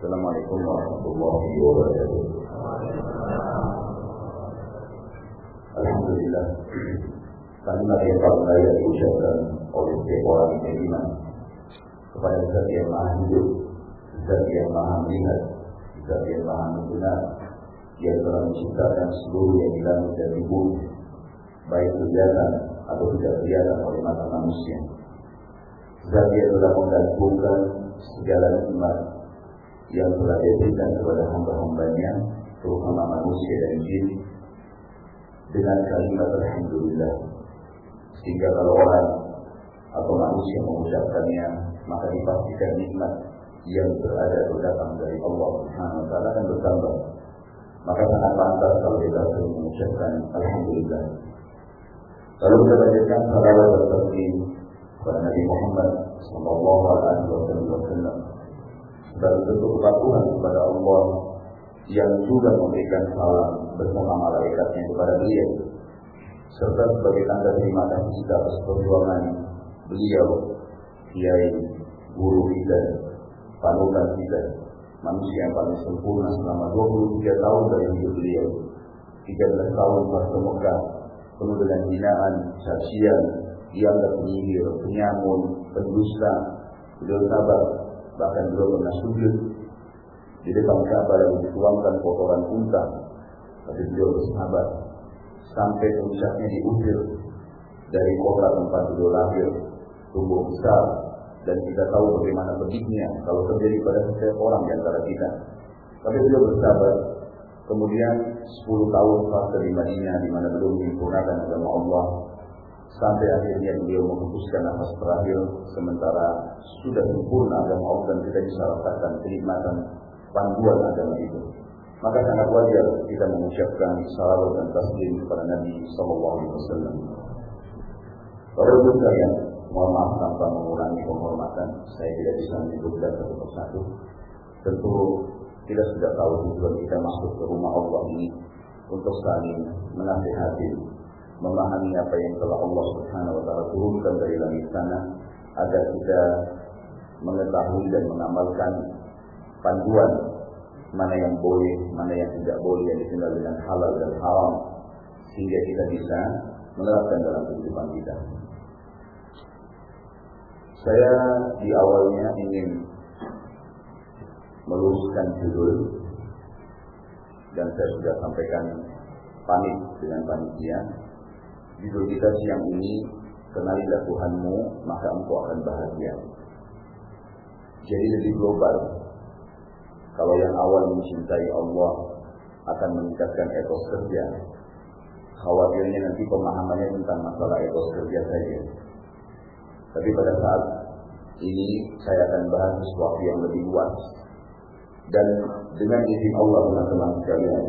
Assalamualaikum warahmatullahi wabarakatuh. Alhamdulillah. Kalimat yang paling layak diucapkan oleh setiap orang yang beriman kepada Zat yang Maha Hidup, Zat yang Maha Melihat, Zat yang Maha Mendengar, yang telah menciptakan seluruh yang di langit dan di bumi, baik kelihatan atau tidak kelihatan oleh mata manusia. Zat yang telah menggantungkan segala nikmat yang telah diberikan kepada hamba-hambanya, terutama manusia dan jin, dengan kalimat Alhamdulillah. Sehingga kalau orang atau manusia mengucapkannya, maka dipastikan nikmat yang berada atau datang dari Allah Subhanahu wa taala akan bertambah. Maka sangat pantas kalau kita sering mengucapkan Alhamdulillah. Lalu kita bacakan salawat dan taslim kepada Nabi Muhammad Sallallahu Alaihi Wasallam sebagai bentuk kepatuhan kepada Allah yang juga memberikan salam bersama malaikatnya kepada beliau serta sebagai tanda terima kasih kita atas perjuangan beliau kiai guru kita panutan kita manusia yang paling sempurna selama 23 tahun dari hidup beliau. 13 tahun pas Mekah penuh dengan hinaan, cacian, dianggap penyihir, penyamun, pendusta, beliau sabar, bahkan beliau pernah sujud. Di depan Ka'bah yang dituangkan kotoran unta, tapi beliau bersahabat. Sampai puncaknya diusir dari kota tempat beliau lahir, tumbuh besar, dan kita tahu bagaimana pedihnya kalau terjadi pada setiap orang di antara kita. Tapi beliau bersabar, kemudian 10 tahun fase di Madinah di mana beliau menyempurnakan agama Allah sampai akhirnya beliau menghembuskan nafas terakhir sementara sudah sempurna agama Allah dan kita bisa rasakan kenikmatan panduan agama itu. Maka sangat wajar kita mengucapkan salawat dan taslim kepada Nabi Sallallahu Alaihi Wasallam. Para ibu sekalian, mohon maaf tanpa mengurangi penghormatan, saya tidak bisa menyebutkan satu persatu. Tentu kita sudah tahu tujuan kita masuk ke rumah Allah ini untuk saling menasihati, memahami apa yang telah Allah Subhanahu wa taala turunkan dari langit sana agar kita mengetahui dan mengamalkan panduan mana yang boleh, mana yang tidak boleh yang dikenal dengan halal dan haram sehingga kita bisa menerapkan dalam kehidupan kita. Saya di awalnya ingin meluruskan judul dan saya sudah sampaikan pamit dengan panitia. Judul kita siang ini kenalilah Tuhanmu maka engkau akan bahagia. Jadi lebih global. Kalau yang awal mencintai Allah akan meningkatkan etos kerja. Khawatirnya nanti pemahamannya tentang masalah etos kerja saja. Tapi pada saat ini saya akan bahas sesuatu yang lebih luas dan dengan izin Allah teman-teman sekalian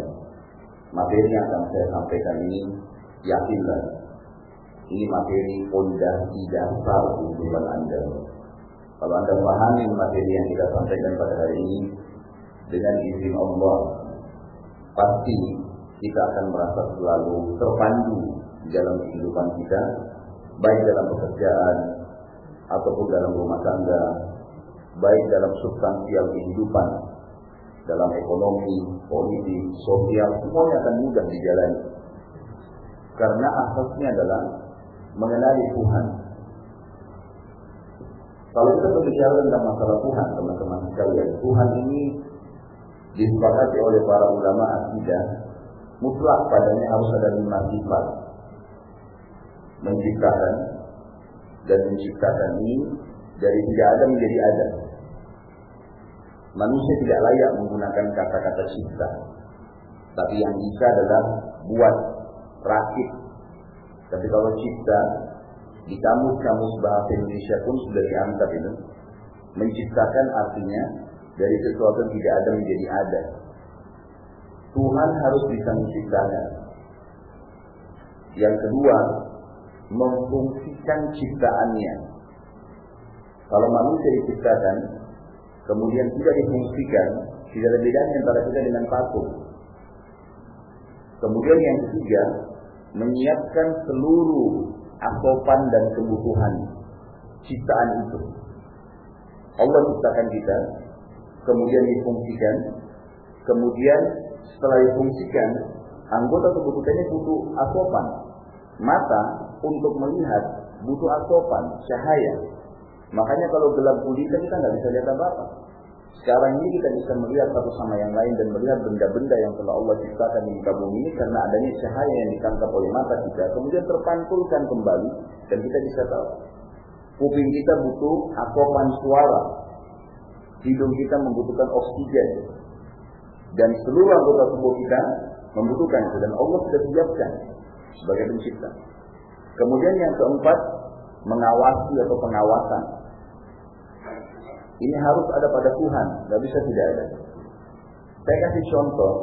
materi yang akan saya sampaikan ini yakinlah ini materi fondasi dasar kehidupan Anda kalau Anda pahami materi yang kita sampaikan pada hari ini dengan izin Allah pasti kita akan merasa selalu terpandu di dalam kehidupan kita baik dalam pekerjaan ataupun dalam rumah tangga baik dalam substansial kehidupan dalam ekonomi, politik, sosial, semuanya akan mudah dijalani. Karena asasnya adalah mengenali Tuhan. Kalau kita berbicara tentang masalah Tuhan, teman-teman sekalian, Tuhan ini disepakati oleh para ulama akidah, mutlak padanya harus ada lima sifat. Menciptakan dan menciptakan ini dari tidak ada menjadi ada. Manusia tidak layak menggunakan kata-kata cipta. Tapi yang bisa adalah buat, rakit. Tapi kalau cipta, di kamus-kamus bahasa Indonesia pun sudah diangkat itu. Menciptakan artinya dari sesuatu yang tidak ada menjadi ada. Tuhan harus bisa menciptakan. Yang kedua, memfungsikan ciptaannya. Kalau manusia diciptakan, kemudian tidak difungsikan, tidak ada bedanya antara kita dengan patung. Kemudian yang ketiga, menyiapkan seluruh asupan dan kebutuhan ciptaan itu. Allah ciptakan kita, kemudian difungsikan, kemudian setelah difungsikan, anggota tubuh kita ini butuh asupan. Mata untuk melihat butuh asupan, cahaya. Makanya kalau gelap gulita kita nggak bisa lihat apa-apa. Sekarang ini kita bisa melihat satu sama yang lain dan melihat benda-benda yang telah Allah ciptakan di muka bumi ini karena adanya cahaya yang ditangkap oleh mata kita, kemudian terpantulkan kembali dan kita bisa tahu. Kuping kita butuh asupan suara, hidung kita membutuhkan oksigen, dan seluruh anggota tubuh kita membutuhkan itu dan Allah sudah siapkan sebagai pencipta. Kemudian yang keempat, mengawasi atau pengawasan. Ini harus ada pada Tuhan, nggak bisa tidak ada. Saya kasih contoh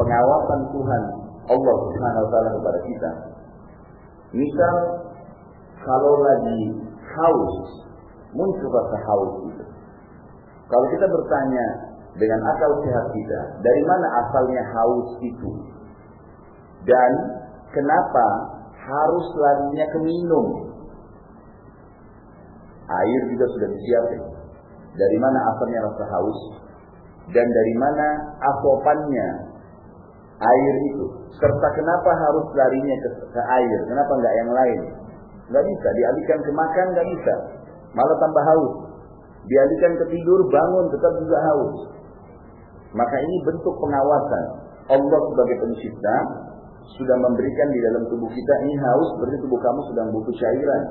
pengawasan Tuhan Allah Subhanahu wa taala kepada kita. Misal kalau lagi haus, muncul rasa haus itu. Kalau kita bertanya dengan akal sehat kita, dari mana asalnya haus itu? Dan kenapa harus larinya ke minum? Air juga sudah disiapkan. Dari mana asalnya rasa haus? Dan dari mana asopannya air itu? Serta kenapa harus larinya ke, ke air? Kenapa enggak yang lain? Enggak bisa, dialihkan ke makan enggak bisa. Malah tambah haus. Dialihkan ke tidur, bangun tetap juga haus. Maka ini bentuk pengawasan. Allah sebagai pencipta sudah memberikan di dalam tubuh kita ini haus berarti tubuh kamu sedang butuh cairan.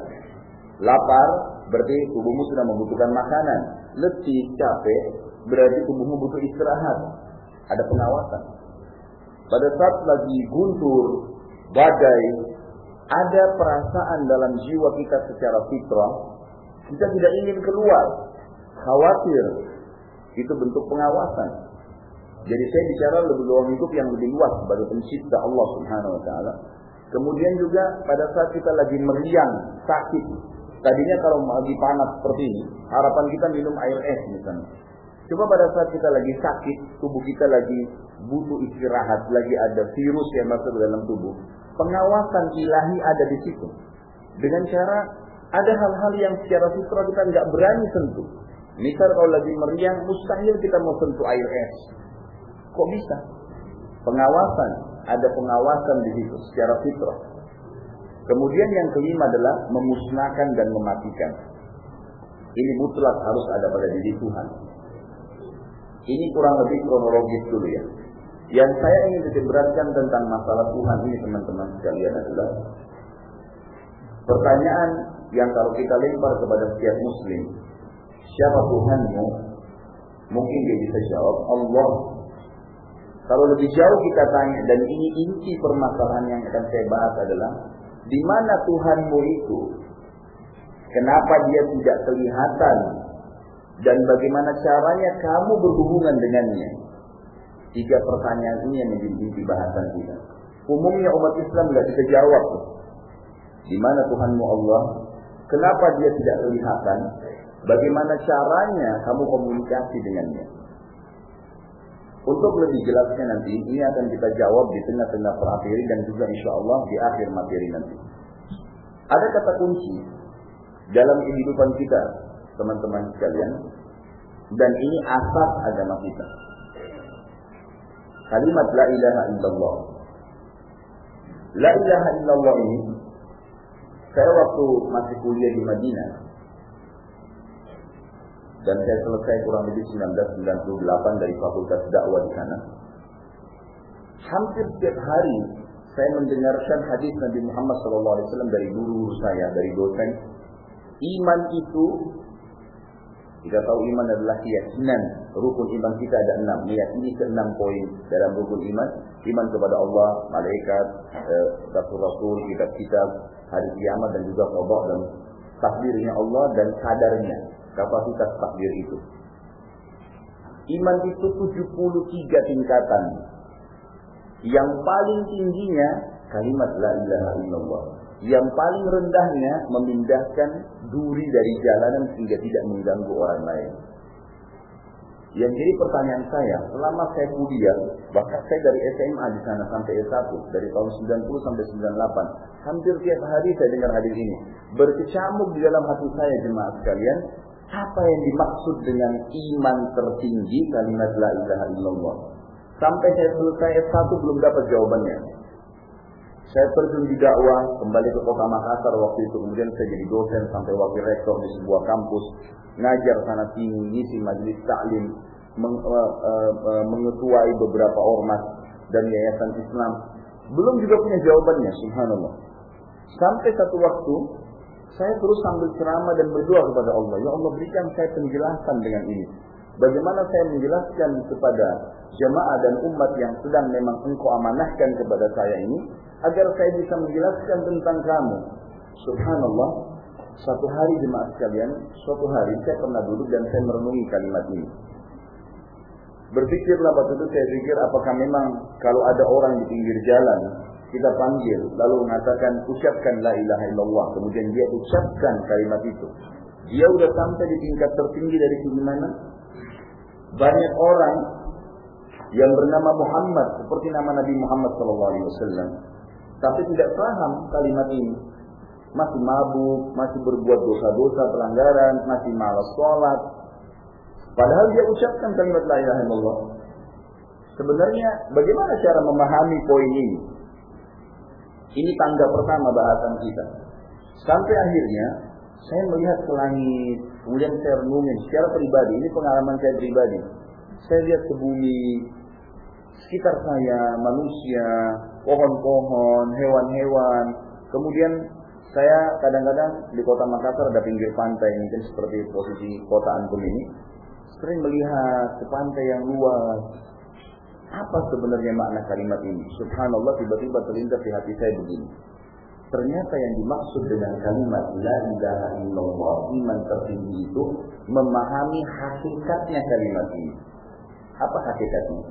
Lapar berarti tubuhmu sudah membutuhkan makanan. Letih, capek berarti tubuhmu butuh istirahat. Ada pengawasan. Pada saat lagi guntur, badai, ada perasaan dalam jiwa kita secara fitrah, kita tidak ingin keluar, khawatir. Itu bentuk pengawasan. Jadi saya bicara lebih luas hidup yang lebih luas sebagai pencipta Allah Subhanahu wa taala. Kemudian juga pada saat kita lagi meriang, sakit. Tadinya kalau lagi panas seperti ini, harapan kita minum air es misalnya. Coba pada saat kita lagi sakit, tubuh kita lagi butuh istirahat, lagi ada virus yang masuk dalam tubuh. Pengawasan ilahi ada di situ. Dengan cara ada hal-hal yang secara fitrah kita nggak berani sentuh. Misal kalau lagi meriang, mustahil kita mau sentuh air es. Kok bisa? Pengawasan, ada pengawasan di situ secara fitrah. Kemudian yang kelima adalah memusnahkan dan mematikan. Ini mutlak harus ada pada diri Tuhan. Ini kurang lebih kronologis dulu ya. Yang saya ingin diberatkan tentang masalah Tuhan ini teman-teman sekalian adalah pertanyaan yang kalau kita lempar kepada setiap muslim, siapa Tuhanmu? Mungkin dia bisa jawab Allah kalau lebih jauh kita tanya dan ini inti permasalahan yang akan saya bahas adalah di mana Tuhanmu itu? Kenapa dia tidak kelihatan? Dan bagaimana caranya kamu berhubungan dengannya? Tiga pertanyaan ini yang menjadi inti bahasan kita. Umumnya umat Islam tidak bisa jawab. Di mana Tuhanmu Allah? Kenapa dia tidak kelihatan? Bagaimana caranya kamu komunikasi dengannya? Untuk lebih jelasnya nanti, ini akan kita jawab di tengah-tengah materi dan juga insya Allah di akhir materi nanti. Ada kata kunci dalam kehidupan kita, teman-teman sekalian, dan ini asas agama kita. Kalimat La ilaha illallah. La ilaha illallah ini, saya waktu masih kuliah di Madinah, dan saya selesai kurang lebih 1998 dari fakultas dakwah di sana. Hampir setiap hari saya mendengarkan hadis Nabi Muhammad SAW dari guru saya, dari dosen. Iman itu, kita tahu iman adalah keyakinan. Rukun iman kita ada enam. Meyakini ke enam poin dalam rukun iman. Iman kepada Allah, malaikat, eh, rasul-rasul, kitab-kitab, hari kiamat dan juga qadha dan takdirnya Allah dan kadarnya kapasitas takdir itu. Iman itu 73 tingkatan. Yang paling tingginya kalimat la ilaha illallah. Yang paling rendahnya memindahkan duri dari jalanan sehingga tidak mengganggu orang lain. Yang jadi pertanyaan saya, selama saya kuliah, bahkan saya dari SMA di sana sampai S1, dari tahun 90 sampai 98, hampir tiap hari saya dengar hadis ini. Berkecamuk di dalam hati saya jemaah sekalian, Apa yang dimaksud dengan iman tertinggi kalimat la ilaha illallah? Sampai saya selesai S1 belum dapat jawabannya. Saya terjun di dakwah, kembali ke kota Makassar waktu itu. Kemudian saya jadi dosen sampai wakil rektor di sebuah kampus. Ngajar sana sini, ngisi majelis taklim, meng, uh, uh, mengetuai beberapa ormas dan yayasan Islam. Belum juga punya jawabannya, subhanallah. Sampai satu waktu, saya terus sambil ceramah dan berdoa kepada Allah. Ya Allah berikan saya penjelasan dengan ini. Bagaimana saya menjelaskan kepada jemaah dan umat yang sedang memang engkau amanahkan kepada saya ini. Agar saya bisa menjelaskan tentang kamu. Subhanallah. Satu hari jemaah sekalian, suatu hari saya pernah duduk dan saya merenungi kalimat ini. Berpikirlah waktu itu saya pikir apakah memang kalau ada orang di pinggir jalan kita panggil lalu mengatakan ucapkan la ilaha illallah. Kemudian dia ucapkan kalimat itu. Dia sudah sampai di tingkat tertinggi dari mana? Banyak orang yang bernama Muhammad seperti nama Nabi Muhammad SAW tapi tidak paham kalimat ini. Masih mabuk, masih berbuat dosa-dosa pelanggaran, masih malas sholat, Padahal dia ucapkan kalimat la ilaha illallah. Sebenarnya bagaimana cara memahami poin ini? Ini tangga pertama bahasan kita. Sampai akhirnya saya melihat ke langit, kemudian saya renungin secara pribadi, ini pengalaman saya pribadi. Saya lihat ke bumi, sekitar saya, manusia, pohon-pohon, hewan-hewan. Kemudian saya kadang-kadang di kota Makassar ada pinggir pantai, mungkin seperti posisi kota Antum ini sering melihat ke pantai yang luas. Apa sebenarnya makna kalimat ini? Subhanallah tiba-tiba terlintas di hati saya begini. Ternyata yang dimaksud dengan kalimat La ilaha illallah iman tertinggi itu memahami hakikatnya kalimat ini. Apa hakikatnya?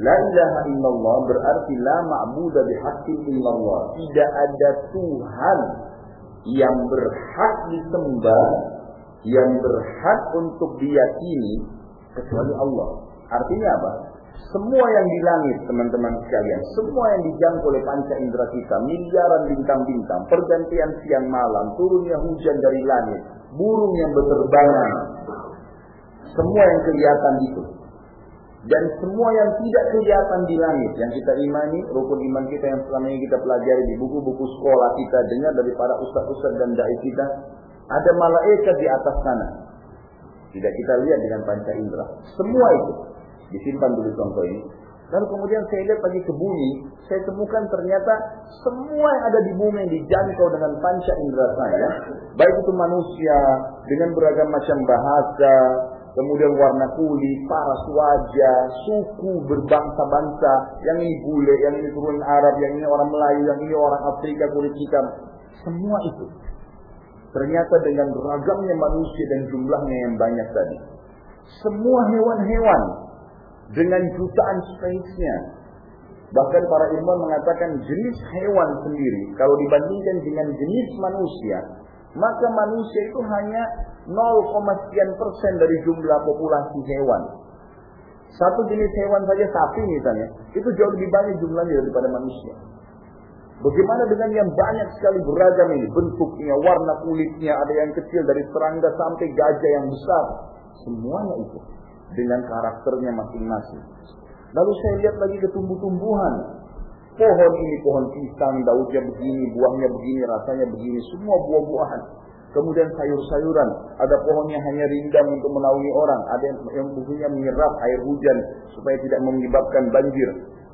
La ilaha illallah berarti la ma'budu bihaqqin illallah. Tidak ada Tuhan yang berhak disembah yang berhak untuk diyakini kecuali Allah. Artinya apa? Semua yang di langit, teman-teman sekalian, semua yang dijangkau oleh panca indera kita, miliaran bintang-bintang, pergantian siang malam, turunnya hujan dari langit, burung yang berterbangan, semua yang kelihatan itu. Dan semua yang tidak kelihatan di langit, yang kita imani, rukun iman kita yang selama ini kita pelajari di buku-buku sekolah kita, dengar dari para ustaz-ustaz dan dai kita, ada malaikat di atas sana. Tidak kita lihat dengan panca indera. Semua itu disimpan dulu contoh ini. Lalu kemudian saya lihat lagi ke bumi, saya temukan ternyata semua yang ada di bumi yang dijangkau dengan panca indera saya, baik itu manusia dengan beragam macam bahasa, kemudian warna kulit, paras wajah, suku berbangsa-bangsa, yang ini bule, yang ini turun Arab, yang ini orang Melayu, yang ini orang Afrika kulit hitam, semua itu Ternyata dengan ragamnya manusia dan jumlahnya yang banyak tadi. Semua hewan-hewan dengan jutaan spesiesnya. Bahkan para ilmuwan mengatakan jenis hewan sendiri kalau dibandingkan dengan jenis manusia, maka manusia itu hanya 0, sekian persen dari jumlah populasi hewan. Satu jenis hewan saja sapi misalnya, itu jauh lebih banyak jumlahnya daripada manusia. Bagaimana dengan yang banyak sekali beragam ini bentuknya, warna kulitnya, ada yang kecil dari serangga sampai gajah yang besar. Semuanya itu dengan karakternya masing-masing. Lalu saya lihat lagi ke tumbuh-tumbuhan. Pohon ini pohon pisang, daunnya begini, buahnya begini, rasanya begini, semua buah-buahan. Kemudian sayur-sayuran, ada pohon yang hanya rindang untuk menaungi orang, ada yang, yang menyerap air hujan supaya tidak menyebabkan banjir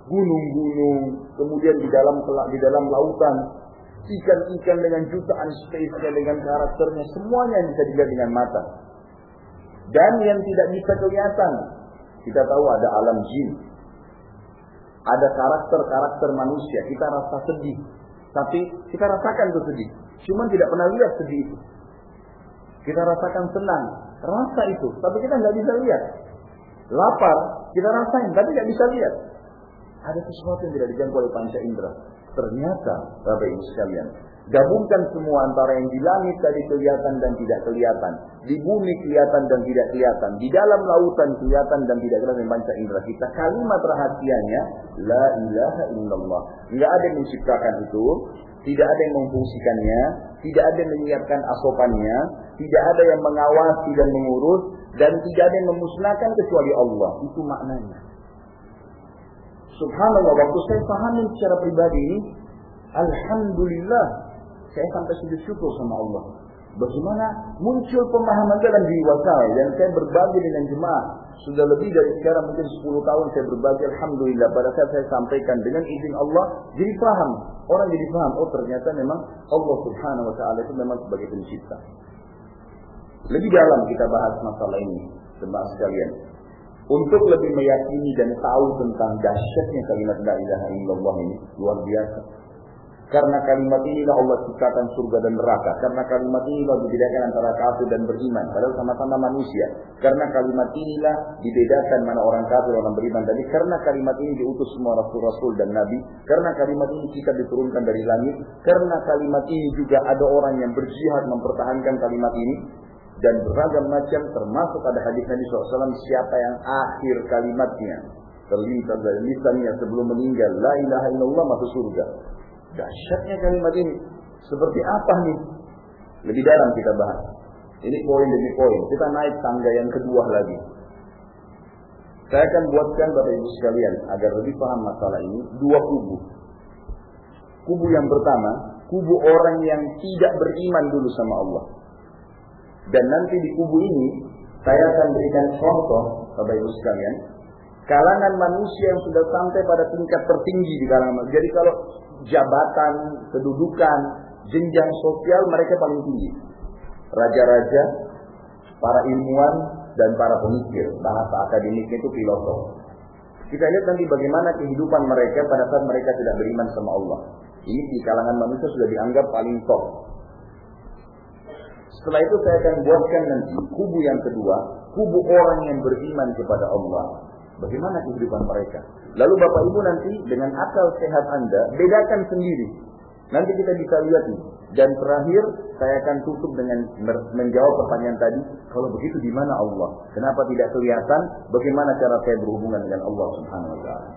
gunung-gunung, kemudian di dalam di dalam lautan, ikan-ikan dengan jutaan spesies dengan karakternya, semuanya bisa dilihat dengan mata. Dan yang tidak bisa kelihatan, kita tahu ada alam jin, ada karakter-karakter manusia, kita rasa sedih, tapi kita rasakan itu sedih, cuman tidak pernah lihat sedih itu. Kita rasakan senang, rasa itu, tapi kita nggak bisa lihat. Lapar, kita rasain, tapi nggak bisa lihat. Ada sesuatu yang tidak dijangkau oleh panca indera. Ternyata, Bapak Ibu sekalian, Gabungkan semua antara yang di langit tadi kelihatan dan tidak kelihatan. Di bumi kelihatan dan tidak kelihatan. Di dalam lautan kelihatan dan tidak kelihatan membaca indera kita. Kalimat rahasianya, La ilaha illallah. Enggak ada yang menciptakan itu. Tidak ada yang memfungsikannya. Tidak ada yang menyiapkan asopannya. Tidak ada yang mengawasi dan mengurus. Dan tidak ada yang memusnahkan kecuali Allah. Itu maknanya. Subhanallah, waktu saya pahami secara pribadi ini, Alhamdulillah, saya sampai sujud syukur sama Allah. Bagaimana muncul pemahaman dalam jiwa saya dan saya berbagi dengan jemaah. Sudah lebih dari sekarang mungkin 10 tahun saya berbagi Alhamdulillah pada saat saya sampaikan dengan izin Allah. Jadi paham. Orang jadi paham. Oh ternyata memang Allah subhanahu wa ta'ala itu memang sebagai pencipta. Lebih dalam kita bahas masalah ini. Jemaah sekalian. Untuk lebih meyakini dan tahu tentang dahsyatnya kalimat la ilaha illallah ini. Luar biasa. Karena kalimat inilah Allah ciptakan surga dan neraka. Karena kalimat inilah dibedakan antara kafir dan beriman. Padahal sama-sama manusia. Karena kalimat inilah dibedakan mana orang kafir dan orang beriman tadi. Karena kalimat ini diutus semua rasul-rasul dan nabi. Karena kalimat ini kita diturunkan dari langit. Karena kalimat ini juga ada orang yang berjihad mempertahankan kalimat ini. Dan beragam macam termasuk ada hadis Nabi SAW siapa yang akhir kalimatnya terlintas dari lisannya sebelum meninggal la ilaha illallah masuk surga Dahsyatnya kalimat ini. Seperti apa nih? Lebih dalam kita bahas. Ini poin demi poin. Kita naik tangga yang kedua lagi. Saya akan buatkan Bapak Ibu sekalian agar lebih paham masalah ini dua kubu. Kubu yang pertama, kubu orang yang tidak beriman dulu sama Allah. Dan nanti di kubu ini saya akan berikan contoh Bapak Ibu sekalian, kalangan manusia yang sudah sampai pada tingkat tertinggi di kalangan manusia. Jadi kalau jabatan, kedudukan, jenjang sosial mereka paling tinggi. Raja-raja, para ilmuwan, dan para pemikir. Bahasa akademiknya itu filosof. Kita lihat nanti bagaimana kehidupan mereka pada saat mereka tidak beriman sama Allah. Ini di kalangan manusia sudah dianggap paling top. Setelah itu saya akan buatkan nanti kubu yang kedua, kubu orang yang beriman kepada Allah. Bagaimana kehidupan mereka? Lalu Bapak Ibu nanti dengan akal sehat Anda bedakan sendiri. Nanti kita bisa lihat nih. Dan terakhir saya akan tutup dengan menjawab pertanyaan tadi. Kalau begitu di mana Allah? Kenapa tidak kelihatan? Bagaimana cara saya berhubungan dengan Allah Subhanahu Wa Taala?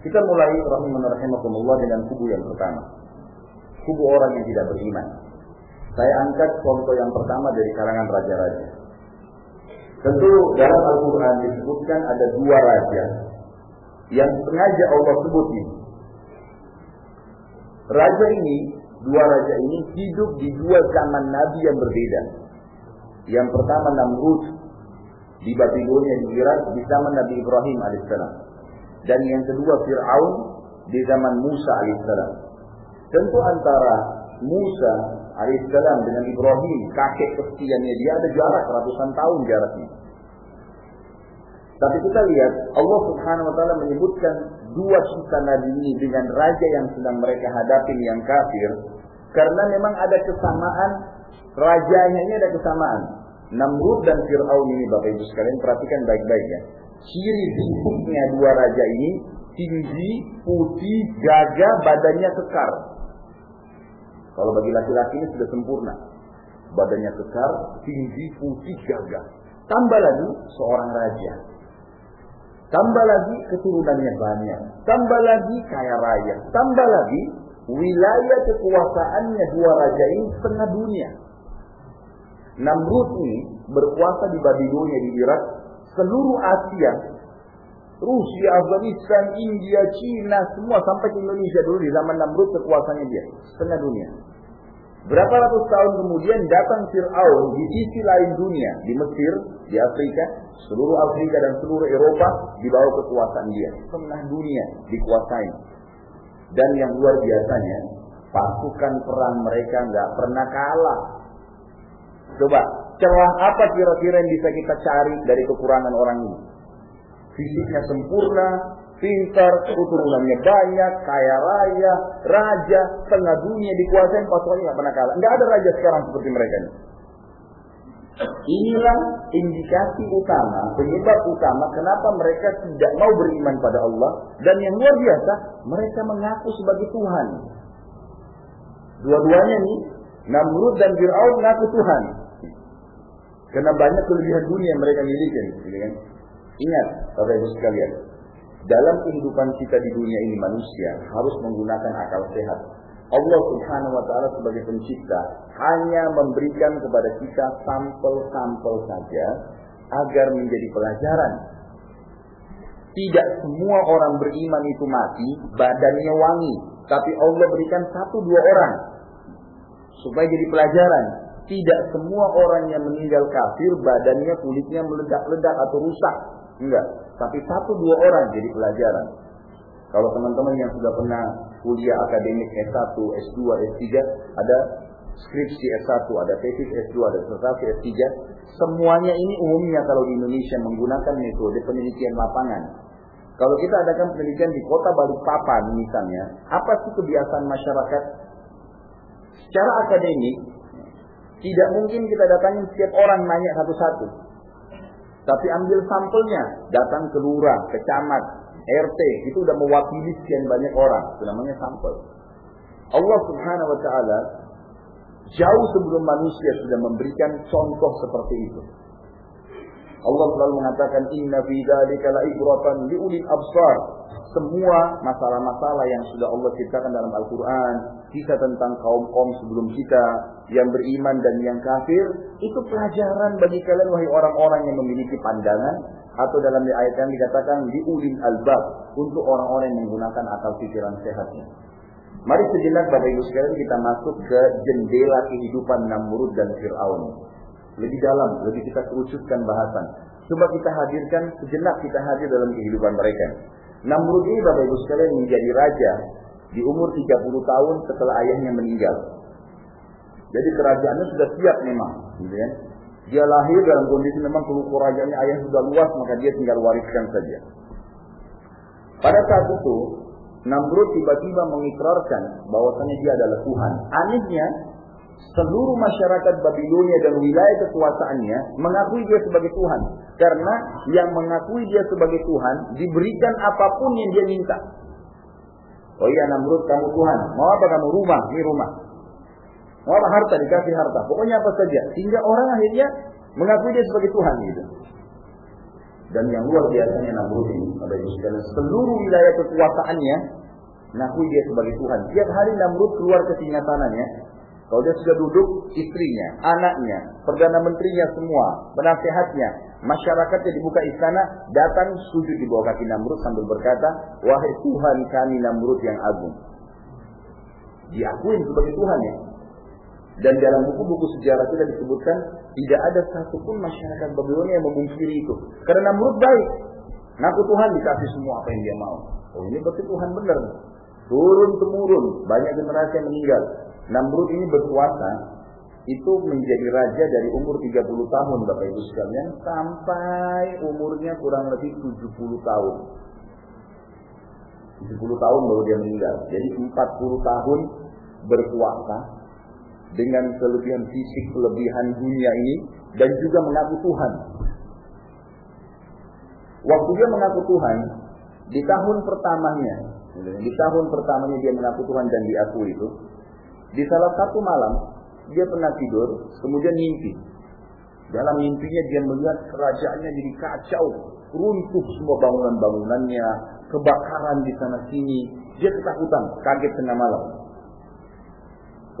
Kita mulai rahimakumullah dengan kubu yang pertama. Kubu orang yang tidak beriman. Saya angkat contoh yang pertama dari kalangan raja-raja. Tentu dalam Al-Quran disebutkan ada dua raja yang sengaja Allah sebut ini. Raja ini, dua raja ini hidup di dua zaman Nabi yang berbeda. Yang pertama Namrud di Babilonia di Irak di zaman Nabi Ibrahim alaihissalam. Dan yang kedua Fir'aun di zaman Musa alaihissalam. Tentu antara Musa alaihissalam dengan Ibrahim, kakek kesekiannya dia ada jarak ratusan tahun jaraknya. Tapi kita lihat Allah Subhanahu wa taala menyebutkan dua sisa nabi ini dengan raja yang sedang mereka hadapi yang kafir karena memang ada kesamaan rajanya ini ada kesamaan. Namrud dan Fir'aun ini Bapak Ibu sekalian perhatikan baik-baik ya. Ciri fisiknya dua raja ini tinggi, putih, gagah, badannya kekar. Kalau bagi laki-laki ini sudah sempurna. Badannya kekar, tinggi, putih, gagah. Tambah lagi seorang raja. Tambah lagi keturunannya banyak. Tambah lagi kaya raya. Tambah lagi wilayah kekuasaannya dua raja ini setengah dunia. Namrud ini berkuasa di Babilonia di Irak, seluruh Asia, Rusia, Afghanistan, India, Cina, semua sampai ke Indonesia dulu di zaman Namrud kekuasaannya dia, setengah dunia. Berapa ratus tahun kemudian datang Fir'aun di sisi lain dunia, di Mesir, di Afrika, seluruh Afrika dan seluruh Eropa di bawah kekuasaan dia. Setengah dunia dikuasai. Dan yang luar biasanya, pasukan perang mereka nggak pernah kalah. Coba, celah apa kira-kira yang bisa kita cari dari kekurangan orang ini? Fisiknya sempurna, pintar, keturunannya banyak, kaya raya, raja, tengah dunia dikuasai, pasukannya nggak pernah kalah. Nggak ada raja sekarang seperti mereka ini. Inilah indikasi utama, penyebab utama kenapa mereka tidak mau beriman pada Allah dan yang luar biasa mereka mengaku sebagai Tuhan. Dua-duanya nih, Namrud dan Fir'aun mengaku Tuhan. Karena banyak kelebihan dunia yang mereka miliki. Gitu kan? Ingat, Bapak Ibu sekalian, dalam kehidupan kita di dunia ini manusia harus menggunakan akal sehat. Allah Subhanahu wa taala sebagai pencipta hanya memberikan kepada kita sampel-sampel saja agar menjadi pelajaran. Tidak semua orang beriman itu mati, badannya wangi, tapi Allah berikan satu dua orang supaya jadi pelajaran. Tidak semua orang yang meninggal kafir badannya kulitnya meledak-ledak atau rusak. Enggak. Tapi satu dua orang jadi pelajaran. Kalau teman-teman yang sudah pernah kuliah akademik S1, S2, S3, ada skripsi S1, ada tesis S2, ada disertasi S3, semuanya ini umumnya kalau di Indonesia menggunakan metode penelitian lapangan. Kalau kita adakan penelitian di kota Balikpapan misalnya, apa sih kebiasaan masyarakat? Secara akademik, tidak mungkin kita datangin setiap orang nanya satu-satu. Tapi ambil sampelnya, datang ke lurah, ke camat, RT, itu udah mewakili sekian banyak orang. Itu namanya sampel. Allah subhanahu wa ta'ala jauh sebelum manusia sudah memberikan contoh seperti itu. Allah selalu mengatakan inna fi dzalika la ibratan liulil absar. Semua masalah-masalah yang sudah Allah ciptakan dalam Al-Qur'an, kisah tentang kaum-kaum sebelum kita yang beriman dan yang kafir, itu pelajaran bagi kalian wahai orang-orang yang memiliki pandangan atau dalam ayat yang dikatakan liulil albab untuk orang-orang yang menggunakan akal pikiran sehatnya. Mari sejenak Bapak Ibu sekalian kita masuk ke jendela kehidupan Namrud dan Fir'aun lebih dalam, lebih kita kerucutkan bahasan. Coba kita hadirkan sejenak kita hadir dalam kehidupan mereka. Namrud ini Bapak Ibu sekalian menjadi raja di umur 30 tahun setelah ayahnya meninggal. Jadi kerajaannya sudah siap memang, gitu kan? Dia lahir dalam kondisi memang kerajaannya ayah sudah luas, maka dia tinggal wariskan saja. Pada saat itu, Namrud tiba-tiba mengikrarkan bahwasanya dia adalah Tuhan. Anehnya, seluruh masyarakat Babilonia dan wilayah kekuasaannya mengakui dia sebagai Tuhan. Karena yang mengakui dia sebagai Tuhan diberikan apa pun yang dia minta. Oh iya Namrud kamu Tuhan. Mau apa kamu? Rumah. Ini rumah. Mau harta? Dikasih harta. Pokoknya apa saja. Sehingga orang akhirnya mengakui dia sebagai Tuhan gitu. Dan yang luar biasanya Namrud ini. Seluruh wilayah kekuasaannya mengakui dia sebagai Tuhan. Tiap hari Namrud keluar ke singgasananya kalau dia sudah duduk, istrinya, anaknya, perdana menterinya semua, penasehatnya, masyarakatnya dibuka istana, datang sujud di bawah kaki Namrud sambil berkata, Wahai Tuhan kami Namrud yang agung. Diakuin sebagai Tuhan ya. Dan dalam buku-buku sejarah kita disebutkan, tidak ada satupun masyarakat Babilonia yang memungkiri itu. Karena Namrud baik. Ngaku Tuhan dikasih semua apa yang dia mau. Oh ini berarti Tuhan benar. Turun temurun, banyak generasi yang meninggal. Namrud ini berkuasa itu menjadi raja dari umur 30 tahun Bapak Ibu sekalian sampai umurnya kurang lebih 70 tahun. 70 tahun baru dia meninggal. Jadi 40 tahun berkuasa dengan kelebihan fisik, kelebihan dunia ini dan juga mengaku Tuhan. Waktu dia mengaku Tuhan, di tahun pertamanya, di tahun pertamanya dia mengaku Tuhan dan diakui itu, di salah satu malam, dia pernah tidur, kemudian mimpi. Dalam mimpinya dia melihat kerajaannya jadi kacau, runtuh semua bangunan-bangunannya, kebakaran di sana sini. Dia ketakutan, kaget tengah malam.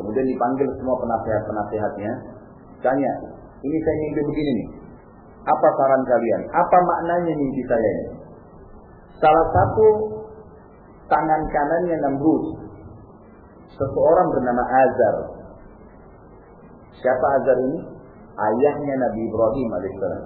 Kemudian dipanggil semua penasehat-penasehatnya, tanya, ini saya mimpi begini nih. Apa saran kalian? Apa maknanya mimpi saya ini? Salah satu tangan kanannya Namrud seseorang bernama Azar. Siapa Azar ini? Ayahnya Nabi Ibrahim alaihissalam.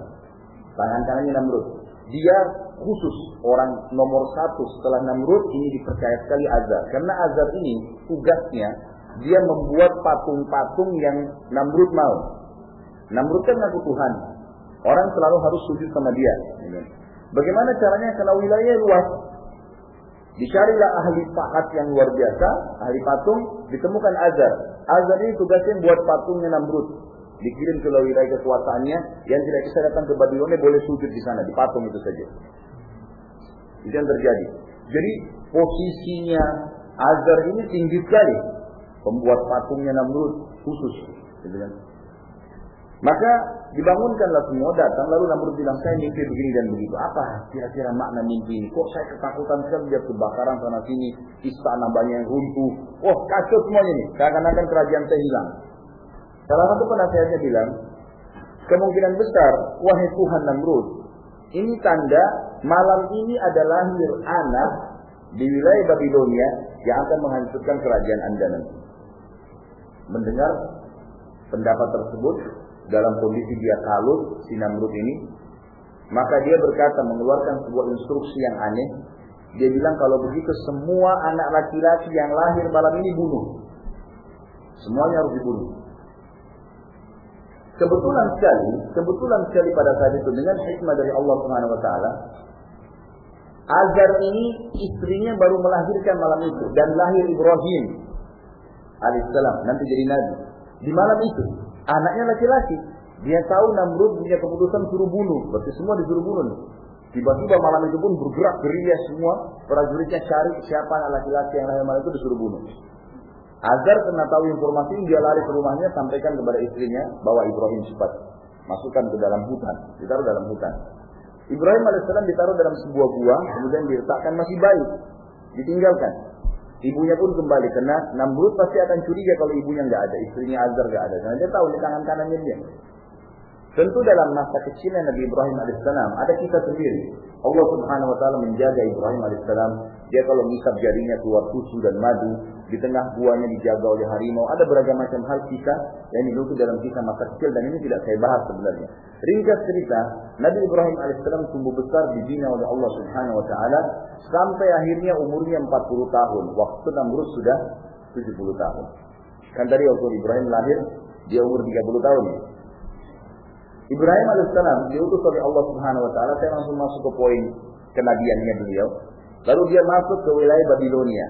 Tangan kanannya Namrud. Dia khusus orang nomor satu setelah Namrud ini dipercaya sekali Azar. Karena Azar ini tugasnya dia membuat patung-patung yang Namrud mau. Namrud kan ngaku Tuhan. Orang selalu harus sujud sama dia. Bagaimana caranya? Karena wilayahnya luas, Dicarilah ahli pahat yang luar biasa, ahli patung, ditemukan Azar. Azar ini tugasnya buat patungnya Namrud. Dikirim ke wilayah kekuasaannya, yang tidak bisa datang ke Babilonia boleh sujud di sana, di patung itu saja. Itu yang terjadi. Jadi posisinya Azar ini tinggi sekali. Pembuat patungnya Namrud khusus, gitu kan. Maka dibangunkanlah semua datang lalu Namrud bilang saya mimpi begini dan begitu. Apa kira-kira makna mimpi ini? Kok saya ketakutan sekali lihat kebakaran sana sini, istana banyak yang runtuh. Oh kacau semuanya nih. Seakan-akan kerajaan saya hilang. Salah satu penasehatnya bilang, kemungkinan besar, wahai Tuhan Namrud, ini tanda malam ini adalah lahir anak di wilayah Babilonia yang akan menghancurkan kerajaan Anda nanti. Mendengar pendapat tersebut dalam kondisi dia kalut si Namrud ini, maka dia berkata mengeluarkan sebuah instruksi yang aneh. Dia bilang kalau begitu semua anak laki-laki yang lahir malam ini bunuh. Semuanya harus dibunuh. Kebetulan sekali, kebetulan sekali pada saat itu dengan hikmah dari Allah Subhanahu wa taala, Azar ini istrinya baru melahirkan malam itu dan lahir Ibrahim alaihissalam nanti jadi nabi. Di malam itu anaknya laki-laki. Dia tahu Namrud punya keputusan suruh bunuh, berarti semua disuruh bunuh. Tiba-tiba malam itu pun bergerak gerilya semua, prajuritnya cari siapa anak laki-laki yang lahir malam itu disuruh bunuh. Agar kena tahu informasi dia lari ke rumahnya, sampaikan kepada istrinya, bawa Ibrahim cepat. Masukkan ke dalam hutan, ditaruh dalam hutan. Ibrahim alaihissalam ditaruh dalam sebuah gua, kemudian diletakkan masih baik, ditinggalkan. Ibunya pun kembali karena Namrud pasti akan curiga kalau ibunya nggak ada, istrinya Azar nggak ada. Karena dia tahu di tangan kanannya dia. Tentu dalam masa kecilnya Nabi Ibrahim alaihissalam ada kisah sendiri. Allah subhanahu wa taala menjaga Ibrahim alaihissalam. Dia kalau ngisap jarinya keluar susu dan madu. Di tengah buahnya dijaga oleh harimau. Ada beragam macam hal kisah yang dinukil dalam kisah masa kecil dan ini tidak saya bahas sebenarnya. Ringkas cerita, Nabi Ibrahim alaihissalam tumbuh besar dibina oleh Allah subhanahu wa taala sampai akhirnya umurnya 40 tahun. Waktu Namrud sudah 70 tahun. Kan tadi waktu Ibrahim lahir dia umur 30 tahun. Ibrahim alaihissalam diutus oleh Allah Subhanahu wa taala. Saya langsung masuk ke poin kenabiannya beliau. Lalu dia masuk ke wilayah Babilonia.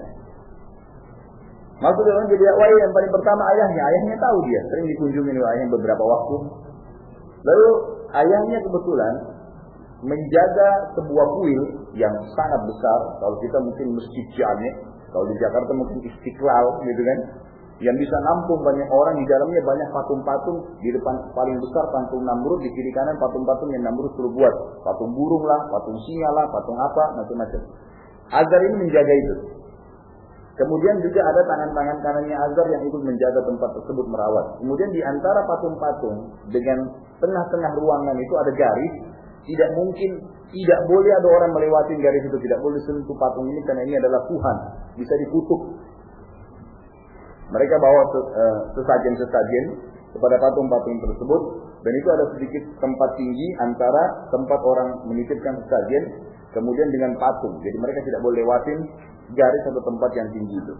Masuk ke jadi wah yang paling pertama ayahnya. Ayahnya tahu dia, sering dikunjungi ayahnya beberapa waktu. Lalu ayahnya kebetulan menjaga sebuah kuil yang sangat besar. Kalau kita mungkin masjid Jami, kalau di Jakarta mungkin Istiqlal gitu kan yang bisa nampung banyak orang di dalamnya banyak patung-patung di depan paling besar patung Namrud di kiri kanan patung-patung yang Namrud suruh buat patung burung lah patung singa lah patung apa macam-macam Azar ini menjaga itu. Kemudian juga ada tangan-tangan kanannya Azar yang ikut menjaga tempat tersebut merawat. Kemudian di antara patung-patung dengan tengah-tengah ruangan itu ada garis. Tidak mungkin tidak boleh ada orang melewati garis itu. Tidak boleh sentuh patung ini karena ini adalah Tuhan. Bisa dikutuk. Mereka bawa eh, sesajen-sesajen kepada patung-patung tersebut. Dan itu ada sedikit tempat tinggi antara tempat orang menitipkan sesajen kemudian dengan patung. Jadi mereka tidak boleh lewatin garis atau tempat yang tinggi itu.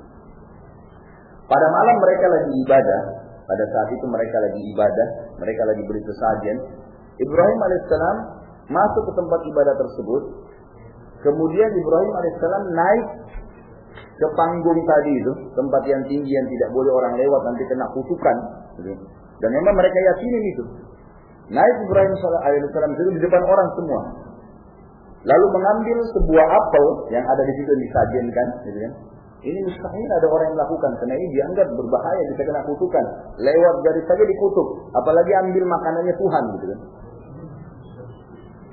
Pada malam mereka lagi ibadah, pada saat itu mereka lagi ibadah, mereka lagi beri sesajen. Ibrahim alaihissalam masuk ke tempat ibadah tersebut. Kemudian Ibrahim alaihissalam naik ke panggung tadi itu, tempat yang tinggi yang tidak boleh orang lewat nanti kena kutukan. Dan memang mereka yakinin itu. Naik Ibrahim alaihissalam itu di depan orang semua. Lalu mengambil sebuah apel yang ada di situ disajikan, gitu kan? Ini mustahil ada orang yang melakukan karena ini dianggap berbahaya bisa kena kutukan. Lewat dari saja dikutuk, apalagi ambil makanannya Tuhan gitu kan.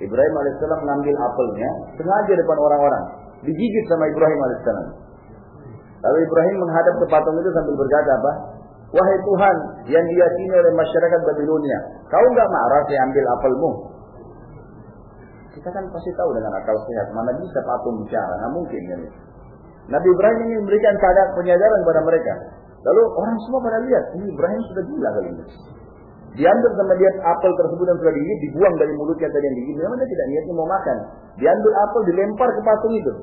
Ibrahim alaihissalam mengambil apelnya sengaja depan orang-orang, digigit sama Ibrahim alaihissalam. Lalu Ibrahim menghadap ke patung itu sambil berkata apa? Wahai Tuhan yang diyakini oleh masyarakat Babilonia, kau nggak marah saya ambil apelmu? Kita kan pasti tahu dengan akal sehat, mana bisa patung bicara, nggak mungkin kan? Nabi Ibrahim ini memberikan sadar penyadaran kepada mereka. Lalu orang semua pada lihat, ini Ibrahim sudah gila kali ini. Diambil sama dia apel tersebut yang sudah digigit, dibuang dari mulutnya tadi yang digigit. Memang dia tidak niatnya mau makan. Diambil apel, dilempar ke patung itu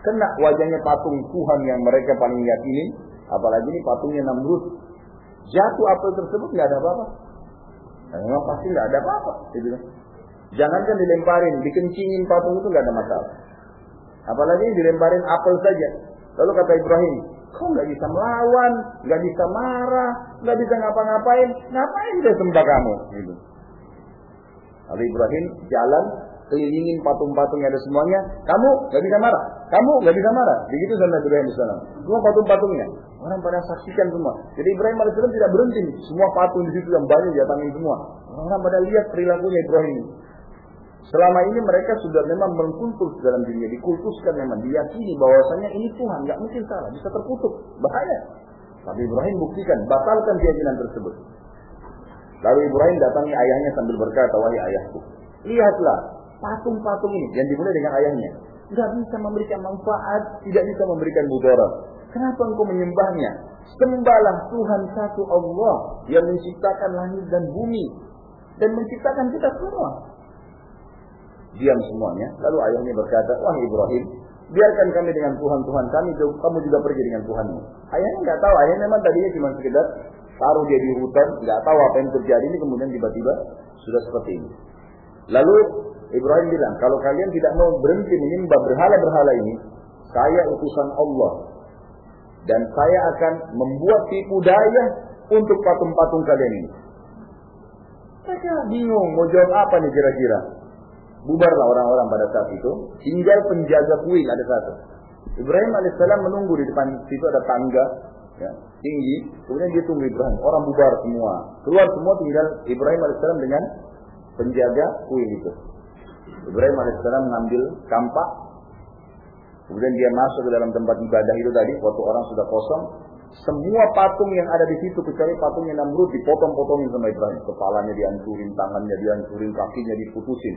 kena wajahnya patung Tuhan yang mereka paling yakini, apalagi ini patungnya Namrud. Jatuh apel tersebut nggak ada apa-apa. Nah, memang pasti nggak ada apa-apa. Jangankan dilemparin, dikencingin patung itu nggak ada masalah. Apalagi dilemparin apel saja. Lalu kata Ibrahim, kau nggak bisa melawan, nggak bisa marah, nggak bisa ngapa-ngapain, ngapain dia sembah kamu? Gitu. Lalu Ibrahim jalan kelilingin patung-patung yang ada semuanya, kamu nggak bisa marah, kamu nggak bisa marah. Begitu sama Ibrahim Semua patung-patungnya. Orang pada saksikan semua. Jadi Ibrahim AS tidak berhenti. Semua patung di situ yang banyak datangin semua. Orang pada lihat perilakunya Ibrahim. Selama ini mereka sudah memang mengkultus dalam dirinya, dikultuskan memang, diyakini bahwasanya ini Tuhan, nggak mungkin salah, bisa terkutuk, bahaya. Tapi Ibrahim buktikan, batalkan keyakinan tersebut. Lalu Ibrahim datangi ayahnya sambil berkata, wahai ayahku, lihatlah patung-patung ini yang dimulai dengan ayahnya. Tidak bisa memberikan manfaat, tidak bisa memberikan mudarat. Kenapa engkau menyembahnya? Sembahlah Tuhan satu Allah yang menciptakan langit dan bumi dan menciptakan kita semua. Diam semuanya. Lalu ayahnya berkata, wah Ibrahim, biarkan kami dengan Tuhan-Tuhan kami, kamu juga pergi dengan Tuhanmu. Ayahnya nggak tahu, ayahnya memang tadinya cuma sekedar taruh dia di hutan, nggak tahu apa yang terjadi ini, kemudian tiba-tiba sudah seperti ini. Lalu Ibrahim bilang, kalau kalian tidak mau berhenti menyembah berhala-berhala ini, saya utusan Allah. Dan saya akan membuat tipu daya untuk patung-patung kalian ini. Mereka bingung, mau jawab apa nih kira-kira? Bubarlah orang-orang pada saat itu. Tinggal penjaga kuil ada satu. Ibrahim alaihissalam menunggu di depan situ ada tangga ya, tinggi. Kemudian dia tunggu Ibrahim. Orang bubar semua. Keluar semua tinggal Ibrahim alaihissalam dengan penjaga kuil itu. Ibrahim alaihissalam mengambil kampak. Kemudian dia masuk ke dalam tempat ibadah itu tadi. Waktu orang sudah kosong. Semua patung yang ada di situ kecuali patungnya Namrud dipotong-potongin sama Ibrahim. Kepalanya dihancurin, tangannya dihancurin, kakinya diputusin.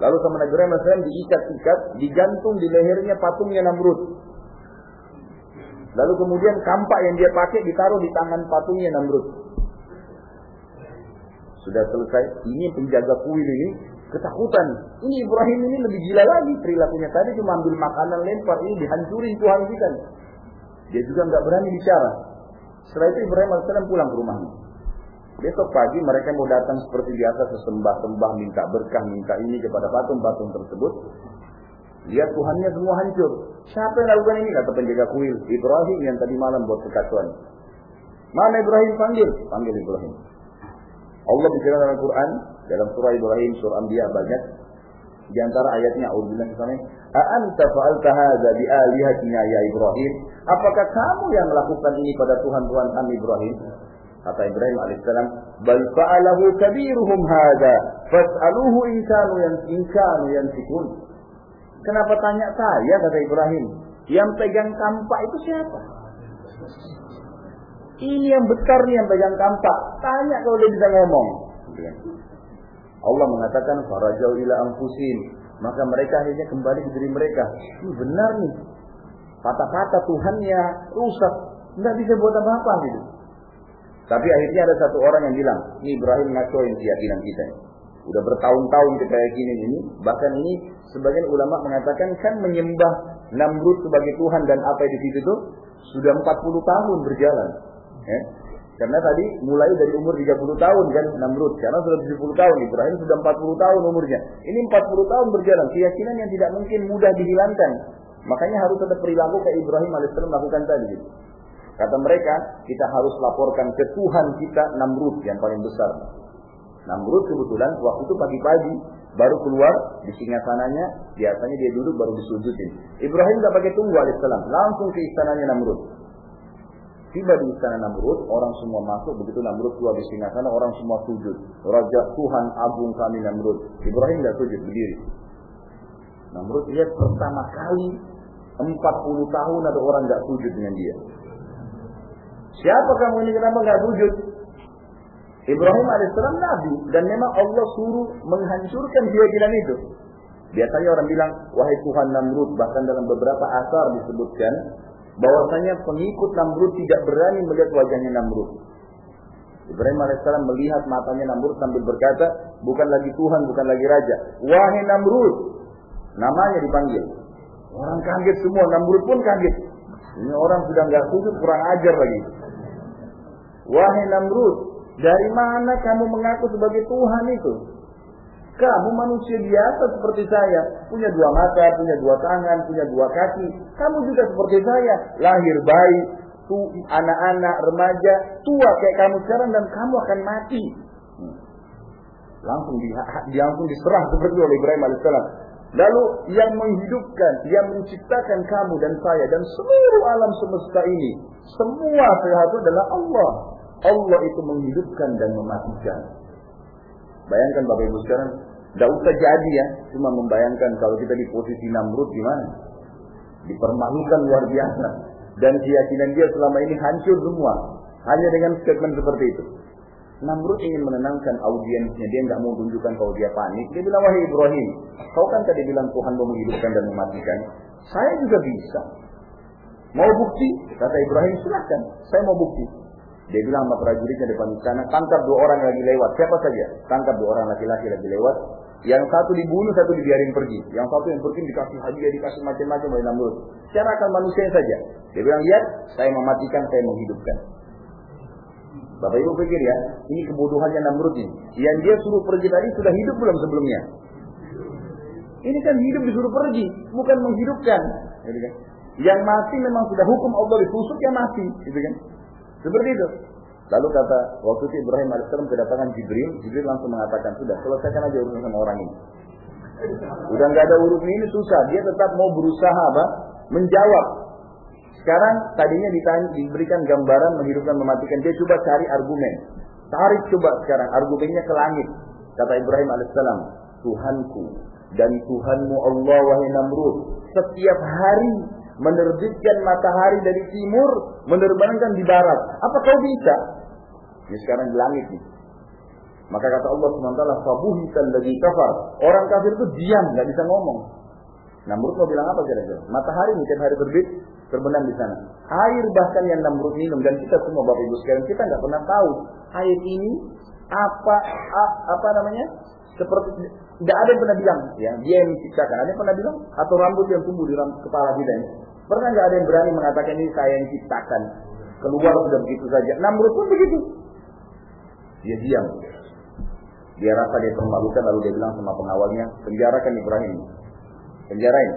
Lalu sama Nabi AS diikat-ikat, digantung di lehernya patungnya Namrud. Lalu kemudian kampak yang dia pakai ditaruh di tangan patungnya Namrud. Sudah selesai. Ini penjaga kuil ini ketakutan. Ini Ibrahim ini lebih gila lagi perilakunya. Tadi cuma ambil makanan lempar ini dihancurin Tuhan kita. Dia juga nggak berani bicara. Setelah itu Ibrahim AS pulang ke rumahnya. Besok pagi mereka mau datang seperti biasa sesembah-sembah, minta berkah, minta ini kepada patung-patung tersebut. Lihat Tuhannya semua hancur. Siapa yang lakukan ini? Kata penjaga kuil. Ibrahim yang tadi malam buat kekacauan. Mana Ibrahim panggil? Panggil Ibrahim. Allah bicara dalam Al-Quran, dalam surah Ibrahim, surah Anbiya banyak. Di antara ayatnya, A'udzubillah misalnya, A'anta fa'alta hadza bi alihatina ya Ibrahim? Apakah kamu yang melakukan ini pada Tuhan-Tuhan kami Ibrahim? Kata Ibrahim alaihissalam, "Bal fa'alahu kabiruhum hadza, fas'aluhu in kanu yang in kanu yantikun." Kenapa tanya saya kata Ibrahim? Yang pegang kampak itu siapa? Ini yang besar nih yang pegang kampak. Tanya kalau dia bisa ngomong. Allah mengatakan farajau ila anfusin. Maka mereka akhirnya kembali ke diri mereka. Ini benar nih. Kata-kata Tuhannya rusak. Tidak bisa buat apa-apa gitu. Tapi akhirnya ada satu orang yang bilang, ini Ibrahim ngacoin keyakinan kita. Udah bertahun-tahun kita yakinin ini. Bahkan ini sebagian ulama mengatakan kan menyembah Namrud sebagai Tuhan dan apa di situ itu sudah 40 tahun berjalan. Ya. Karena tadi mulai dari umur 30 tahun kan Namrud. Karena sudah 70 tahun. Ibrahim sudah 40 tahun umurnya. Ini 40 tahun berjalan. Keyakinan yang tidak mungkin mudah dihilangkan. Makanya harus ada perilaku kayak Ibrahim AS melakukan tadi. Kata mereka, kita harus laporkan ke Tuhan kita Namrud yang paling besar. Namrud kebetulan waktu itu pagi-pagi baru keluar di singgasananya, biasanya dia duduk baru disujudin. Ibrahim tidak pakai tunggu alaihissalam, langsung ke istananya Namrud. Tiba di istana Namrud, orang semua masuk, begitu Namrud keluar di singgasana, orang semua sujud. Raja Tuhan agung kami Namrud. Ibrahim tidak sujud, berdiri. Namrud lihat pertama kali 40 tahun ada orang nggak sujud dengan dia. Siapa kamu ini kenapa nggak sujud? Ibrahim alaihissalam nabi dan memang Allah suruh menghancurkan keyakinan itu. Biasanya orang bilang, wahai Tuhan Namrud, bahkan dalam beberapa asar disebutkan bahwasanya pengikut Namrud tidak berani melihat wajahnya Namrud. Ibrahim alaihissalam melihat matanya Namrud sambil berkata, bukan lagi Tuhan, bukan lagi Raja. Wahai Namrud, namanya dipanggil. Orang kaget semua, Namrud pun kaget. Ini orang sudah nggak sujud, kurang ajar lagi. Wahai Namrud, dari mana kamu mengaku sebagai Tuhan itu? Kamu manusia biasa seperti saya, punya dua mata, punya dua tangan, punya dua kaki. Kamu juga seperti saya, lahir bayi, anak-anak, remaja, tua kayak kamu sekarang dan kamu akan mati. Hmm. Langsung di, langsung diserang seperti oleh Ibrahim alaihissalam. Lalu yang menghidupkan, yang menciptakan kamu dan saya dan seluruh alam semesta ini, semua sesuatu adalah Allah. Allah itu menghidupkan dan mematikan. Bayangkan Bapak Ibu sekarang, tidak usah jadi ya, cuma membayangkan kalau kita di posisi Namrud gimana? Dipermalukan luar biasa. Dan keyakinan dia selama ini hancur semua. Hanya dengan statement seperti itu. Namrud ingin menenangkan audiensnya, dia nggak mau tunjukkan kalau dia panik. Dia bilang, wahai Ibrahim, kau kan tadi bilang Tuhan mau menghidupkan dan mematikan. Saya juga bisa. Mau bukti? Kata Ibrahim, silahkan. Saya mau bukti. Dia bilang sama prajuritnya depan istana, tangkap dua orang lagi lewat. Siapa saja? Tangkap dua orang laki-laki lagi lewat. Yang satu dibunuh, satu dibiarin pergi. Yang satu yang pergi dikasih hadiah, dikasih macam-macam oleh Namrud. Secara akal manusia saja. Dia bilang, lihat, saya mematikan, saya menghidupkan. Bapak Ibu pikir ya, ini kebodohannya Namrud ini. Yang dia suruh pergi tadi sudah hidup belum sebelumnya? Ini kan hidup disuruh pergi, bukan menghidupkan. Gitu kan? Yang mati memang sudah hukum Allah ditusuk ya mati, gitu kan? Seperti itu. Lalu kata waktu itu Ibrahim alaihissalam kedatangan Jibril, Jibril langsung mengatakan sudah selesaikan aja urusan sama orang ini. Udah nggak ada urusan ini susah, dia tetap mau berusaha apa? Menjawab. Sekarang tadinya ditanya, diberikan gambaran menghidupkan mematikan, dia coba cari argumen. Tarik coba sekarang argumennya ke langit. Kata Ibrahim alaihissalam, Tuhanku dan Tuhanmu Allah wahai Namrud, setiap hari menerbitkan matahari dari timur, menerbangkan di barat. Apa kau bisa? Ini sekarang di langit nih. Maka kata Allah SWT, Fabuhitan lagi kafar. Orang kafir itu diam, nggak bisa ngomong. Namrud mau bilang apa kira-kira? Matahari nih hari terbit, terbenam di sana. Air bahkan yang Namrud minum dan kita semua Bapak Ibu sekalian kita nggak pernah tahu air ini apa a, apa namanya seperti tidak ada yang pernah bilang ya dia yang menciptakan ada yang pernah bilang atau rambut yang tumbuh di rambut kepala kita ini pernah nggak ada yang berani mengatakan ini saya yang ciptakan? Keluar sudah begitu saja. Namrud pun begitu. Dia diam. Dia rasa dia permalukan lalu dia bilang sama pengawalnya penjarakan Ibrahim. Penjarain?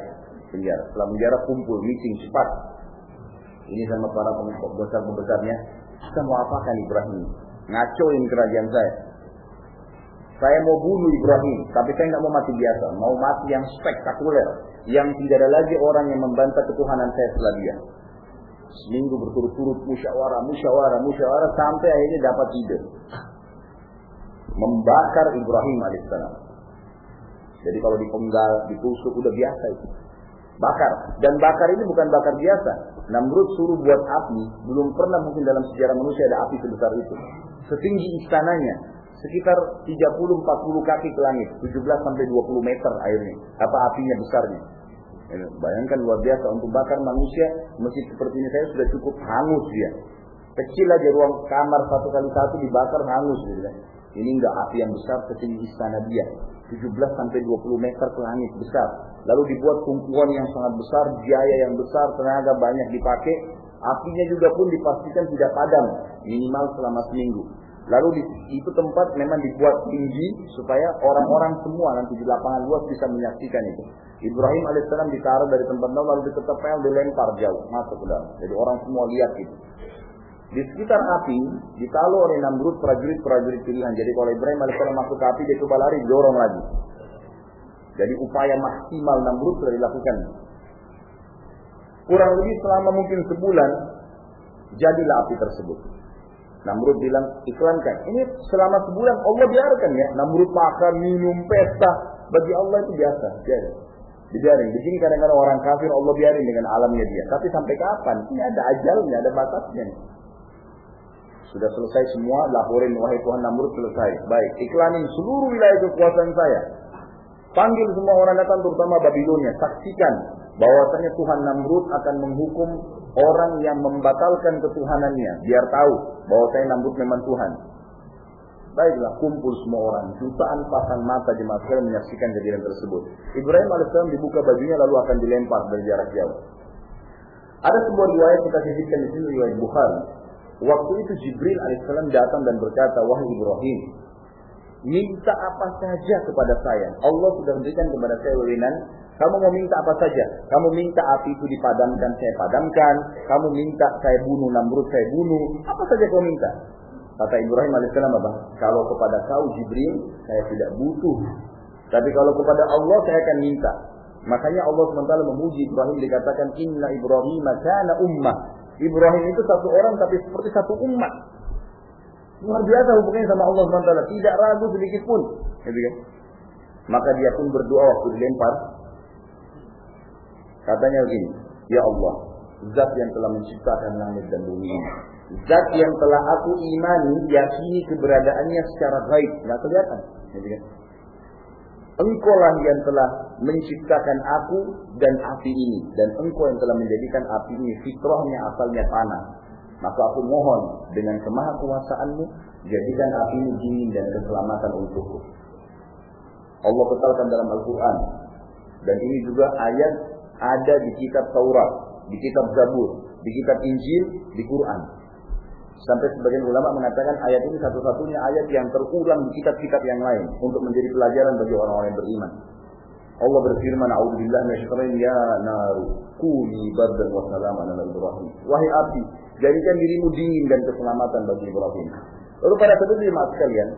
Penjara. Setelah penjara kumpul meeting cepat. Ini sama para pembesar pembesarnya kita mau apakan Ibrahim? Ngacoin kerajaan saya. Saya mau bunuh Ibrahim, tapi saya nggak mau mati biasa, mau mati yang spektakuler, yang tidak ada lagi orang yang membantah ketuhanan saya setelah dia. Seminggu berturut-turut musyawarah, musyawarah, musyawarah sampai akhirnya dapat ide. Membakar Ibrahim alaihissalam. Jadi kalau dipenggal, ditusuk udah biasa itu. Bakar. Dan bakar ini bukan bakar biasa. Namrud suruh buat api, belum pernah mungkin dalam sejarah manusia ada api sebesar itu. Setinggi istananya, sekitar 30-40 kaki ke langit, 17 sampai 20 meter airnya, apa apinya besarnya. Bayangkan luar biasa untuk bakar manusia, masjid seperti ini saya sudah cukup hangus dia. Kecil aja ruang kamar satu kali satu dibakar hangus kan. Ini enggak api yang besar setinggi istana dia. 17 sampai 20 meter ke langit besar. Lalu dibuat tumpuan yang sangat besar, biaya yang besar, tenaga banyak dipakai. Apinya juga pun dipastikan tidak padam, minimal selama seminggu. Lalu di, itu tempat memang dibuat tinggi supaya orang-orang semua nanti di lapangan luas bisa menyaksikan itu. Ibrahim alaihissalam ditaruh dari tempat nol lalu ditetapkan dilempar jauh masuk ke dalam. Jadi orang semua lihat itu. Di sekitar api ditaruh oleh Namrud prajurit-prajurit pilihan. Jadi kalau Ibrahim alaihissalam masuk ke api dia coba lari dorong lagi. Jadi upaya maksimal Namrud sudah dilakukan. Kurang lebih selama mungkin sebulan jadilah api tersebut. Namrud bilang iklankan. Ini selama sebulan Allah biarkan ya. Namrud makan, minum, pesta. Bagi Allah itu biasa. Biarin. Dibiarin. Di sini kadang-kadang orang kafir Allah biarin dengan alamnya dia. Tapi sampai kapan? Ini ada ajalnya, ada batasnya. Sudah selesai semua, laporin wahai Tuhan Namrud selesai. Baik, iklanin seluruh wilayah kekuasaan saya. Panggil semua orang datang terutama Babilonia. Saksikan bahwasanya Tuhan Namrud akan menghukum orang yang membatalkan ketuhanannya. Biar tahu bahwa saya Namrud memang Tuhan. Baiklah, kumpul semua orang. Jutaan pasang mata di sekalian menyaksikan kejadian tersebut. Ibrahim alaihissalam dibuka bajunya lalu akan dilempar dari jarak jauh. Ada sebuah riwayat kita sisipkan di sini riwayat Bukhari. Waktu itu Jibril alaihissalam datang dan berkata, wahai Ibrahim, minta apa saja kepada saya. Allah sudah berikan kepada saya wewenang. Kamu mau minta apa saja? Kamu minta api itu dipadamkan, saya padamkan. Kamu minta saya bunuh Namrud, saya bunuh. Apa saja kau minta? Kata Ibrahim apa? Kalau kepada kau Jibril, saya tidak butuh Tapi kalau kepada Allah saya akan minta. Makanya Allah SWT memuji Ibrahim dikatakan Inna Ibrahim kana ummah. Ibrahim itu satu orang tapi seperti satu umat. Luar biasa hubungannya sama Allah SWT. Tidak ragu sedikit pun. Gitu kan? Maka dia pun berdoa waktu dilempar. Katanya begini. Ya Allah. Zat yang telah menciptakan langit dan bumi ini. Zat yang telah aku imani, yakini keberadaannya secara baik. Nggak kelihatan. Gitu kan? Engkau lah yang telah menciptakan aku dan api ini. Dan engkau yang telah menjadikan api ini fitrahnya asalnya panas. Maka aku mohon dengan kemahakuasaanmu, jadikan api ini dingin dan keselamatan untukku. Allah ketalkan dalam Al-Quran. Dan ini juga ayat ada di kitab Taurat, di kitab Zabur, di kitab Injil, di Quran. Sampai sebagian ulama mengatakan ayat ini satu-satunya ayat yang terulang di kitab-kitab yang lain untuk menjadi pelajaran bagi orang-orang yang beriman. Allah berfirman, "A'udzubillahi minasyaitonir ya naru kuni bardan wa salaman ala Ibrahim." Wahai api, jadikan dirimu dingin dan keselamatan bagi Ibrahim. Lalu pada saat itu jemaat sekalian,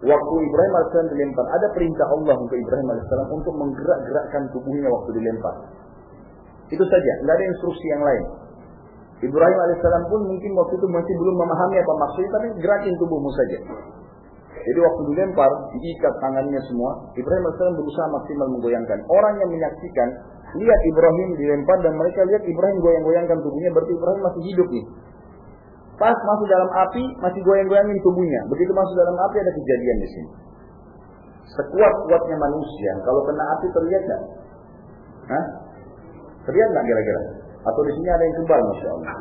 waktu Ibrahim AS dilempar, ada perintah Allah untuk Ibrahim AS untuk menggerak-gerakkan tubuhnya waktu dilempar. Itu saja, tidak ada instruksi yang lain. Ibrahim AS pun mungkin waktu itu masih belum memahami apa maksudnya, tapi gerakin tubuhmu saja. Jadi waktu dilempar, diikat tangannya semua, Ibrahim AS berusaha maksimal menggoyangkan. Orang yang menyaksikan, lihat Ibrahim dilempar dan mereka lihat Ibrahim goyang-goyangkan tubuhnya, berarti Ibrahim masih hidup nih. Pas masuk dalam api, masih goyang-goyangin tubuhnya. Begitu masuk dalam api ada kejadian di sini. Sekuat-kuatnya manusia, kalau kena api terlihat nggak? Hah? Terlihat nggak kira-kira? Atau di sini ada yang kebal, masya Allah.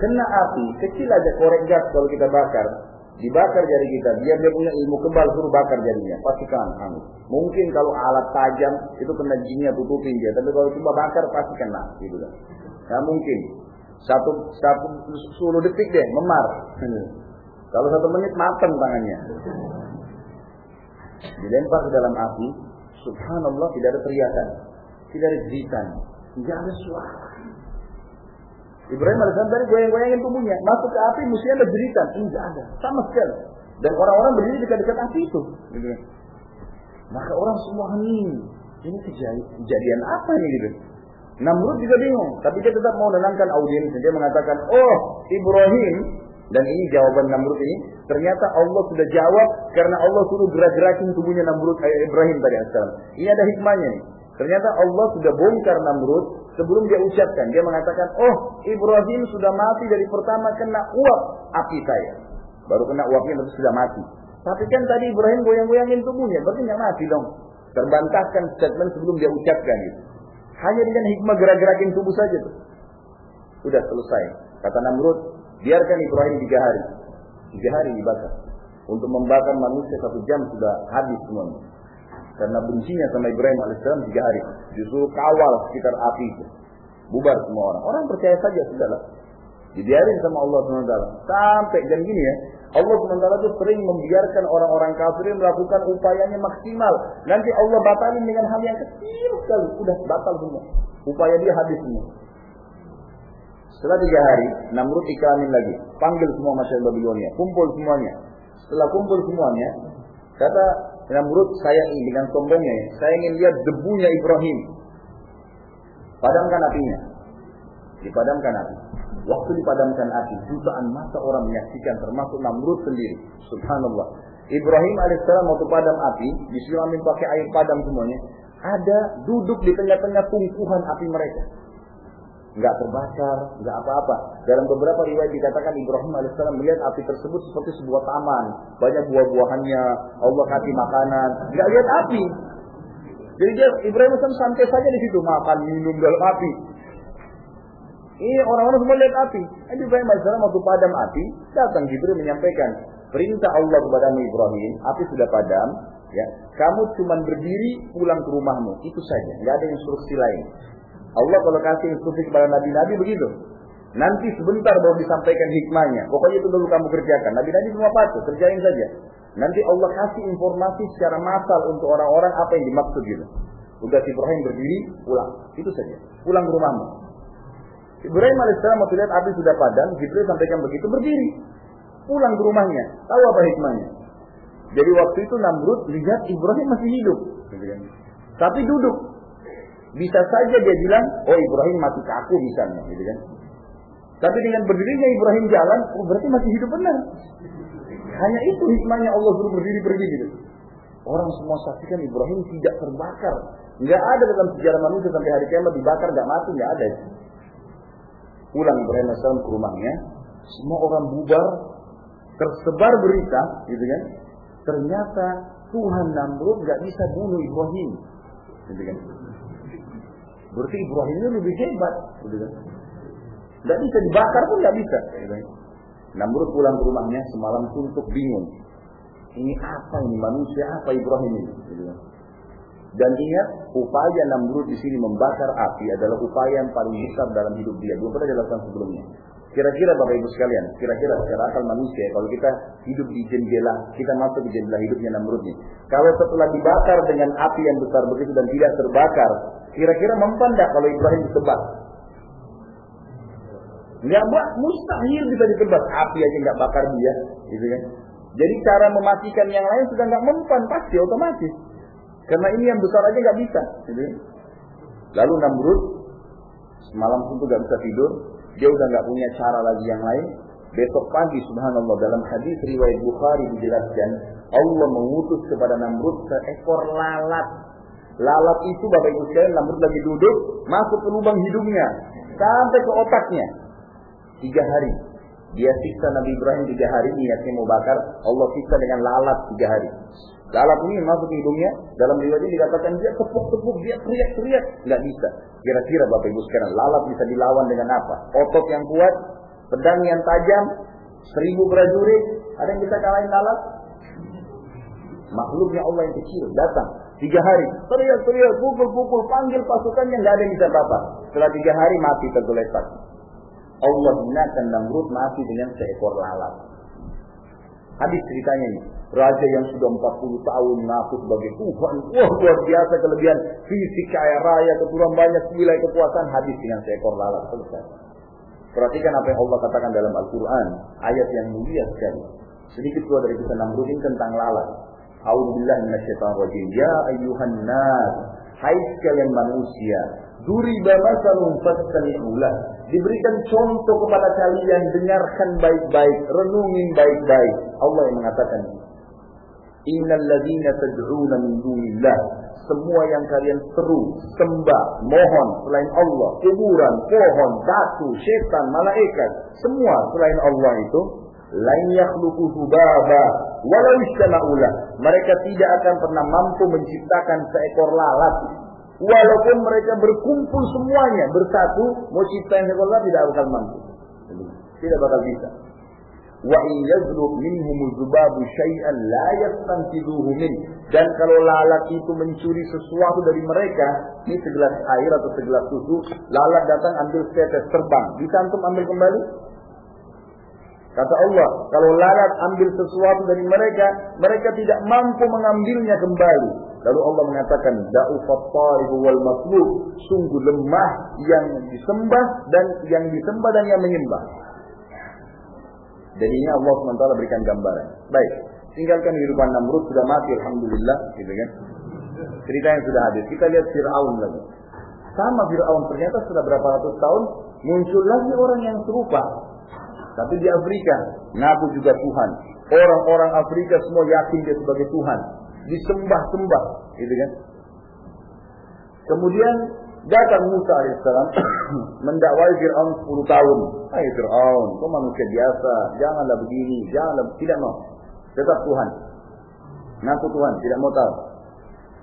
Kena api, kecil aja korek gas kalau kita bakar, dibakar jari kita, biar dia punya ilmu kebal suruh bakar jarinya, pasti kan Mungkin kalau alat tajam itu kena jinnya tutupin dia, tapi kalau cuma bakar pasti kena, gitu kan. Nah, mungkin satu satu sepuluh detik deh memar. Kalau satu menit matang tangannya. Dilempar ke dalam api, subhanallah tidak ada teriakan, tidak ada jeritan, tidak ada suara. Ibrahim AS tadi goyang-goyangin tubuhnya, masuk ke api mesti ada jeritan, tidak ada, sama sekali. Dan orang-orang berdiri dekat-dekat api itu. Gitu. Maka orang semua hening. Ini kejadian apa ini gitu? Namrud juga bingung, tapi dia tetap mau menenangkan audiens. Dia mengatakan, oh Ibrahim, dan ini jawaban Namrud ini, ternyata Allah sudah jawab karena Allah suruh gerak-gerakin tubuhnya Namrud eh, Ibrahim tadi asal. Ini ada hikmahnya nih. Ternyata Allah sudah bongkar Namrud sebelum dia ucapkan. Dia mengatakan, oh Ibrahim sudah mati dari pertama kena uap api saya. Baru kena uapnya tapi sudah mati. Tapi kan tadi Ibrahim goyang-goyangin tubuhnya, berarti nggak mati dong. Terbantahkan statement sebelum dia ucapkan itu. Hanya dengan hikmah gerak-gerakin tubuh saja tuh. Sudah selesai. Kata Namrud, biarkan Ibrahim tiga hari. Tiga hari dibakar. Untuk membakar manusia satu jam sudah habis semuanya. Karena bencinya sama Ibrahim AS tiga hari. Justru kawal sekitar api itu. Bubar semua orang. Orang percaya saja, sudahlah. Dibiarin sama Allah SWT. Sampai jam gini ya. Allah SWT itu sering membiarkan orang-orang kafir melakukan upayanya maksimal. Nanti Allah batalin dengan hal yang kecil sekali. Sudah batal semua. Upaya dia habis semua. Setelah tiga hari, Namrud iklamin lagi. Panggil semua masyarakat Babilonia. Kumpul semuanya. Setelah kumpul semuanya, kata Namrud, saya ingin dengan sombongnya, saya ingin lihat debunya Ibrahim. Padamkan apinya. Dipadamkan api. Waktu dipadamkan api, jutaan mata orang menyaksikan termasuk Namrud sendiri. Subhanallah. Ibrahim alaihissalam waktu padam api, disiramin pakai air padam semuanya. Ada duduk di tengah-tengah tumpuhan api mereka. Enggak terbakar, enggak apa-apa. Dalam beberapa riwayat dikatakan Ibrahim alaihissalam melihat api tersebut seperti sebuah taman. Banyak buah-buahannya, Allah kasih makanan. Enggak lihat api. Jadi dia Ibrahim alaihissalam santai saja di situ makan minum dalam api. Ini orang-orang semua lihat api. Nabi Ibrahim AS waktu padam api, datang Jibril menyampaikan, perintah Allah kepada Ibrahim, api sudah padam, ya, kamu cuma berdiri pulang ke rumahmu, itu saja, nggak ada instruksi lain. Allah kalau kasih instruksi kepada nabi-nabi begitu. Nanti sebentar baru disampaikan hikmahnya. Pokoknya itu dulu kamu kerjakan. Nabi-nabi semua patuh, kerjain saja. Nanti Allah kasih informasi secara massal untuk orang-orang apa yang dimaksud gitu. Udah Ibrahim berdiri, pulang. Itu saja. Pulang ke rumahmu. Ibrahim alaihissalam waktu lihat api sudah padam, Jibril sampaikan begitu berdiri, pulang ke rumahnya. Tahu apa hikmahnya? Jadi waktu itu Namrud lihat Ibrahim masih hidup. Tapi duduk. Bisa saja dia bilang, oh Ibrahim mati kaku misalnya. Gitu kan. Tapi dengan berdirinya Ibrahim jalan, oh berarti masih hidup benar. Hanya itu hikmahnya Allah suruh berdiri pergi gitu. Orang semua saksikan Ibrahim tidak terbakar. Nggak ada dalam sejarah manusia sampai hari kiamat dibakar nggak mati nggak ada. Pulang Ibrahim AS ke rumahnya, semua orang bubar, tersebar berita, gitu kan? Ternyata Tuhan Namrud nggak bisa bunuh Ibrahim, gitu kan? Berarti Ibrahim itu lebih hebat, gitu kan? Nggak bisa dibakar pun nggak bisa. Gitu kan? Namrud pulang ke rumahnya semalam suntuk bingung. Ini apa ini manusia apa Ibrahim ini? Gitu kan? Dan ingat, upaya Namrud di sini membakar api adalah upaya yang paling besar dalam hidup dia. Belum pernah dilakukan sebelumnya. Kira-kira Bapak Ibu sekalian, kira-kira secara akal manusia, kalau kita hidup di jendela, kita masuk di jendela hidupnya Namrud ini. Kalau setelah dibakar dengan api yang besar begitu dan tidak terbakar, kira-kira mempan kalau Ibrahim ditebak? Enggak, mustahil bisa ditebak. Api aja nggak bakar dia, gitu kan? Jadi cara mematikan yang lain sudah nggak mempan, pasti otomatis. Karena ini yang besar aja nggak bisa. Gitu. Lalu Namrud semalam pun nggak bisa tidur, dia udah nggak punya cara lagi yang lain. Besok pagi subhanallah dalam hadis riwayat Bukhari dijelaskan Allah mengutus kepada Namrud seekor lalat. Lalat itu Bapak Ibu sekalian Namrud lagi duduk masuk ke lubang hidungnya sampai ke otaknya. Tiga hari. Dia siksa Nabi Ibrahim tiga hari niatnya mau bakar. Allah siksa dengan lalat tiga hari. Lalat ini masuk ke hidungnya, dalam riwayat ini dikatakan dia tepuk-tepuk, dia teriak-teriak. Nggak bisa. Kira-kira Bapak Ibu sekarang, lalat bisa dilawan dengan apa? Otot yang kuat, pedang yang tajam, seribu prajurit, ada yang bisa kalahin lalat? Makhluknya Allah yang kecil, datang. Tiga hari, teriak-teriak, pukul-pukul, panggil pasukannya, nggak ada yang bisa apa-apa. Setelah tiga hari mati tergeletak. Allah hinakan Namrud mati dengan seekor lalat. Habis ceritanya ini. Raja yang sudah 40 tahun mengaku sebagai Tuhan. Wah, luar biasa kelebihan fisik, kaya raya, keturunan banyak, wilayah kekuasaan. Habis dengan seekor lalat. Selesai. Perhatikan apa yang Allah katakan dalam Al-Quran. Ayat yang mulia sekali. Sedikit keluar dari kisah Namrud ini tentang lalat. A'udzubillah minasyaitonir rajim. Ya ayyuhan nas. Hai sekalian manusia. Duriba masalun fastami'ulah. Diberikan contoh kepada kalian, dengarkan baik-baik, renungin baik-baik. Allah yang mengatakan, Innal ladhina tad'una min dunillah. Semua yang kalian seru, sembah, mohon selain Allah, kuburan, pohon, batu, setan, malaikat, semua selain Allah itu lain yakhluqu hubaba walau istama'ulah. Mereka tidak akan pernah mampu menciptakan seekor lalat Walaupun mereka berkumpul semuanya bersatu, mau ciptain seekor lalat tidak akan mampu. Tidak bakal bisa. In yazlub minhum zubabu syai'an la yastanqidhuhu min. Dan kalau lalat itu mencuri sesuatu dari mereka, ini segelas air atau segelas susu, lalat datang ambil setes terbang, bisa antum ambil kembali? Kata Allah, kalau lalat ambil sesuatu dari mereka, mereka tidak mampu mengambilnya kembali. Lalu Allah mengatakan, Da'ufat wal maslub, sungguh lemah yang disembah dan yang disembah dan yang menyembah. Dan ini Allah SWT berikan gambaran. Baik, tinggalkan kehidupan Namrud sudah mati, Alhamdulillah, gitu kan. Cerita yang sudah hadir. Kita lihat Fir'aun lagi. Sama Fir'aun, ternyata sudah berapa ratus tahun, muncul lagi orang yang serupa. Tapi di Afrika, ngaku juga Tuhan. Orang-orang Afrika semua yakin dia sebagai Tuhan. Disembah-sembah, gitu kan. Kemudian datang Musa alaihissalam mendakwai Fir'aun 10 tahun. Hai Fir'aun, kau manusia biasa, janganlah begini, janganlah tidak mau. Tetap Tuhan. Ngaku Tuhan, tidak mau tahu.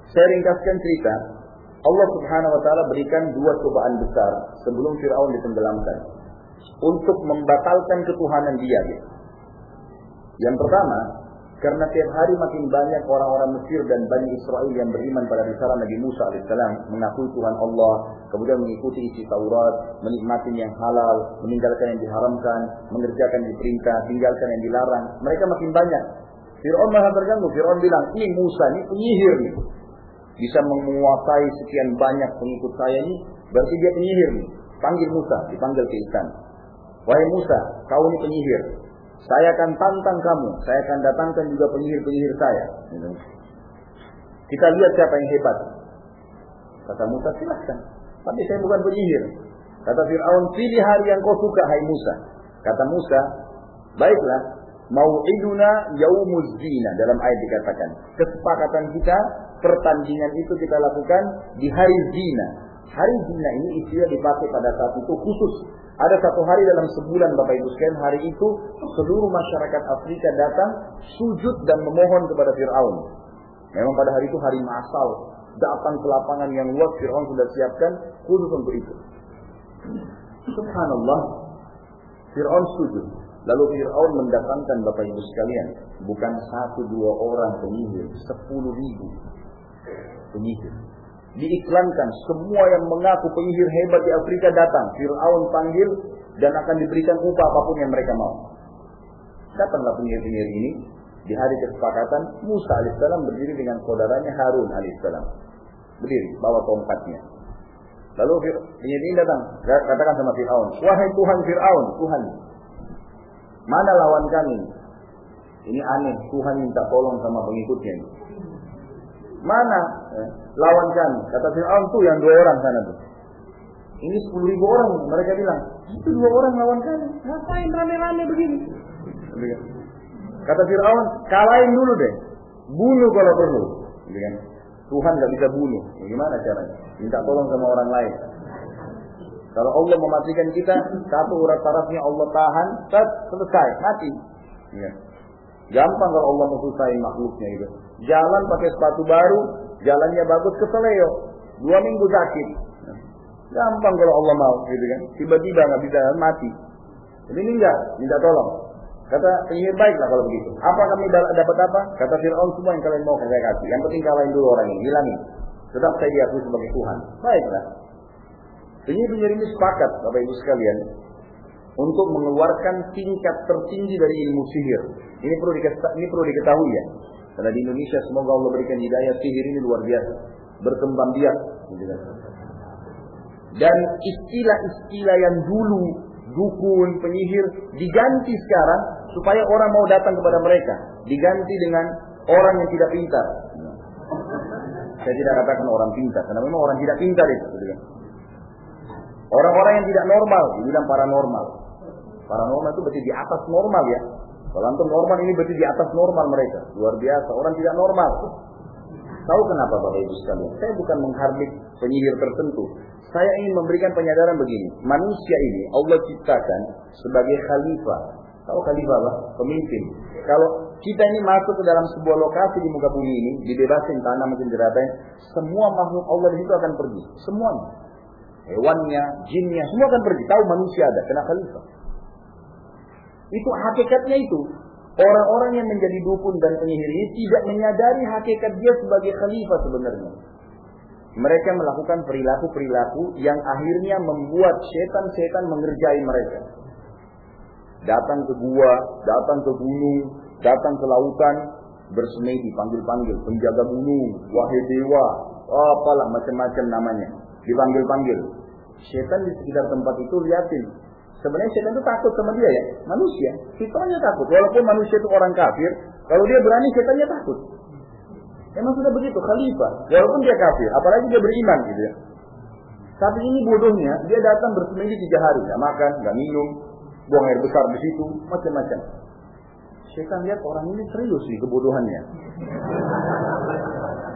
Saya ringkaskan cerita. Allah Subhanahu wa taala berikan dua cobaan besar sebelum Firaun ditenggelamkan untuk membatalkan ketuhanan dia. Gitu. Yang pertama, karena tiap hari makin banyak orang-orang Mesir dan Bani Israel yang beriman pada risalah Nabi Musa alaihissalam, mengakui Tuhan Allah, kemudian mengikuti isi Taurat, menikmati yang halal, meninggalkan yang diharamkan, mengerjakan yang diperintah, tinggalkan yang dilarang. Mereka makin banyak. Fir'aun malah terganggu. Fir'aun bilang, ini Musa, ini penyihir nih. Bisa menguasai sekian banyak pengikut saya ini, berarti dia penyihir nih. Panggil Musa, dipanggil ke istana. Wahai Musa, kau ini penyihir. Saya akan tantang kamu. Saya akan datangkan juga penyihir-penyihir saya. Kita lihat siapa yang hebat. Kata Musa, silahkan. Tapi saya bukan penyihir. Kata Fir'aun, pilih hari yang kau suka, hai Musa. Kata Musa, baiklah, mau'iduna yaumuz zina. Dalam ayat dikatakan, kesepakatan kita, pertandingan itu kita lakukan di hari zina. Hari zina ini istilah dipakai pada saat itu khusus. Ada satu hari dalam sebulan Bapak Ibu sekalian, hari itu seluruh masyarakat Afrika datang sujud dan memohon kepada Fir'aun. Memang pada hari itu hari masal, datang ke lapangan yang luas Fir'aun sudah siapkan khusus untuk itu. Subhanallah, Fir'aun sujud. Lalu Fir'aun mendatangkan Bapak Ibu sekalian, bukan satu dua orang penyihir, sepuluh ribu penyihir. Diiklankan semua yang mengaku penyihir hebat di Afrika datang. Fir'aun panggil dan akan diberikan upah apa pun yang mereka mau. Datanglah penyihir-penyihir ini di hari kesepakatan Musa alaihissalam berdiri dengan saudaranya Harun alaihissalam. Berdiri, bawa tongkatnya. Lalu penyihir ini datang, katakan sama Fir'aun, Wahai Tuhan Fir'aun, Tuhan, mana lawan kami? Ini aneh, Tuhan minta tolong sama pengikutnya. Mana eh, lawan kami? Kata Fir'aun tuh yang dua orang sana tuh. Ini sepuluh ribu orang, mereka bilang, itu dua orang lawan kami. Ngapain rame-rame begini? Kata Fir'aun, kalahin dulu deh. Bunuh kalau perlu. Gitu kan? Tuhan nggak bisa bunuh. Bagaimana caranya? Minta tolong sama orang lain. Kalau Allah mematikan kita, satu urat sarafnya Allah tahan, selesai, mati. Ya. Gampang kalau Allah mau makhluknya itu. Jalan pakai sepatu baru, jalannya bagus ke seleo. Dua minggu sakit. Gampang kalau Allah mau, gitu kan. Tiba-tiba nggak bisa mati. Ini enggak, minta tolong. Kata penyihir baiklah kalau begitu. Apa kami dapat apa? Kata Fir'aun semua yang kalian mau saya kasih. Yang penting kalahin dulu orang ini, hilangin. Tetap saya diakui sebagai Tuhan. Baiklah. Penyihir-penyihir ini sepakat, Bapak Ibu sekalian, untuk mengeluarkan tingkat tertinggi dari ilmu sihir. Ini perlu diketahui, ini perlu diketahui ya. Karena di Indonesia semoga Allah berikan hidayah sihir ini luar biasa. Berkembang biak. Dan istilah-istilah yang dulu dukun, penyihir diganti sekarang supaya orang mau datang kepada mereka. Diganti dengan orang yang tidak pintar. Saya tidak katakan orang pintar, karena memang orang tidak pintar itu. Orang-orang yang tidak normal, dibilang paranormal. Paranormal itu berarti di atas normal ya. Kalau antum normal ini berarti di atas normal mereka. Luar biasa. Orang tidak normal. Tahu kenapa Bapak Ibu sekalian? Saya bukan menghardik penyihir tertentu. Saya ingin memberikan penyadaran begini. Manusia ini Allah ciptakan sebagai khalifah. Tahu khalifah apa? Pemimpin. Kalau kita ini masuk ke dalam sebuah lokasi di muka bumi ini, dibebasin tanah mungkin diratain, semua makhluk Allah di situ akan pergi. Semuanya. Hewannya, jinnya, semua akan pergi. Tahu manusia ada, kena khalifah. Itu hakikatnya itu. Orang-orang yang menjadi dukun dan penyihir ini tidak menyadari hakikat dia sebagai khalifah sebenarnya. Mereka melakukan perilaku-perilaku yang akhirnya membuat setan-setan mengerjai mereka. Datang ke gua, datang ke gunung, datang ke lautan, bersemedi, panggil-panggil, penjaga gunung, wahai dewa, apalah macam-macam namanya, dipanggil-panggil. Setan di sekitar tempat itu liatin, Sebenarnya setan itu takut sama dia ya, manusia. Fitrahnya takut. Walaupun manusia itu orang kafir, kalau dia berani setannya takut. Emang sudah begitu, khalifah. Walaupun dia kafir, apalagi dia beriman gitu ya. Tapi ini bodohnya, dia datang bersemedi tiga hari, nggak makan, nggak minum, buang air besar di situ, macam-macam. Setan lihat orang ini serius nih kebodohannya.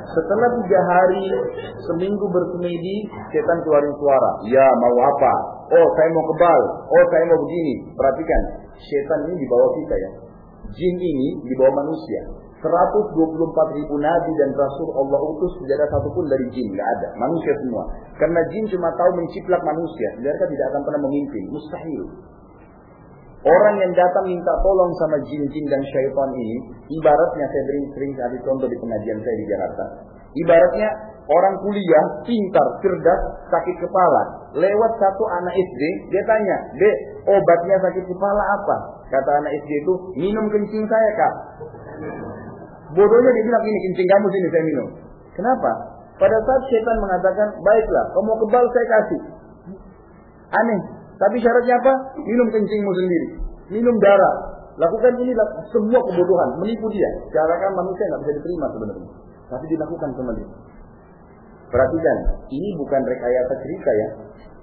Setelah tiga hari, seminggu bersemedi, setan keluarin suara. Ya, mau apa? Oh, saya mau kebal. Oh, saya mau begini. Perhatikan, setan ini di bawah kita ya. Jin ini di bawah manusia. 124 ribu nabi dan rasul Allah utus tidak ada satupun dari jin, nggak ada, manusia semua. Karena jin cuma tahu menciplak manusia, mereka tidak akan pernah memimpin, mustahil. Orang yang datang minta tolong sama jin-jin dan syaitan ini, ibaratnya saya beri sering kasih contoh di pengajian saya di Jakarta. Ibaratnya orang kuliah, pintar, cerdas, sakit kepala. Lewat satu anak SD, dia tanya, Dek, obatnya sakit kepala apa? Kata anak SD itu, minum kencing saya kak. Bodohnya dia bilang, ini kencing kamu sini saya minum. Kenapa? Pada saat setan mengatakan, baiklah, kamu kebal saya kasih. Aneh, tapi syaratnya apa? Minum kencingmu sendiri. Minum darah. Lakukan ini semua kebodohan, menipu dia. Cara kan manusia nggak bisa diterima sebenarnya. Tapi dilakukan sama dia. Perhatikan, ini bukan rekayasa cerita ya.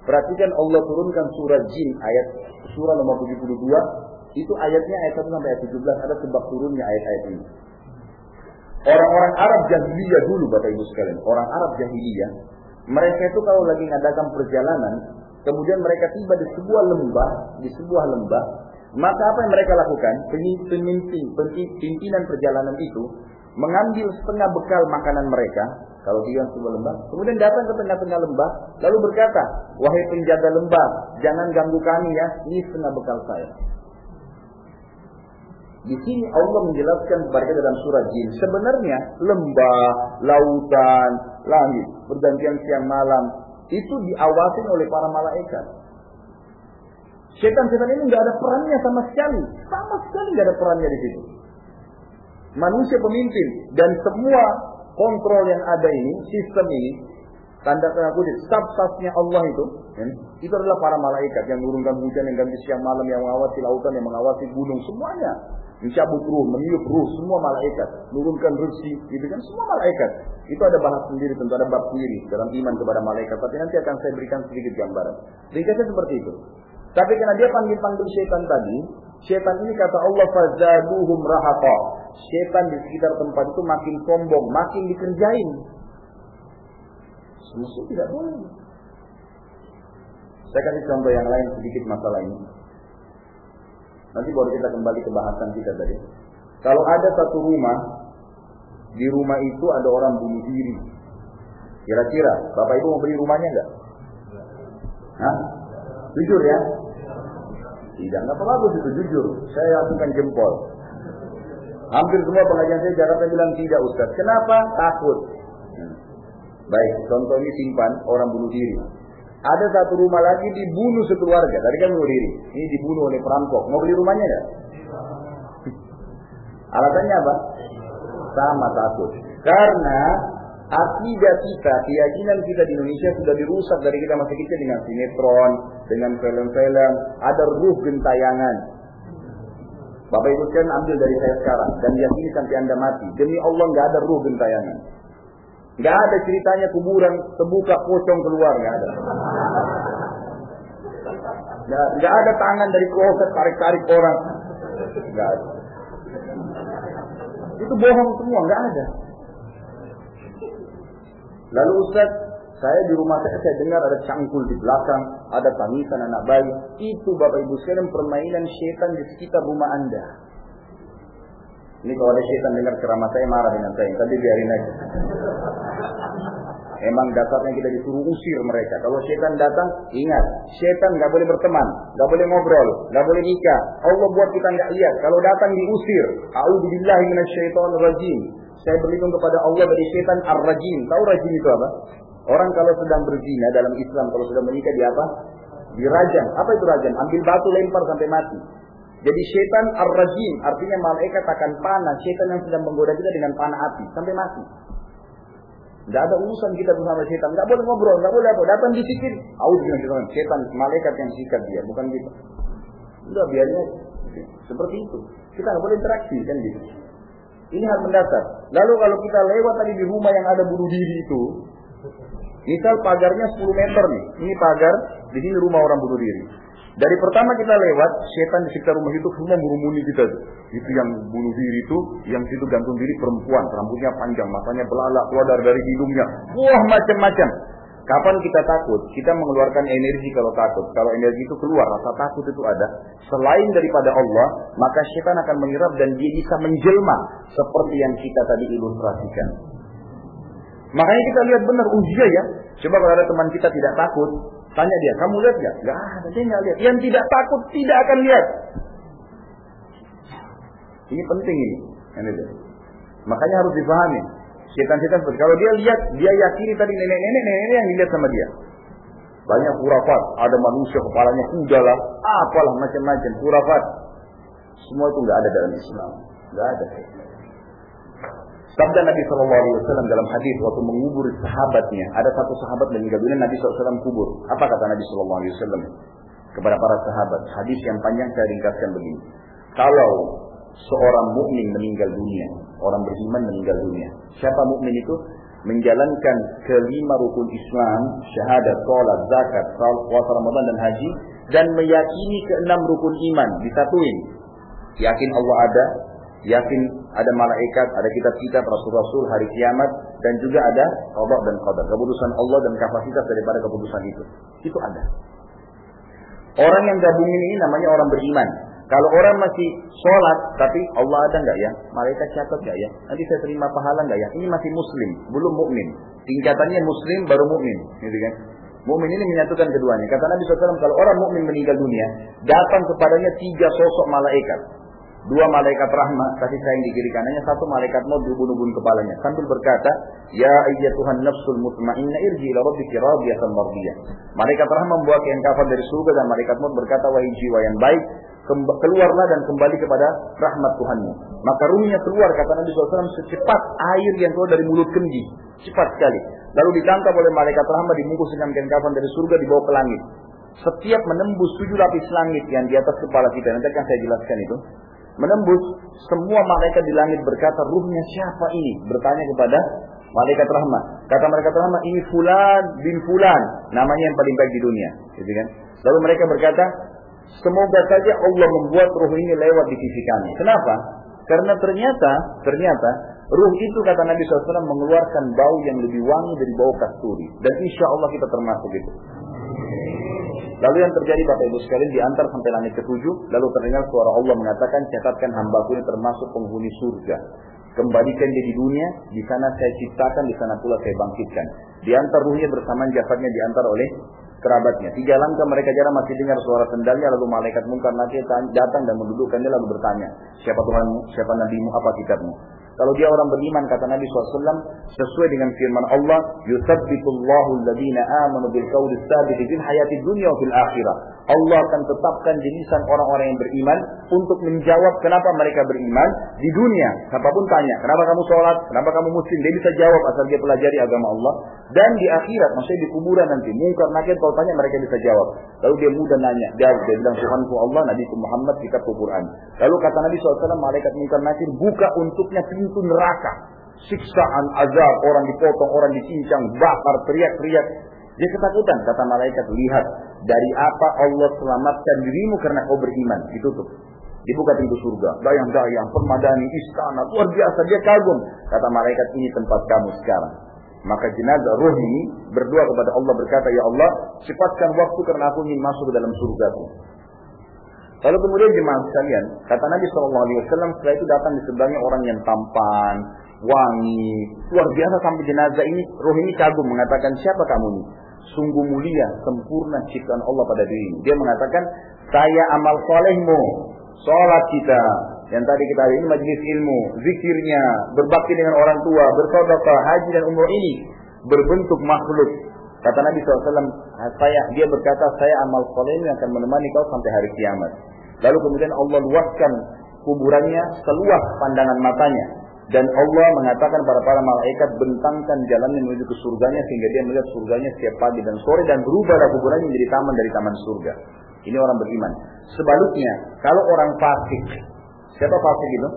Perhatikan Allah turunkan surah jin ayat surah nomor 72. Itu ayatnya ayat 1 sampai ayat 17 ada sebab turunnya ayat-ayat ini. Orang-orang Arab jahiliyah dulu Bapak Ibu sekalian, orang Arab jahiliyah, mereka itu kalau lagi ngadakan perjalanan, kemudian mereka tiba di sebuah lembah, di sebuah lembah, maka apa yang mereka lakukan? Pemimpin, pimpinan perjalanan itu mengambil setengah bekal makanan mereka, kalau dia sebuah lembah, kemudian datang ke tengah-tengah lembah, lalu berkata, wahai penjaga lembah, jangan ganggu kami ya, ini setengah bekal saya. Di sini Allah menjelaskan kepada kita dalam surah Jin, sebenarnya lembah, lautan, langit, pergantian siang malam, itu diawasi oleh para malaikat. Setan-setan ini nggak ada perannya sama sekali, sama sekali nggak ada perannya di situ. Manusia pemimpin dan semua kontrol yang ada ini, sistem ini, tanda tanda kutip, staff-staffnya Allah itu, ya, itu adalah para malaikat yang menurunkan hujan, yang ganti siang malam, yang mengawasi lautan, yang mengawasi gunung, semuanya. Mencabut ruh, meniup ruh, semua malaikat. Menurunkan rezeki, itu kan semua malaikat. Itu ada bahas sendiri, tentu ada bab sendiri dalam iman kepada malaikat. Tapi nanti akan saya berikan sedikit gambaran. Ringkasnya seperti itu. Tapi karena dia panggil-panggil setan tadi, setan ini kata Allah fazaduhum rahata. Setan di sekitar tempat itu makin sombong, makin dikerjain. Semestinya tidak boleh. Saya kasih contoh yang lain sedikit masalah ini. Nanti baru kita kembali ke bahasan kita tadi. Kalau ada satu rumah, di rumah itu ada orang bunuh diri. Kira-kira, Bapak Ibu mau beli rumahnya enggak? Hah? Jujur ya? Tidak, nggak bagus itu jujur. Saya lakukan jempol. Hampir semua pengajian saya Jakarta bilang tidak Ustaz. Kenapa? Takut. Baik, contoh ini simpan orang bunuh diri. Ada satu rumah lagi dibunuh sekeluarga. Tadi kan bunuh diri. Ini dibunuh oleh perampok. Mau beli rumahnya nggak? Alasannya apa? Sama takut. Karena akidah kita, keyakinan kita di Indonesia sudah dirusak dari kita masih kecil dengan sinetron, dengan film-film, ada ruh gentayangan. Bapak Ibu kan ambil dari saya sekarang dan yakini sampai Anda mati. Demi Allah nggak ada ruh gentayangan. Nggak ada ceritanya kuburan terbuka pocong keluar, nggak ada. Nggak ada tangan dari kloset tarik-tarik orang. Nggak ada. Itu bohong semua, nggak ada. Lalu Ustaz, saya di rumah saya, saya dengar ada cangkul di belakang, ada tangisan anak bayi. Itu Bapak Ibu sekalian permainan setan di sekitar rumah Anda. Ini kalau ada setan dengar ceramah saya marah dengan saya, tapi biarin aja. Emang dasarnya kita disuruh usir mereka. Kalau setan datang, ingat, setan nggak boleh berteman, nggak boleh ngobrol, nggak boleh nikah. Allah buat kita nggak lihat. Kalau datang diusir. A'udzubillahi rajim. Saya berlindung kepada Allah dari setan ar-rajim. Tahu rajim itu apa? Orang kalau sedang berzina dalam Islam, kalau sudah menikah di apa? Dirajam. Apa itu rajam? Ambil batu lempar sampai mati. Jadi setan ar-rajim artinya malaikat akan panah setan yang sedang menggoda kita dengan panah api sampai mati. Tidak ada urusan kita bersama setan. Tidak boleh ngobrol, tidak boleh apa. Datang disikin. Aus dengan setan. Setan malaikat yang sikat dia, bukan kita. Sudah biarnya seperti itu. Kita nggak boleh interaksi kan gitu. Ini hal mendasar. Lalu kalau kita lewat tadi di rumah yang ada bunuh diri itu, misal pagarnya 10 meter nih, ini pagar, di sini rumah orang bunuh diri. Dari pertama kita lewat, setan di sekitar rumah itu semua merumuni kita. Itu yang bunuh diri itu, yang situ gantung diri perempuan, rambutnya panjang, matanya belalak, keluar dari hidungnya. Wah macam-macam. Kapan kita takut? Kita mengeluarkan energi kalau takut. Kalau energi itu keluar, rasa takut itu ada. Selain daripada Allah, maka setan akan menyerap dan dia bisa menjelma seperti yang kita tadi ilustrasikan. Makanya kita lihat benar ujian ya. Coba kalau ada teman kita tidak takut, tanya dia, kamu lihat nggak? Gak ada, dia nggak lihat. Yang tidak takut tidak akan lihat. Ini penting ini. Makanya harus dipahami. Setan-setan seperti kalau dia lihat, dia yakini tadi nenek-nenek nenek yang dilihat sama dia. Banyak kurafat, ada manusia kepalanya kuda lah, apalah macam-macam kurafat. Semua itu nggak ada dalam Islam, nggak ada. Sabda Nabi Wasallam dalam hadis waktu mengubur sahabatnya, ada satu sahabat meninggal dunia Nabi SAW kubur. Apa kata Nabi Wasallam kepada para sahabat? Hadis yang panjang saya ringkaskan begini. kalau seorang mukmin meninggal dunia, orang beriman meninggal dunia. Siapa mukmin itu? Menjalankan kelima rukun Islam, syahadat, salat, zakat, puasa Ramadan dan haji dan meyakini keenam rukun iman disatuin. Yakin Allah ada, yakin ada malaikat, ada kitab-kitab, rasul-rasul, hari kiamat, dan juga ada qada dan qadar. Keputusan Allah dan kapasitas daripada keputusan itu. Itu ada. Orang yang gabungin ini namanya orang beriman. Kalau orang masih sholat, tapi Allah ada nggak ya? Malaikat catat nggak ya? Nanti saya terima pahala nggak ya? Ini masih muslim, belum mukmin. Tingkatannya muslim baru mukmin, gitu kan? Mukmin ini menyatukan keduanya. Kata Nabi SAW, kalau orang mukmin meninggal dunia, datang kepadanya tiga sosok malaikat. Dua malaikat rahmat, kasih sayang di kiri kanannya, satu malaikat maut di ubun-ubun kepalanya. Sambil berkata, Ya Tuhan nafsul mutmainna irji ila rabbiki radiyatan mardiyah. Malaikat rahmat membawa yang kafir dari surga dan malaikat maut berkata, Wahai jiwa yang baik, keluarlah dan kembali kepada rahmat Tuhanmu. Maka ruhnya keluar, kata Nabi SAW, secepat air yang keluar dari mulut kendi. Cepat sekali. Lalu ditangkap oleh malaikat rahmat, dibungkus dengan kain kafan dari surga, dibawa ke langit. Setiap menembus tujuh lapis langit yang di atas kepala kita, nanti akan saya jelaskan itu. Menembus, semua malaikat di langit berkata, ruhnya siapa ini? Bertanya kepada malaikat rahmat. Kata malaikat rahmat, ini fulan bin fulan. Namanya yang paling baik di dunia. Gitu kan? Lalu mereka berkata, Semoga saja Allah membuat ruh ini lewat di sisi kami. Kenapa? Karena ternyata, ternyata ruh itu kata Nabi SAW mengeluarkan bau yang lebih wangi dari bau kasturi. Dan insya Allah kita termasuk itu. Lalu yang terjadi Bapak Ibu sekalian diantar sampai langit ketujuh. Lalu terdengar suara Allah mengatakan, catatkan hambaku ini termasuk penghuni surga. Kembalikan dia di dunia, di sana saya ciptakan, di sana pula saya bangkitkan. Diantar ruhnya bersama jasadnya diantar oleh kerabatnya. Tiga langkah mereka jalan masih dengar suara sendalnya lalu malaikat mungkar nanti datang dan mendudukkannya lalu bertanya, siapa Tuhanmu, siapa nabimu, apa kitabmu? Kalau dia orang beriman kata Nabi SAW sesuai dengan firman Allah, "Yutsabbitullahu alladziina aamanu bil qawli tsabit fil hayati dunya wa akhirah." Allah akan tetapkan di lisan orang-orang yang beriman untuk menjawab kenapa mereka beriman di dunia. Siapa pun tanya, "Kenapa kamu sholat? Kenapa kamu muslim?" Dia bisa jawab asal dia pelajari agama Allah. Dan di akhirat, maksudnya di kuburan nanti, mungkar nakir kalau tanya mereka bisa jawab. Lalu dia mudah nanya, jawab dia bilang Tuhanku Allah, Nabi Muhammad, kitab Quran. Lalu kata Nabi SAW, malaikat mungkar nakir buka untuknya pintu neraka. Siksaan, azab, orang dipotong, orang dicincang, bakar, teriak-teriak. Dia ketakutan, kata malaikat, lihat dari apa Allah selamatkan dirimu karena kau beriman. Ditutup. Dibuka pintu surga. Dayang-dayang, permadani, istana, luar biasa. Dia kagum. Kata malaikat, ini tempat kamu sekarang. Maka jenazah roh ini berdoa kepada Allah berkata, Ya Allah, cepatkan waktu karena aku ingin masuk ke dalam surgaku. Lalu kemudian jemaah sekalian, kata Nabi SAW, setelah itu datang di sebelahnya orang yang tampan, wangi, luar biasa sampai jenazah ini, roh ini kagum mengatakan, siapa kamu ini? Sungguh mulia, sempurna ciptaan Allah pada diri ini. Dia mengatakan, saya amal solehmu, sholat kita, yang tadi kita hari ini majelis ilmu, zikirnya, berbakti dengan orang tua, bersodokah, haji dan umroh ini berbentuk makhluk. Kata Nabi SAW, saya, dia berkata, saya amal soleh ini akan menemani kau sampai hari kiamat. Lalu kemudian Allah luaskan kuburannya seluas pandangan matanya. Dan Allah mengatakan para para malaikat bentangkan jalannya menuju ke surganya sehingga dia melihat surganya setiap pagi dan sore dan berubahlah kuburannya menjadi taman dari taman surga. Ini orang beriman. Sebaliknya, kalau orang fasik, siapa fasik itu?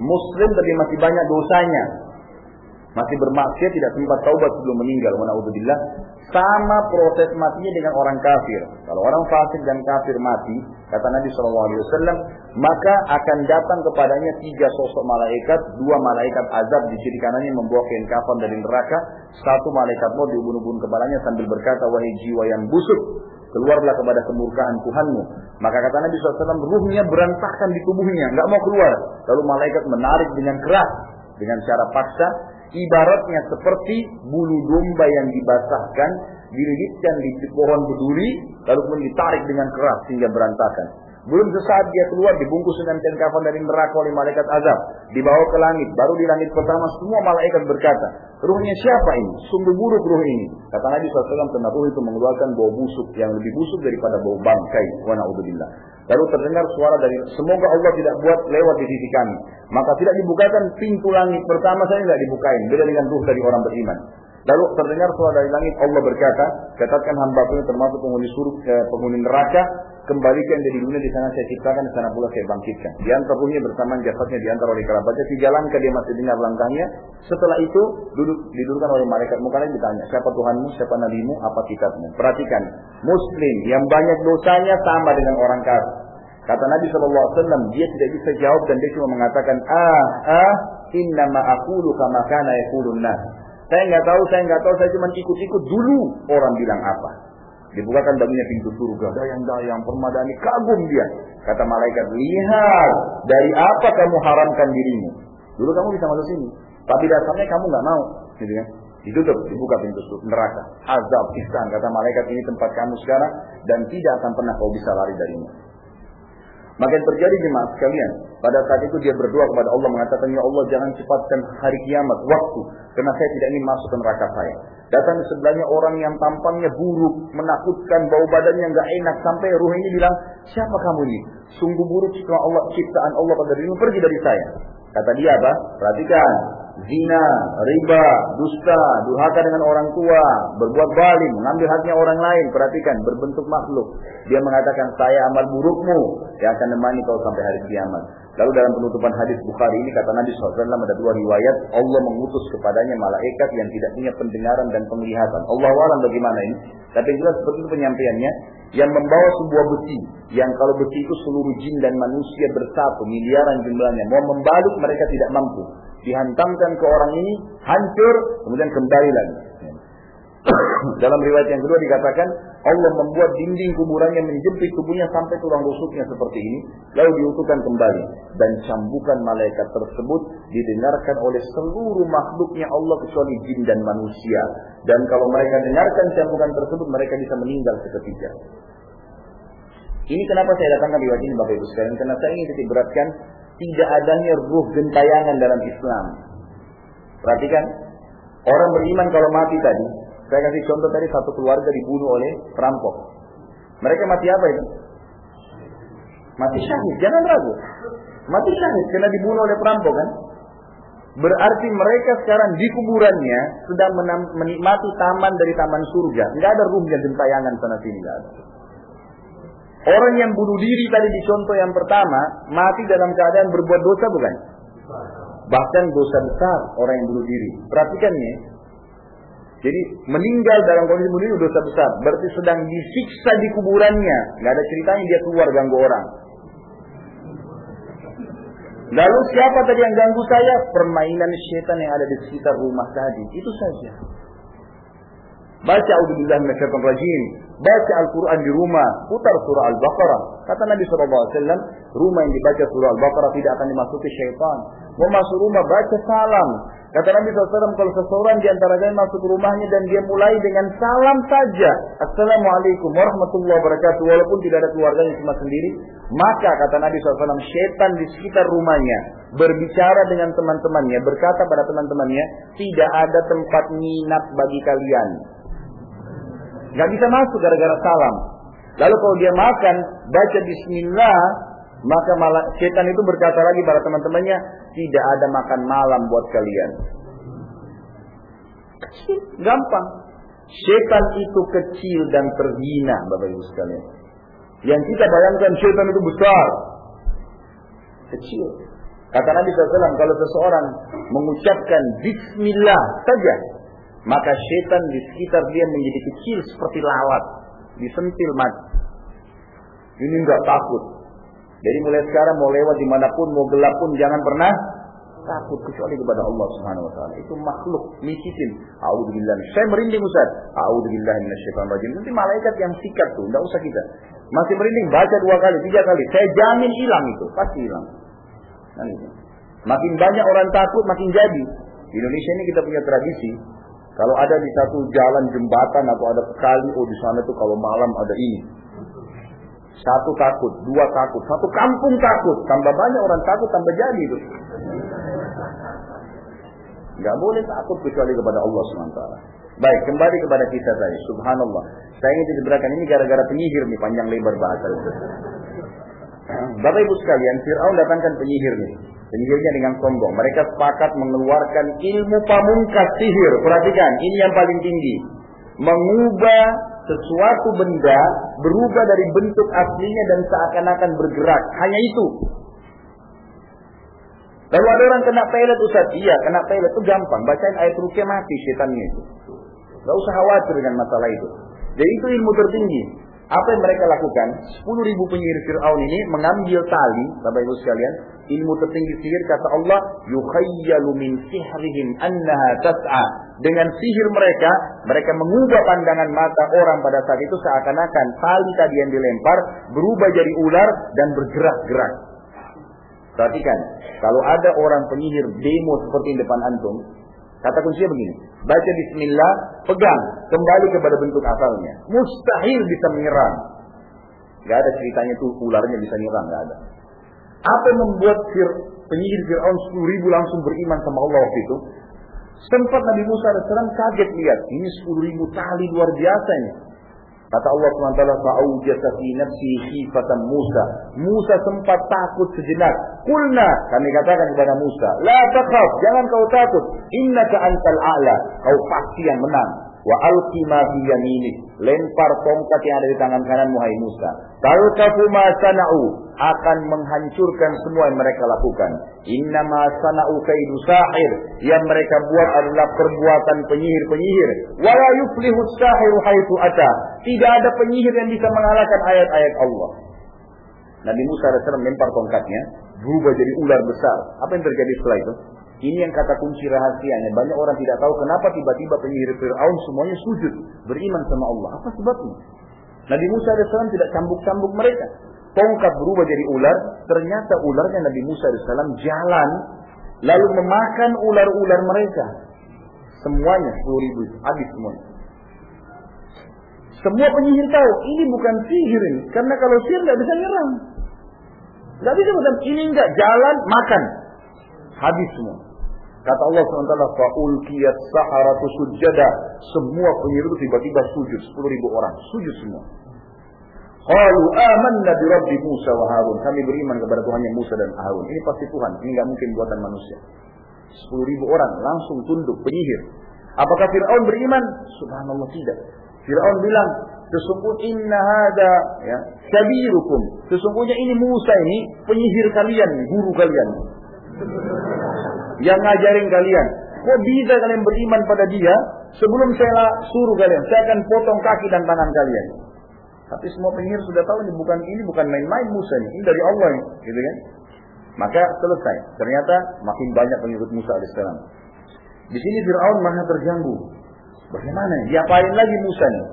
Muslim tapi masih banyak dosanya, masih bermaksiat tidak sempat taubat sebelum meninggal. Naudzubillah. Sama proses matinya dengan orang kafir. Kalau orang fasik dan kafir mati, kata Nabi SAW, maka akan datang kepadanya tiga sosok malaikat, dua malaikat azab di kiri kanannya membawa kain kafan dari neraka, satu malaikat mau diubun-ubun kepalanya sambil berkata, wahai jiwa yang busuk, keluarlah kepada kemurkaan Tuhanmu. Maka kata Nabi SAW, ruhnya berantakan di tubuhnya, nggak mau keluar. Lalu malaikat menarik dengan keras, dengan cara paksa, ibaratnya seperti bulu domba yang dibasahkan, dililitkan di pohon berduri, lalu kemudian ditarik dengan keras sehingga berantakan. Belum sesaat dia keluar dibungkus dengan kain kafan dari neraka oleh malaikat azab, dibawa ke langit. Baru di langit pertama semua malaikat berkata, ruhnya siapa ini? Sungguh buruk ruh ini. Kata Nabi SAW tentang ruh itu mengeluarkan bau busuk yang lebih busuk daripada bau bangkai. Wa na'udzubillah. Lalu terdengar suara dari semoga Allah tidak buat lewat di sisi kami. Maka tidak dibukakan pintu langit pertama saya tidak dibukain. Beda dengan ruh dari orang beriman. Lalu terdengar suara dari langit Allah berkata, katakan hamba itu termasuk penghuni surga, penghuni neraka, kembalikan dari dunia di sana saya ciptakan, di sana pula saya bangkitkan. Di antara punya bersamaan jasadnya diantar oleh kerabatnya, dijalankan dia masih dengar langkahnya. Setelah itu duduk didudukkan oleh malaikat muka lain ditanya, siapa Tuhanmu, siapa nabimu, apa kitabmu. Perhatikan, Muslim yang banyak dosanya sama dengan orang kafir. Kata Nabi SAW, dia tidak bisa jawab dan dia cuma mengatakan, ah, ah, inna ma'akulu kama kana. Saya nggak tahu, saya nggak tahu, saya cuma ikut-ikut dulu orang bilang apa. Dibukakan baginya pintu surga, dayang-dayang, permadani, kagum dia. Kata malaikat, lihat, dari apa kamu haramkan dirimu? Dulu kamu bisa masuk sini, tapi dasarnya kamu nggak mau, gitu kan? Ditutup, dibuka pintu neraka. Azab, ihsan, kata malaikat ini tempat kamu sekarang dan tidak akan pernah kau bisa lari darinya. Maka yang terjadi jemaah sekalian, pada saat itu dia berdoa kepada Allah mengatakan, Ya Allah jangan cepatkan hari kiamat, waktu, karena saya tidak ingin masuk ke neraka saya. Datang di sebelahnya orang yang tampangnya buruk, menakutkan, bau badannya nggak enak, sampai ruh ini bilang, siapa kamu ini? Sungguh buruk setelah Allah ciptaan Allah pada dirimu, pergi dari saya. Kata dia apa? Perhatikan, zina, riba, dusta, durhaka dengan orang tua, berbuat balim, mengambil haknya orang lain, perhatikan, berbentuk makhluk. Dia mengatakan, saya amal burukmu yang akan menemani kau sampai hari kiamat. Lalu dalam penutupan hadis Bukhari ini kata Nabi SAW ada dua riwayat Allah mengutus kepadanya malaikat yang tidak punya pendengaran dan penglihatan. Allah alam bagaimana ini? Tapi jelas seperti itu penyampaiannya yang membawa sebuah besi yang kalau besi itu seluruh jin dan manusia bersatu miliaran jumlahnya mau membalut mereka tidak mampu dihantamkan ke orang ini, hancur, kemudian kembali lagi. Dalam riwayat yang kedua dikatakan Allah membuat dinding kuburannya menjepit tubuhnya sampai tulang rusuknya seperti ini, lalu diutuhkan kembali dan cambukan malaikat tersebut didengarkan oleh seluruh makhluknya Allah kecuali jin dan manusia. Dan kalau mereka dengarkan cambukan tersebut mereka bisa meninggal seketika. Ini kenapa saya datangkan riwayat ini Bapak Ibu sekalian karena saya ingin titik beratkan tidak adanya ruh gentayangan dalam Islam. Perhatikan, orang beriman kalau mati tadi, saya kasih contoh tadi satu keluarga dibunuh oleh perampok. Mereka mati apa itu? Mati syahid, jangan ragu. Mati syahid karena dibunuh oleh perampok kan? Berarti mereka sekarang di kuburannya sedang menikmati taman dari taman surga. Tidak ada ruhnya gentayangan sana sini, ada. Orang yang bunuh diri tadi di contoh yang pertama, mati dalam keadaan berbuat dosa bukan? Bahkan dosa besar orang yang bunuh diri. Perhatikan ya. Jadi meninggal dalam kondisi bunuh diri dosa besar. Berarti sedang disiksa di kuburannya. Gak ada ceritanya dia keluar ganggu orang. Lalu siapa tadi yang ganggu saya? Permainan setan yang ada di sekitar rumah tadi. Itu saja. Baca A'udzubillah minasyaitonir rajim. Baca Al-Quran di rumah. Putar surah Al-Baqarah. Kata Nabi SAW, rumah yang dibaca surah Al-Baqarah tidak akan dimasuki syaitan. Mau masuk rumah, baca salam. Kata Nabi SAW, kalau seseorang di antara kalian masuk rumahnya dan dia mulai dengan salam saja. Assalamualaikum warahmatullahi wabarakatuh. Walaupun tidak ada keluarganya cuma sendiri. Maka kata Nabi SAW, syaitan di sekitar rumahnya berbicara dengan teman-temannya, berkata pada teman-temannya, tidak ada tempat nginap bagi kalian. Gak bisa masuk gara-gara salam. Lalu kalau dia makan, baca bismillah, maka malah setan itu berkata lagi pada teman-temannya, tidak ada makan malam buat kalian. Kecil, gampang. Setan itu kecil dan terhina, Bapak Ibu sekalian. Yang kita bayangkan setan itu besar. Kecil. Kata Nabi SAW, kalau seseorang mengucapkan Bismillah saja, maka setan di sekitar dia menjadi kecil seperti lalat, disentil mati. Ini enggak takut. Jadi mulai sekarang mau lewat di mana pun, mau gelap pun jangan pernah takut kecuali kepada Allah Subhanahu Wa Taala. Itu makhluk misikin. Audzubillah. Saya merinding Ustaz. Audzubillah minasyaitonir rajim. Nanti malaikat yang sikat tuh, enggak usah kita. Masih merinding, baca dua kali, tiga kali. Saya jamin hilang itu, pasti hilang. Itu. Makin banyak orang takut, makin jadi. Di Indonesia ini kita punya tradisi, kalau ada di satu jalan jembatan atau ada kali, oh di sana tuh kalau malam ada ini. Satu takut, dua takut, satu kampung takut. Tambah banyak orang takut, tambah jadi itu. Gak boleh takut kecuali kepada Allah SWT. Baik, kembali kepada kita tadi. Subhanallah. Saya ingin diberikan ini gara-gara penyihir nih, panjang lebar bahasa itu. Bapak Ibu sekalian, Fir'aun datangkan penyihir nih. Penyihirnya dengan sombong. Mereka sepakat mengeluarkan ilmu pamungkas sihir. Perhatikan, ini yang paling tinggi. Mengubah sesuatu benda berubah dari bentuk aslinya dan seakan-akan bergerak. Hanya itu. Lalu ada orang kena pelet Ustaz. Iya, kena pelet itu gampang. Bacain ayat rukyah mati setannya itu. Gak usah khawatir dengan masalah itu. Jadi itu ilmu tertinggi. Apa yang mereka lakukan? 10 ribu penyihir Fir'aun ini mengambil tali, Bapak Ibu sekalian, ilmu tertinggi sihir kata Allah, yukhayyalu min sihrihim annaha tas'a. Dengan sihir mereka, mereka mengubah pandangan mata orang pada saat itu seakan-akan tali tadi yang dilempar berubah jadi ular dan bergerak-gerak. Perhatikan, kalau ada orang penyihir demo seperti di depan antum, kata kuncinya begini, baca bismillah, pegang, kembali kepada bentuk asalnya. Mustahil bisa menyerang. Gak ada ceritanya tuh ularnya bisa nyerang, gak ada. Apa yang membuat Fir, penyihir Fir'aun 10 ribu langsung beriman sama Allah waktu itu? Sempat Nabi Musa AS kaget lihat, ini 10 ribu tali luar biasa ini. Kata Allah SWT, Fa'aujasa fi nafsi khifatan Musa. Musa sempat takut sejenak. Kulna, kami katakan kepada Musa, La takhaf, jangan kau takut. Innaka antal a'la, kau pasti yang menang. Wa alqima fi yaminik. Lempar tongkat yang ada di tangan kanan Muhai Musa. Talqafu ma sana'u. Akan menghancurkan semua yang mereka lakukan. Inna ma sana'u kaidu sahir. Yang mereka buat adalah perbuatan penyihir-penyihir. Wala yuflihu sahiru haitu ata. Tidak ada penyihir yang bisa mengalahkan ayat-ayat Allah. Nabi Musa AS melempar tongkatnya, berubah jadi ular besar. Apa yang terjadi setelah itu? Ini yang kata kunci rahasianya. Banyak orang tidak tahu kenapa tiba-tiba penyihir Fir'aun semuanya sujud. Beriman sama Allah. Apa sebabnya? Nabi Musa AS tidak cambuk-cambuk mereka. Tongkat berubah jadi ular. Ternyata ularnya Nabi Musa AS jalan. Lalu memakan ular-ular mereka. Semuanya 10 ribu. Habis semuanya. Semua penyihir tahu. Ini bukan sihir ini. Karena kalau sihir nggak bisa nyerang. Nggak bisa. Ini nggak jalan makan. Habis semua. Kata Allah SWT, فَأُلْكِيَتْ سَحَرَةُ sujada. Semua penyihir itu tiba-tiba sujud. 10 ribu orang. Sujud semua. Qalu amanna bi Rabbi Musa wa Harun. Kami beriman kepada Tuhan yang Musa dan Harun. Ini pasti Tuhan. Ini nggak mungkin buatan manusia. 10 ribu orang langsung tunduk penyihir. Apakah Fir'aun beriman? Subhanallah tidak. Fir'aun bilang, sesungguhnya inna hada ya, kabirukum. Sesungguhnya ini Musa ini penyihir kalian, guru kalian yang ngajarin kalian. Kok bisa kalian beriman pada dia sebelum saya suruh kalian? Saya akan potong kaki dan tangan kalian. Tapi semua penyihir sudah tahu ini bukan ini bukan main-main Musa ini, ini dari Allah ini, gitu kan? Maka selesai. Ternyata makin banyak pengikut Musa alaihissalam. Di sini Fir'aun maha terganggu. Bagaimana? Diapain lagi Musa nih?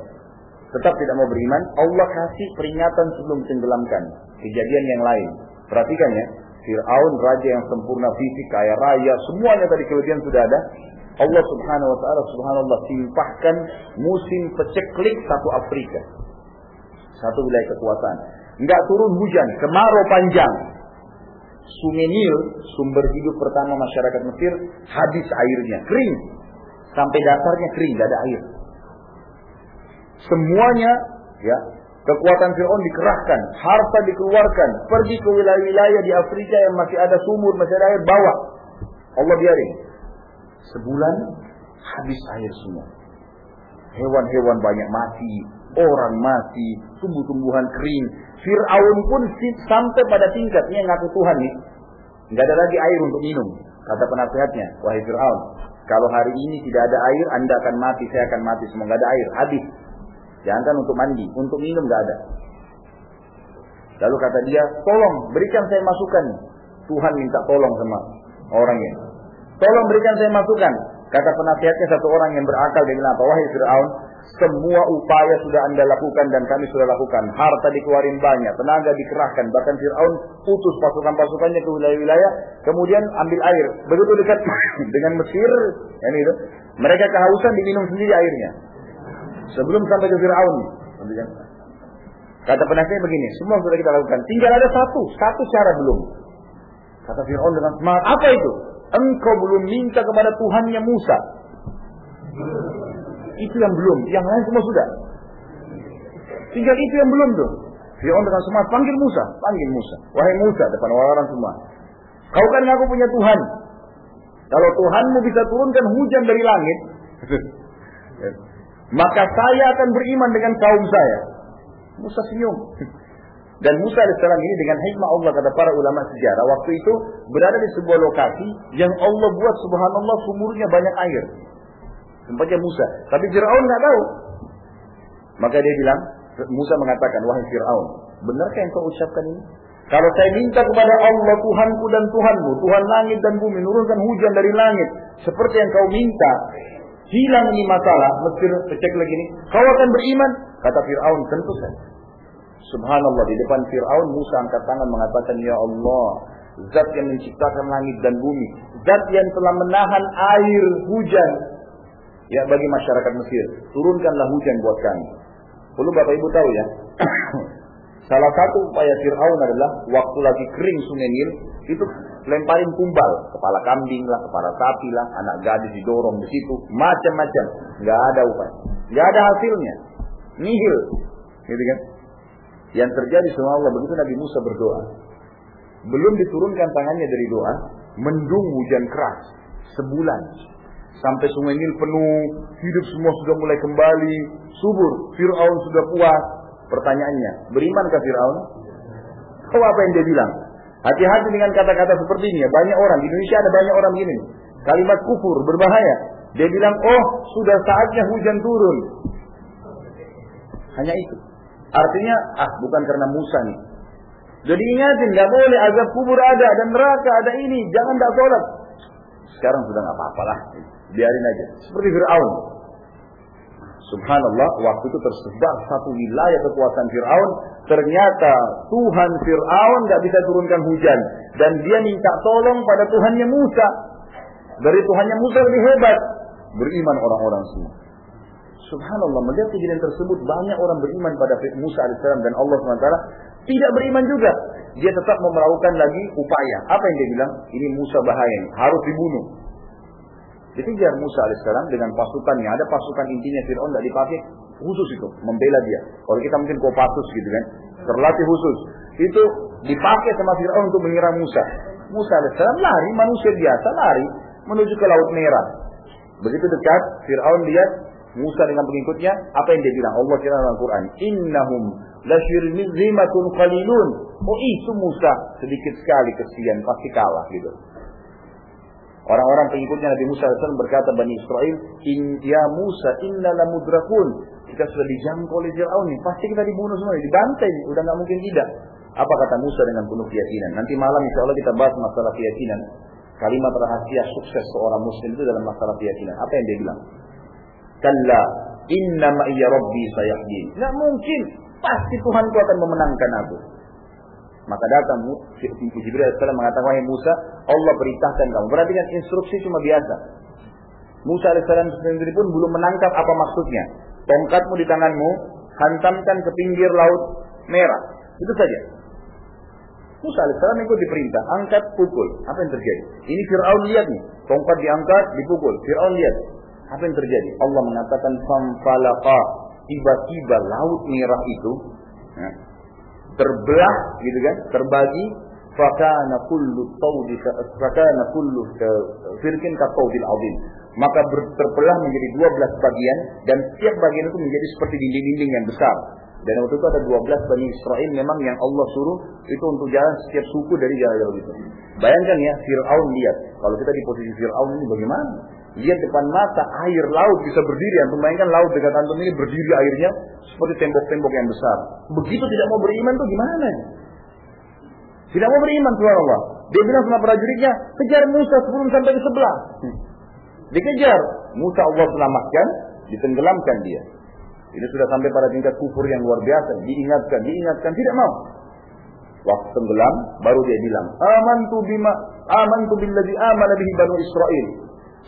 Tetap tidak mau beriman. Allah kasih peringatan sebelum tenggelamkan. Kejadian yang lain. Perhatikan ya. Fir'aun raja yang sempurna fisik, kaya raya, semuanya tadi kelebihan sudah ada. Allah Subhanahu wa taala subhanallah timpahkan musim peceklik satu Afrika. Satu wilayah kekuasaan. Enggak turun hujan, kemarau panjang. Sungai Nil, sumber hidup pertama masyarakat Mesir, habis airnya, kering. Sampai dasarnya kering, tidak ada air. Semuanya ya Kekuatan Fir'aun dikerahkan, harta dikeluarkan, pergi ke wilayah-wilayah di Afrika yang masih ada sumur, masih ada air, bawa. Allah biarin. Sebulan habis air semua. Hewan-hewan banyak mati, orang mati, tumbuh-tumbuhan kering. Fir'aun pun sampai pada tingkat ini yang ngaku Tuhan nih. Nggak ada lagi air untuk minum. Kata penasehatnya, wahai Fir'aun, kalau hari ini tidak ada air, anda akan mati, saya akan mati. Semua nggak ada air, habis. Jangan untuk mandi, untuk minum nggak ada. Lalu kata dia, tolong berikan saya masukan. Tuhan minta tolong sama orangnya. Tolong berikan saya masukan. Kata penasihatnya satu orang yang berakal dia bilang, wahai Fir'aun, semua upaya sudah anda lakukan dan kami sudah lakukan. Harta dikeluarin banyak, tenaga dikerahkan. Bahkan Fir'aun putus pasukan-pasukannya ke wilayah-wilayah, kemudian ambil air. Begitu dekat dengan Mesir, ini itu, mereka kehausan diminum sendiri airnya. Sebelum sampai ke Fir'aun. Kata penasihat begini, semua sudah kita lakukan. Tinggal ada satu, satu cara belum. Kata Fir'aun dengan semangat, apa itu? Engkau belum minta kepada Tuhannya Musa. Itu yang belum, yang lain semua sudah. Tinggal itu yang belum tuh. Fir'aun dengan semangat, panggil Musa, panggil Musa. Wahai Musa, depan orang semua. Kau kan ngaku punya Tuhan. Kalau Tuhanmu bisa turunkan hujan dari langit, maka saya akan beriman dengan kaum saya. Musa senyum. Dan Musa AS ini dengan hikmah Allah kata para ulama sejarah waktu itu berada di sebuah lokasi yang Allah buat subhanallah sumurnya banyak air. Tempatnya Musa. Tapi Fir'aun nggak tahu. Maka dia bilang, Musa mengatakan, wahai Fir'aun, benarkah yang kau ucapkan ini? Kalau saya minta kepada Allah Tuhanku dan Tuhanmu, Tuhan langit dan bumi, nurunkan hujan dari langit, seperti yang kau minta, hilang ini masalah, Mesir cek lagi ini, kau akan beriman? Kata Fir'aun, tentu saja. Subhanallah, di depan Fir'aun, Musa angkat tangan mengatakan, Ya Allah, Zat yang menciptakan langit dan bumi, Zat yang telah menahan air hujan, ya bagi masyarakat Mesir, turunkanlah hujan buat kami. Perlu Bapak Ibu tahu ya, salah satu upaya Fir'aun adalah waktu lagi kering sungai Nil, itu lemparin kumbal, kepala kambing lah, kepala sapi lah, anak gadis didorong di situ, macam-macam, nggak ada upaya, nggak ada hasilnya, nihil, gitu kan? Yang terjadi sama Allah begitu Nabi Musa berdoa, belum diturunkan tangannya dari doa, mendung hujan keras. Sebulan. Sampai sungai Nil penuh, hidup semua sudah mulai kembali, subur, Fir'aun sudah puas. Pertanyaannya, berimankah Fir'aun? Kau apa yang dia bilang? Hati-hati dengan kata-kata seperti ini ya. Banyak orang, di Indonesia ada banyak orang gini. Kalimat kufur, berbahaya. Dia bilang, oh sudah saatnya hujan turun. Hanya itu. Artinya, ah bukan karena Musa nih. Jadi ingatin, nggak boleh azab kubur ada dan neraka ada ini. Jangan tak sholat. Sekarang sudah nggak apa-apa lah. Biarin aja. Seperti Fir'aun. Subhanallah, waktu itu tersebar satu wilayah kekuasaan Fir'aun. Ternyata Tuhan Fir'aun nggak bisa turunkan hujan. Dan dia minta tolong pada Tuhannya Musa. Dari Tuhannya Musa lebih hebat. Beriman orang-orang semua. Subhanallah, melihat kejadian tersebut banyak orang beriman pada Musa AS dan Allah SWT tidak beriman juga. Dia tetap mau melakukan lagi upaya. Apa yang dia bilang? Ini Musa bahaya, harus dibunuh. Dikejar Musa alaihissalam dengan pasukannya. Ada pasukan intinya Fir'aun tidak dipakai khusus itu membela dia. Kalau kita mungkin kopasus gitu kan, terlatih khusus. Itu dipakai sama Fir'aun untuk menyerang Musa. Musa alaihissalam lari, manusia biasa lari menuju ke Laut Merah. Begitu dekat, Fir'aun lihat Musa dengan pengikutnya, apa yang dia bilang? Allah kira dalam Al-Quran, Innahum lasyirmizimatun qalilun. Oh itu Musa, sedikit sekali kesian, pasti kalah gitu. Orang-orang pengikutnya Nabi Musa AS berkata Bani Israel, In, Ya Musa, inna la mudrakun. Kita sudah dijangkau oleh Fir'aun. Pasti kita dibunuh semua, dibantai. Udah nggak mungkin tidak. Apa kata Musa dengan penuh keyakinan? Nanti malam insya Allah kita bahas masalah keyakinan. Kalimat rahasia sukses seorang muslim itu dalam masalah keyakinan. Apa yang dia bilang? Kalla inna ma'iyya rabbi sayahdin. Nggak mungkin. Pasti Tuhanku akan memenangkan aku. Maka datang Jibril AS mengatakan, Wahai Musa, Allah perintahkan kamu. Perhatikan instruksi cuma biasa. Musa AS sendiri pun belum menangkap apa maksudnya. Tongkatmu di tanganmu, hantamkan ke pinggir laut merah. Itu saja. Musa AS ikut diperintah, angkat, pukul. Apa yang terjadi? Ini Fir'aun lihat nih. Tongkat diangkat, dipukul. Fir'aun lihat. Apa yang terjadi? Allah mengatakan, Famfalaqa. Tiba-tiba laut merah itu, ya, terbelah gitu kan terbagi fakana kullu tawdi fakana kullu firkin ka tawdil azim maka terbelah menjadi 12 bagian dan setiap bagian itu menjadi seperti dinding-dinding yang besar dan waktu itu ada 12 Bani Israel memang yang Allah suruh itu untuk jalan setiap suku dari jalan-jalan itu. Bayangkan ya, Fir'aun lihat. Kalau kita di posisi Fir'aun ini bagaimana? Lihat depan mata air laut bisa berdiri. Antum bayangkan laut dekat antum ini berdiri airnya seperti tembok-tembok yang besar. Begitu tidak mau beriman tuh gimana? Tidak mau beriman Allah. Dia bilang sama prajuritnya, kejar Musa sebelum sampai ke sebelah. Dikejar. Musa Allah selamatkan, ditenggelamkan dia. Ini sudah sampai pada tingkat kufur yang luar biasa. Diingatkan, diingatkan, tidak mau. Waktu tenggelam, baru dia bilang, Amantu bima, amantu billadhi amana bihi banu Israel.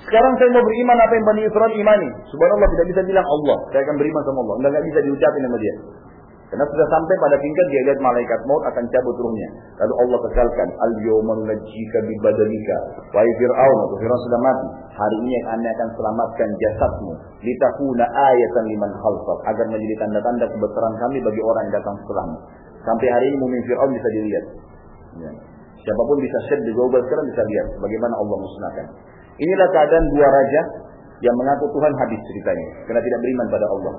Sekarang saya mau beriman apa yang Bani Israel imani. Subhanallah tidak bisa bilang Allah. Saya akan beriman sama Allah. Enggak, bisa diucapin sama dia. Karena sudah sampai pada tingkat dia lihat malaikat maut akan cabut ruhnya. Lalu Allah kekalkan, al yawman najika bi badanika. Wahai Fir'aun, atau Fir'aun sudah mati. Hari ini kami akan selamatkan jasadmu. Litakuna ayatan liman khalfak. Agar menjadi tanda-tanda kebesaran kami bagi orang yang datang setelahmu. Sampai hari ini mumin Fir'aun bisa dilihat. Ya. Siapa pun bisa share di Google sekarang bisa lihat bagaimana Allah musnahkan. Inilah keadaan dua raja yang mengaku Tuhan habis ceritanya karena tidak beriman pada Allah.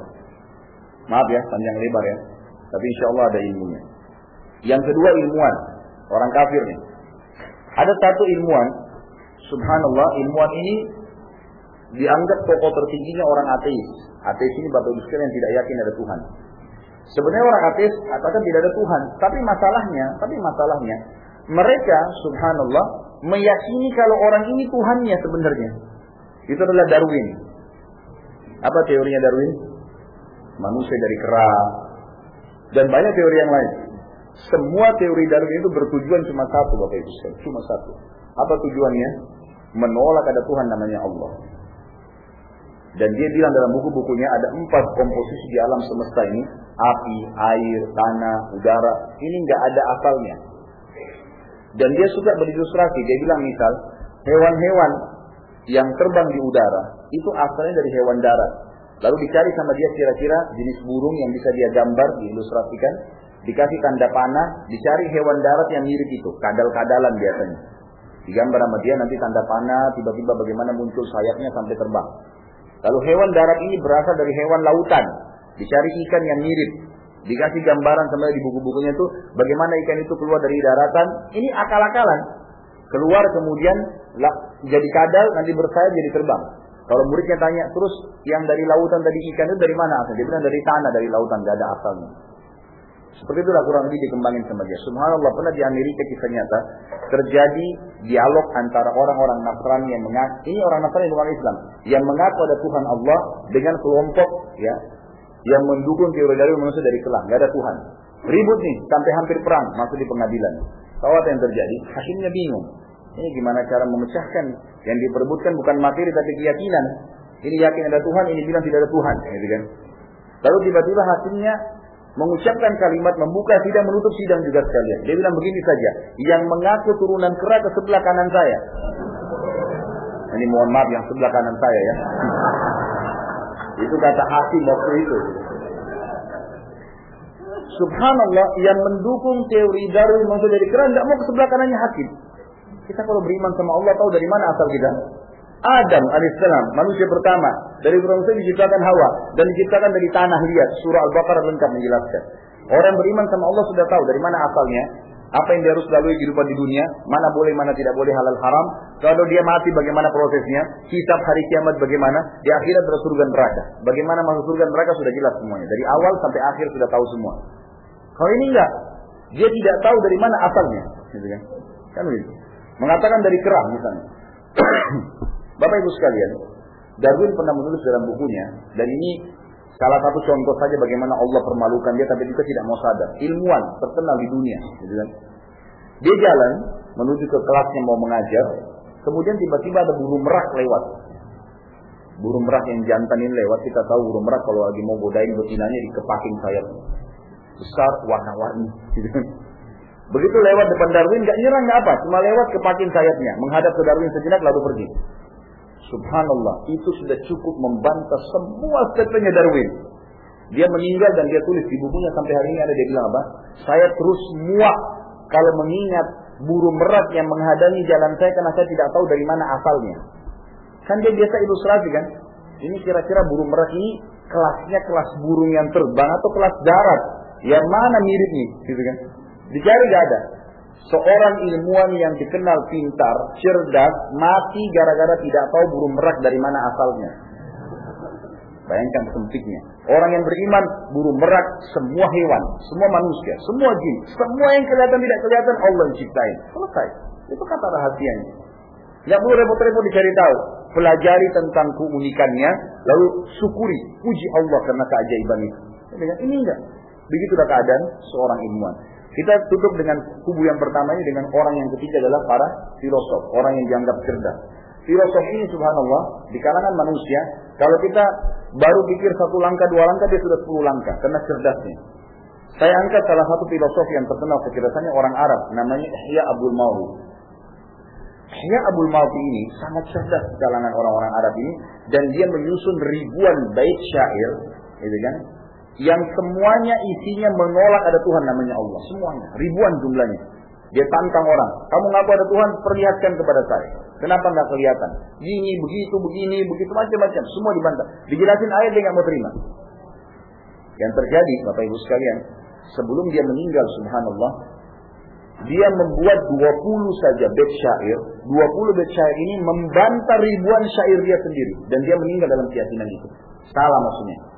Maaf ya, panjang lebar ya. Tapi insya Allah ada ilmunya. Yang kedua ilmuwan, orang kafir nih. Ada satu ilmuwan, subhanallah, ilmuwan ini dianggap tokoh tertingginya orang ateis. Ateis ini bapak ibu sekalian tidak yakin ada Tuhan. Sebenarnya orang ateis katakan tidak ada Tuhan, tapi masalahnya, tapi masalahnya mereka subhanallah meyakini kalau orang ini Tuhannya sebenarnya. Itu adalah Darwin. Apa teorinya Darwin? Manusia dari kera dan banyak teori yang lain. Semua teori Darwin itu bertujuan cuma satu Bapak Ibu cuma satu. Apa tujuannya? Menolak ada Tuhan namanya Allah. Dan dia bilang dalam buku-bukunya ada empat komposisi di alam semesta ini. Api, air, tanah, udara. Ini nggak ada asalnya. Dan dia suka berilustrasi. Dia bilang misal, hewan-hewan yang terbang di udara, itu asalnya dari hewan darat. Lalu dicari sama dia kira-kira jenis burung yang bisa dia gambar, diilustrasikan. Dikasih tanda panah, dicari hewan darat yang mirip itu. Kadal-kadalan biasanya. Digambar sama dia nanti tanda panah, tiba-tiba bagaimana muncul sayapnya sampai terbang. Lalu hewan darat ini berasal dari hewan lautan. Dicari ikan yang mirip. Dikasih gambaran sama di buku-bukunya itu bagaimana ikan itu keluar dari daratan. Ini akal-akalan. Keluar kemudian jadi kadal, nanti bersayap jadi terbang. Kalau muridnya tanya, terus yang dari lautan tadi ikan itu dari mana asalnya? Dia bilang dari tanah, dari lautan, gak ada asalnya. Seperti itulah kurang lebih dikembangin sama dia. Subhanallah pernah di Amerika kisah nyata terjadi dialog antara orang-orang Nasrani yang mengaku ini orang Nasrani bukan Islam yang mengaku ada Tuhan Allah dengan kelompok ya yang mendukung teori dari manusia dari kelam, nggak ada Tuhan. Ribut nih sampai hampir perang masuk di pengadilan. Tahu apa yang terjadi? Hakimnya bingung. Ini gimana cara memecahkan yang diperebutkan bukan materi tapi keyakinan. Ini yakin ada Tuhan, ini bilang tidak ada Tuhan, gitu kan? Lalu tiba-tiba hakimnya mengucapkan kalimat membuka sidang menutup sidang juga sekalian. Dia bilang begini saja, yang mengaku turunan kera ke sebelah kanan saya. Ini mohon maaf yang sebelah kanan saya ya. Itu kata hakim waktu itu. Subhanallah yang mendukung teori Darwin maksud dari kera tidak mau ke sebelah kanannya hakim. Kita kalau beriman sama Allah tahu dari mana asal kita? Adam alaihissalam, manusia pertama. Dari manusia diciptakan Hawa. Dan diciptakan dari tanah liat. Surah Al-Baqarah lengkap menjelaskan. Orang beriman sama Allah sudah tahu dari mana asalnya. Apa yang dia harus lalui kehidupan di dunia. Mana boleh, mana tidak boleh halal haram. Kalau dia mati bagaimana prosesnya. Hisab hari kiamat bagaimana. Di akhirat adalah surga neraka. Bagaimana masuk surga neraka sudah jelas semuanya. Dari awal sampai akhir sudah tahu semua. Kalau ini enggak. Dia tidak tahu dari mana asalnya. Gitu kan? Kan begitu. Mengatakan dari kerah misalnya. Bapak Ibu sekalian, Darwin pernah menulis dalam bukunya, dan ini salah satu contoh saja bagaimana Allah permalukan dia, tapi juga tidak mau sadar. Ilmuwan terkenal di dunia. Gitu kan? Dia jalan menuju ke kelasnya mau mengajar, kemudian tiba-tiba ada burung merak lewat. Burung merak yang jantan ini lewat, kita tahu burung merak kalau lagi mau godain betinanya dikepakin sayap. Besar, warna-warni. Gitu kan? Begitu lewat depan Darwin, gak nyerang gak apa, cuma lewat kepakin sayapnya, menghadap ke Darwin sejenak lalu pergi. Subhanallah, itu sudah cukup membantah semua statementnya Darwin. Dia meninggal dan dia tulis di bukunya sampai hari ini ada dia bilang apa? Saya terus muak kalau mengingat burung merak yang menghadangi jalan saya karena saya tidak tahu dari mana asalnya. Kan dia biasa ilustrasi kan? Ini kira-kira burung merak ini kelasnya kelas burung yang terbang atau kelas darat? Yang mana mirip nih? Gitu kan? Dicari gak ada seorang ilmuwan yang dikenal pintar, cerdas, mati gara-gara tidak tahu burung merak dari mana asalnya. Bayangkan sempitnya. Orang yang beriman, burung merak, semua hewan, semua manusia, semua jin, semua yang kelihatan tidak kelihatan Allah yang ciptain. Selesai. Itu kata rahasianya. Tidak perlu repot-repot dicari tahu. Pelajari tentang keunikannya, lalu syukuri, puji Allah karena keajaiban itu. Ini enggak. Begitulah keadaan seorang ilmuwan. Kita tutup dengan kubu yang pertama ini dengan orang yang ketiga adalah para filosof, orang yang dianggap cerdas. Filosof ini subhanallah di kalangan manusia, kalau kita baru pikir satu langkah dua langkah dia sudah sepuluh langkah karena cerdasnya. Saya angkat salah satu filosof yang terkenal kecerdasannya orang Arab, namanya Ihya Abdul Mawri. Ihya Abdul Mawri ini sangat cerdas di kalangan orang-orang Arab ini dan dia menyusun ribuan bait syair, gitu kan? Yang semuanya isinya menolak ada Tuhan namanya Allah. Semuanya, ribuan jumlahnya. Dia tantang orang. Kamu ngaku ada Tuhan, perlihatkan kepada saya. Kenapa nggak kelihatan? Gini, begitu, begini, begitu macam-macam. Semua dibantah. Dijelasin ayat dia nggak mau terima. Yang terjadi, Bapak Ibu sekalian, sebelum dia meninggal, Subhanallah, dia membuat 20 saja bait syair. 20 bait syair ini membantah ribuan syair dia sendiri. Dan dia meninggal dalam keyakinan itu. Salah maksudnya.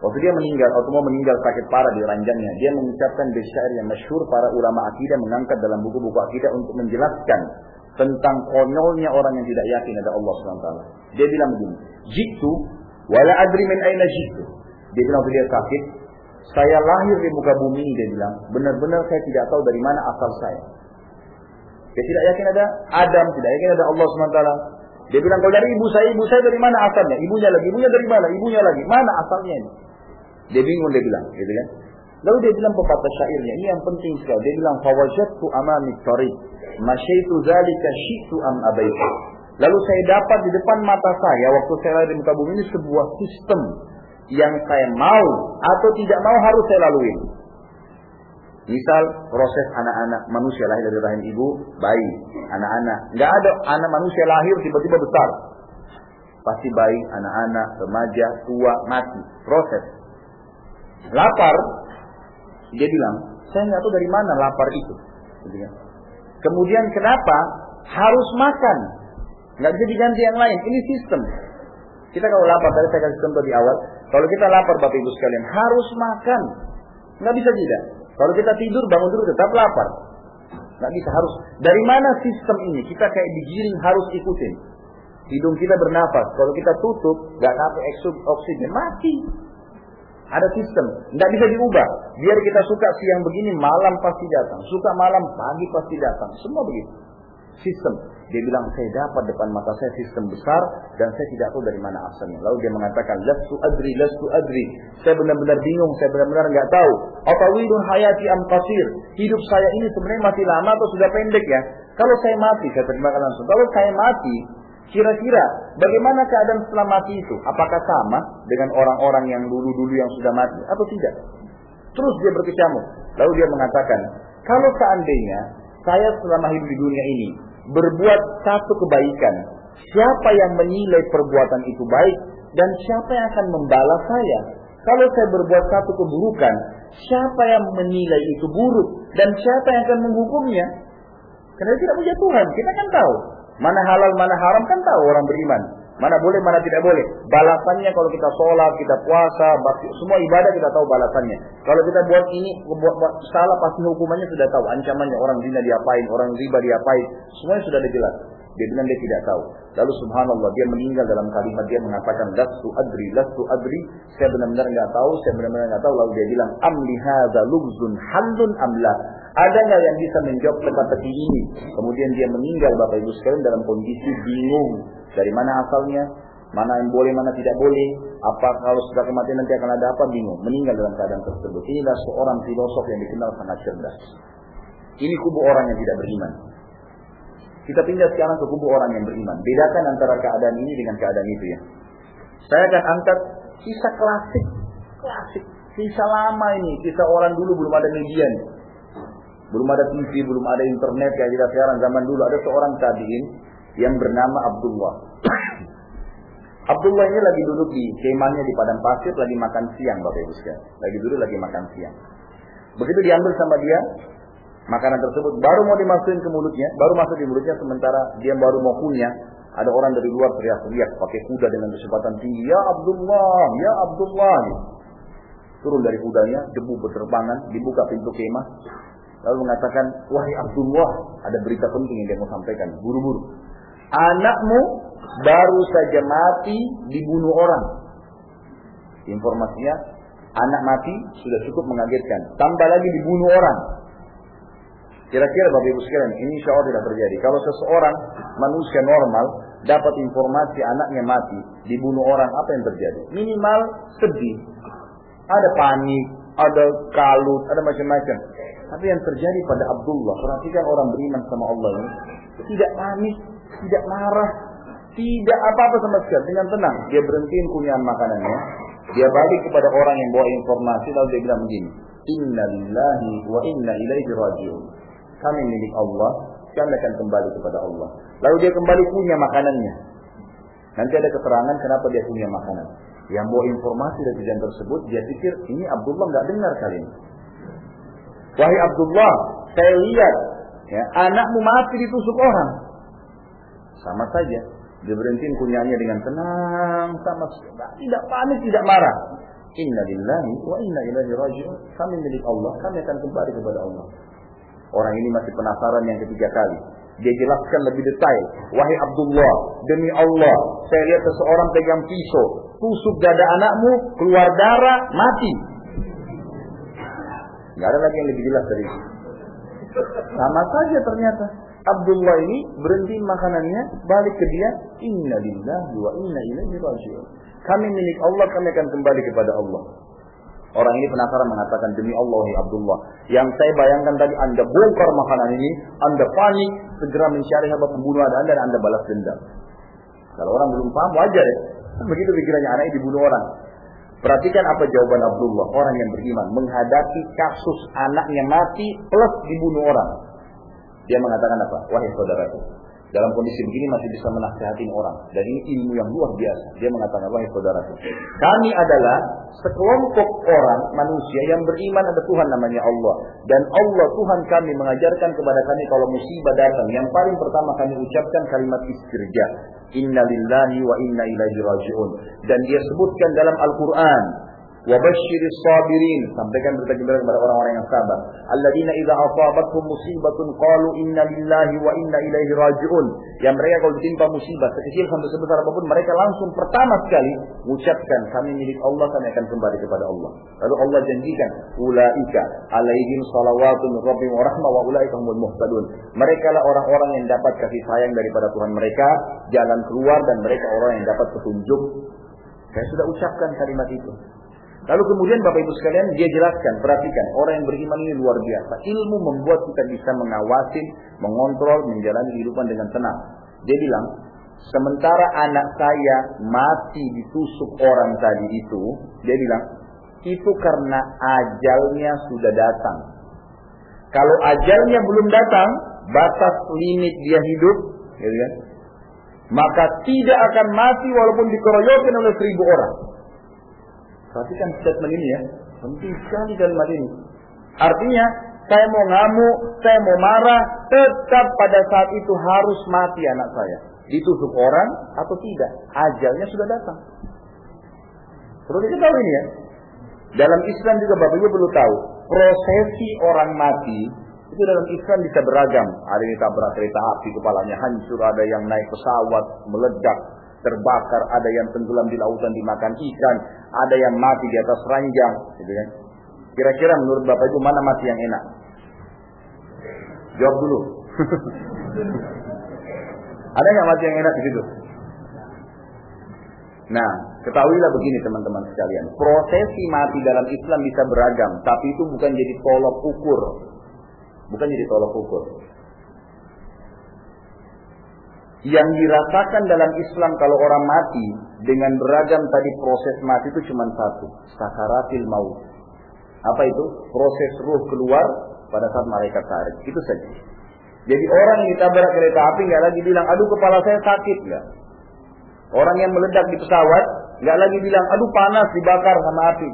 Waktu dia meninggal, atau mau meninggal sakit parah di ranjangnya, dia mengucapkan bait syair yang masyhur para ulama akidah mengangkat dalam buku-buku akidah untuk menjelaskan tentang konyolnya orang yang tidak yakin ada Allah SWT. Dia bilang begini, Jitu, wala adri min aina jitu. Dia bilang waktu dia sakit, saya lahir di muka bumi dia bilang, benar-benar saya tidak tahu dari mana asal saya. Dia tidak yakin ada Adam, tidak yakin ada Allah SWT. Dia bilang, kalau dari ibu saya, ibu saya dari mana asalnya? Ibunya lagi, ibunya dari mana? Ibunya lagi, mana asalnya ini? Dia bingung dia bilang, gitu kan? Lalu dia bilang pepatah syairnya, ini yang penting sekali. Dia bilang, fawajatku amami tariq, masyaitu zalika syitu am abaitu. Lalu saya dapat di depan mata saya, waktu saya lahir di muka bumi ini sebuah sistem yang saya mau atau tidak mau harus saya lalui. Misal proses anak-anak manusia lahir dari rahim ibu, bayi, anak-anak. Nggak ada anak manusia lahir tiba-tiba besar. Pasti bayi, anak-anak, remaja, tua, mati. Proses. Lapar, dia bilang, saya nggak tahu dari mana lapar itu. Gitu kan. Kemudian kenapa harus makan? Nggak bisa diganti yang lain. Ini sistem. Kita kalau lapar, tadi saya kasih contoh di awal. Kalau kita lapar Bapak Ibu sekalian, harus makan. Nggak bisa tidak. Kalau kita tidur, bangun dulu tetap lapar. Nggak bisa, harus. Dari mana sistem ini? Kita kayak digiring harus ikutin. Hidung kita bernafas. Kalau kita tutup, nggak dapat oksigen, mati. Ada sistem, nggak bisa diubah. Biar kita suka siang begini, malam pasti datang. Suka malam, pagi pasti datang. Semua begitu. Sistem. Dia bilang, saya dapat depan mata saya sistem besar dan saya tidak tahu dari mana asalnya. Lalu dia mengatakan, lastu adri, lastu adri. Saya benar-benar bingung, saya benar-benar nggak tahu. Atawilun hayati am qasir. Hidup saya ini sebenarnya masih lama atau sudah pendek ya? Kalau saya mati, saya terima langsung. Kalau saya mati, Kira-kira bagaimana keadaan setelah mati itu? Apakah sama dengan orang-orang yang dulu-dulu yang sudah mati atau tidak? Terus dia berkecamuk. Lalu dia mengatakan, kalau seandainya saya selama hidup di dunia ini berbuat satu kebaikan, siapa yang menilai perbuatan itu baik dan siapa yang akan membalas saya? Kalau saya berbuat satu keburukan, siapa yang menilai itu buruk dan siapa yang akan menghukumnya? Karena tidak punya Tuhan, kita kan tahu. Mana halal, mana haram kan tahu orang beriman. Mana boleh, mana tidak boleh. Balasannya kalau kita sholat, kita puasa, bakti, semua ibadah kita tahu balasannya. Kalau kita buat ini, buat, buat salah pasti hukumannya sudah tahu. Ancamannya orang zina diapain, orang riba diapain. Semuanya sudah ada jelas. Dia bilang dia tidak tahu. Lalu subhanallah dia meninggal dalam kalimat dia mengatakan lastu adri, lastu adri. Saya benar-benar nggak tahu, saya benar-benar nggak tahu. Lalu dia bilang amli hadza lugzun halun amla. Ada nggak yang bisa menjawab teka-teki ini? Kemudian dia meninggal Bapak Ibu sekalian dalam kondisi bingung. Dari mana asalnya? Mana yang boleh, mana tidak boleh? Apa kalau sudah kematian nanti akan ada apa? Bingung. Meninggal dalam keadaan tersebut. Inilah seorang filosof yang dikenal sangat cerdas. Ini kubu orang yang tidak beriman. Kita pindah sekarang ke kubu orang yang beriman. Bedakan antara keadaan ini dengan keadaan itu ya. Saya akan angkat kisah klasik. Klasik. Kisah lama ini. Kisah orang dulu belum ada media. Belum ada TV, belum ada internet kayak kita sekarang. Zaman dulu ada seorang tabiin yang bernama Abdullah. Abdullah ini lagi duduk di kemahnya di padang pasir lagi makan siang Bapak Ibu sekalian. Lagi duduk lagi makan siang. Begitu diambil sama dia, makanan tersebut baru mau dimasukin ke mulutnya, baru masuk di mulutnya sementara dia baru mau punya, ada orang dari luar teriak-teriak pakai kuda dengan kecepatan tinggi, "Ya Abdullah, ya Abdullah." Turun dari kudanya, debu berterbangan, dibuka pintu kemah, lalu mengatakan, "Wahai Abdullah, ada berita penting yang dia mau sampaikan, buru-buru. Anakmu baru saja mati dibunuh orang." Informasinya, anak mati sudah cukup mengagetkan, tambah lagi dibunuh orang. Kira-kira Bapak Ibu sekalian, ini insya Allah tidak terjadi. Kalau seseorang manusia normal dapat informasi anaknya mati, dibunuh orang, apa yang terjadi? Minimal sedih, ada panik, ada kalut, ada macam-macam. Tapi yang terjadi pada Abdullah, perhatikan orang beriman sama Allah ini, tidak panik, tidak marah, tidak apa-apa sama sekali, dengan tenang. Dia berhentiin kunyahan makanannya, dia balik kepada orang yang bawa informasi, lalu dia bilang begini, Inna lillahi wa inna ilaihi rajiun. kami milik Allah, kami akan kembali kepada Allah. Lalu dia kembali punya makanannya. Nanti ada keterangan kenapa dia punya makanan. Yang bawa informasi dari kejadian tersebut, dia pikir ini Abdullah nggak dengar kali ini. Wahai Abdullah, saya lihat ya, anakmu mati ditusuk orang. Sama saja, dia berhentiin kunyanya dengan tenang, sama tidak panik, tidak marah. Inna lillahi wa inna ilaihi raji'un. Kami milik Allah, kami akan kembali kepada Allah. Orang ini masih penasaran yang ketiga kali. Dia jelaskan lebih detail. Wahai Abdullah, demi Allah, saya lihat seseorang pegang pisau, tusuk dada anakmu, keluar darah, mati. Gak ada lagi yang lebih jelas dari itu. Sama saja ternyata. Abdullah ini berhenti makanannya, balik ke dia, Inna lillahi wa inna ilaihi raji'un. Kami milik Allah, kami akan kembali kepada Allah. Orang ini penasaran mengatakan demi Allah ya Abdullah. Yang saya bayangkan tadi Anda bongkar makanan ini, Anda panik, segera mencari siapa pembunuh ada Anda dan Anda balas dendam. Kalau orang belum paham wajar ya. Kan begitu pikirannya anaknya dibunuh orang. Perhatikan apa jawaban Abdullah, orang yang beriman menghadapi kasus anaknya mati plus dibunuh orang. Dia mengatakan apa? Wahai saudaraku, dalam kondisi begini masih bisa menasihati orang. Dan ini ilmu yang luar biasa. Dia mengatakan, wahai saudaraku, kami adalah sekelompok orang manusia yang beriman ada Tuhan namanya Allah. Dan Allah Tuhan kami mengajarkan kepada kami kalau musibah datang. Yang paling pertama kami ucapkan kalimat istirja. Inna lillahi wa inna ilaihi raji'un. Dan dia sebutkan dalam Al-Quran. Wabashir sabirin sampaikan berita gembira kepada orang-orang yang sabar. Alladzina idza asabatkum musibatun qalu inna lillahi wa inna ilaihi raji'un. Yang mereka kalau ditimpa musibah sekecil sampai sebesar apa pun mereka langsung pertama sekali mengucapkan kami milik Allah kami akan kembali kepada Allah. Lalu Allah janjikan ulaika alaihim salawatun rabbihim wa rahmah wa ulaika humul muhtadun. Mereka lah orang-orang yang dapat kasih sayang daripada Tuhan mereka, jalan keluar dan mereka orang yang dapat petunjuk. Saya sudah ucapkan kalimat itu. Lalu kemudian Bapak Ibu sekalian dia jelaskan, perhatikan orang yang beriman ini luar biasa. Ilmu membuat kita bisa mengawasi, mengontrol, menjalani kehidupan dengan tenang. Dia bilang, sementara anak saya mati ditusuk orang tadi itu, dia bilang, itu karena ajalnya sudah datang. Kalau ajalnya belum datang, batas limit dia hidup, gitu kan? maka tidak akan mati walaupun dikeroyokin oleh seribu orang. Perhatikan statement ini ya. Penting sekali kalimat ini. Artinya, saya mau ngamuk, saya mau marah, tetap pada saat itu harus mati anak saya. Ditusuk orang atau tidak. Ajalnya sudah datang. Perlu kita tahu ini ya. Dalam Islam juga Bapak Ibu perlu tahu. Prosesi orang mati itu dalam Islam bisa beragam. Ada yang tabrak kereta api, kepalanya hancur. Ada yang naik pesawat, meledak, terbakar, ada yang tenggelam di lautan dimakan ikan, ada yang mati di atas ranjang, gitu kan. Kira-kira menurut Bapak itu mana mati yang enak? Jawab dulu. ada nggak mati yang enak di situ? Nah, ketahuilah begini teman-teman sekalian. Prosesi mati dalam Islam bisa beragam, tapi itu bukan jadi tolok ukur. Bukan jadi tolok ukur. Yang dirasakan dalam Islam kalau orang mati dengan beragam tadi proses mati itu cuma satu, sakaratil maut. Apa itu? Proses ruh keluar pada saat malaikat tarik. Itu saja. Jadi orang yang ditabrak kereta api nggak lagi bilang, aduh kepala saya sakit nggak. Orang yang meledak di pesawat nggak lagi bilang, aduh panas dibakar sama api.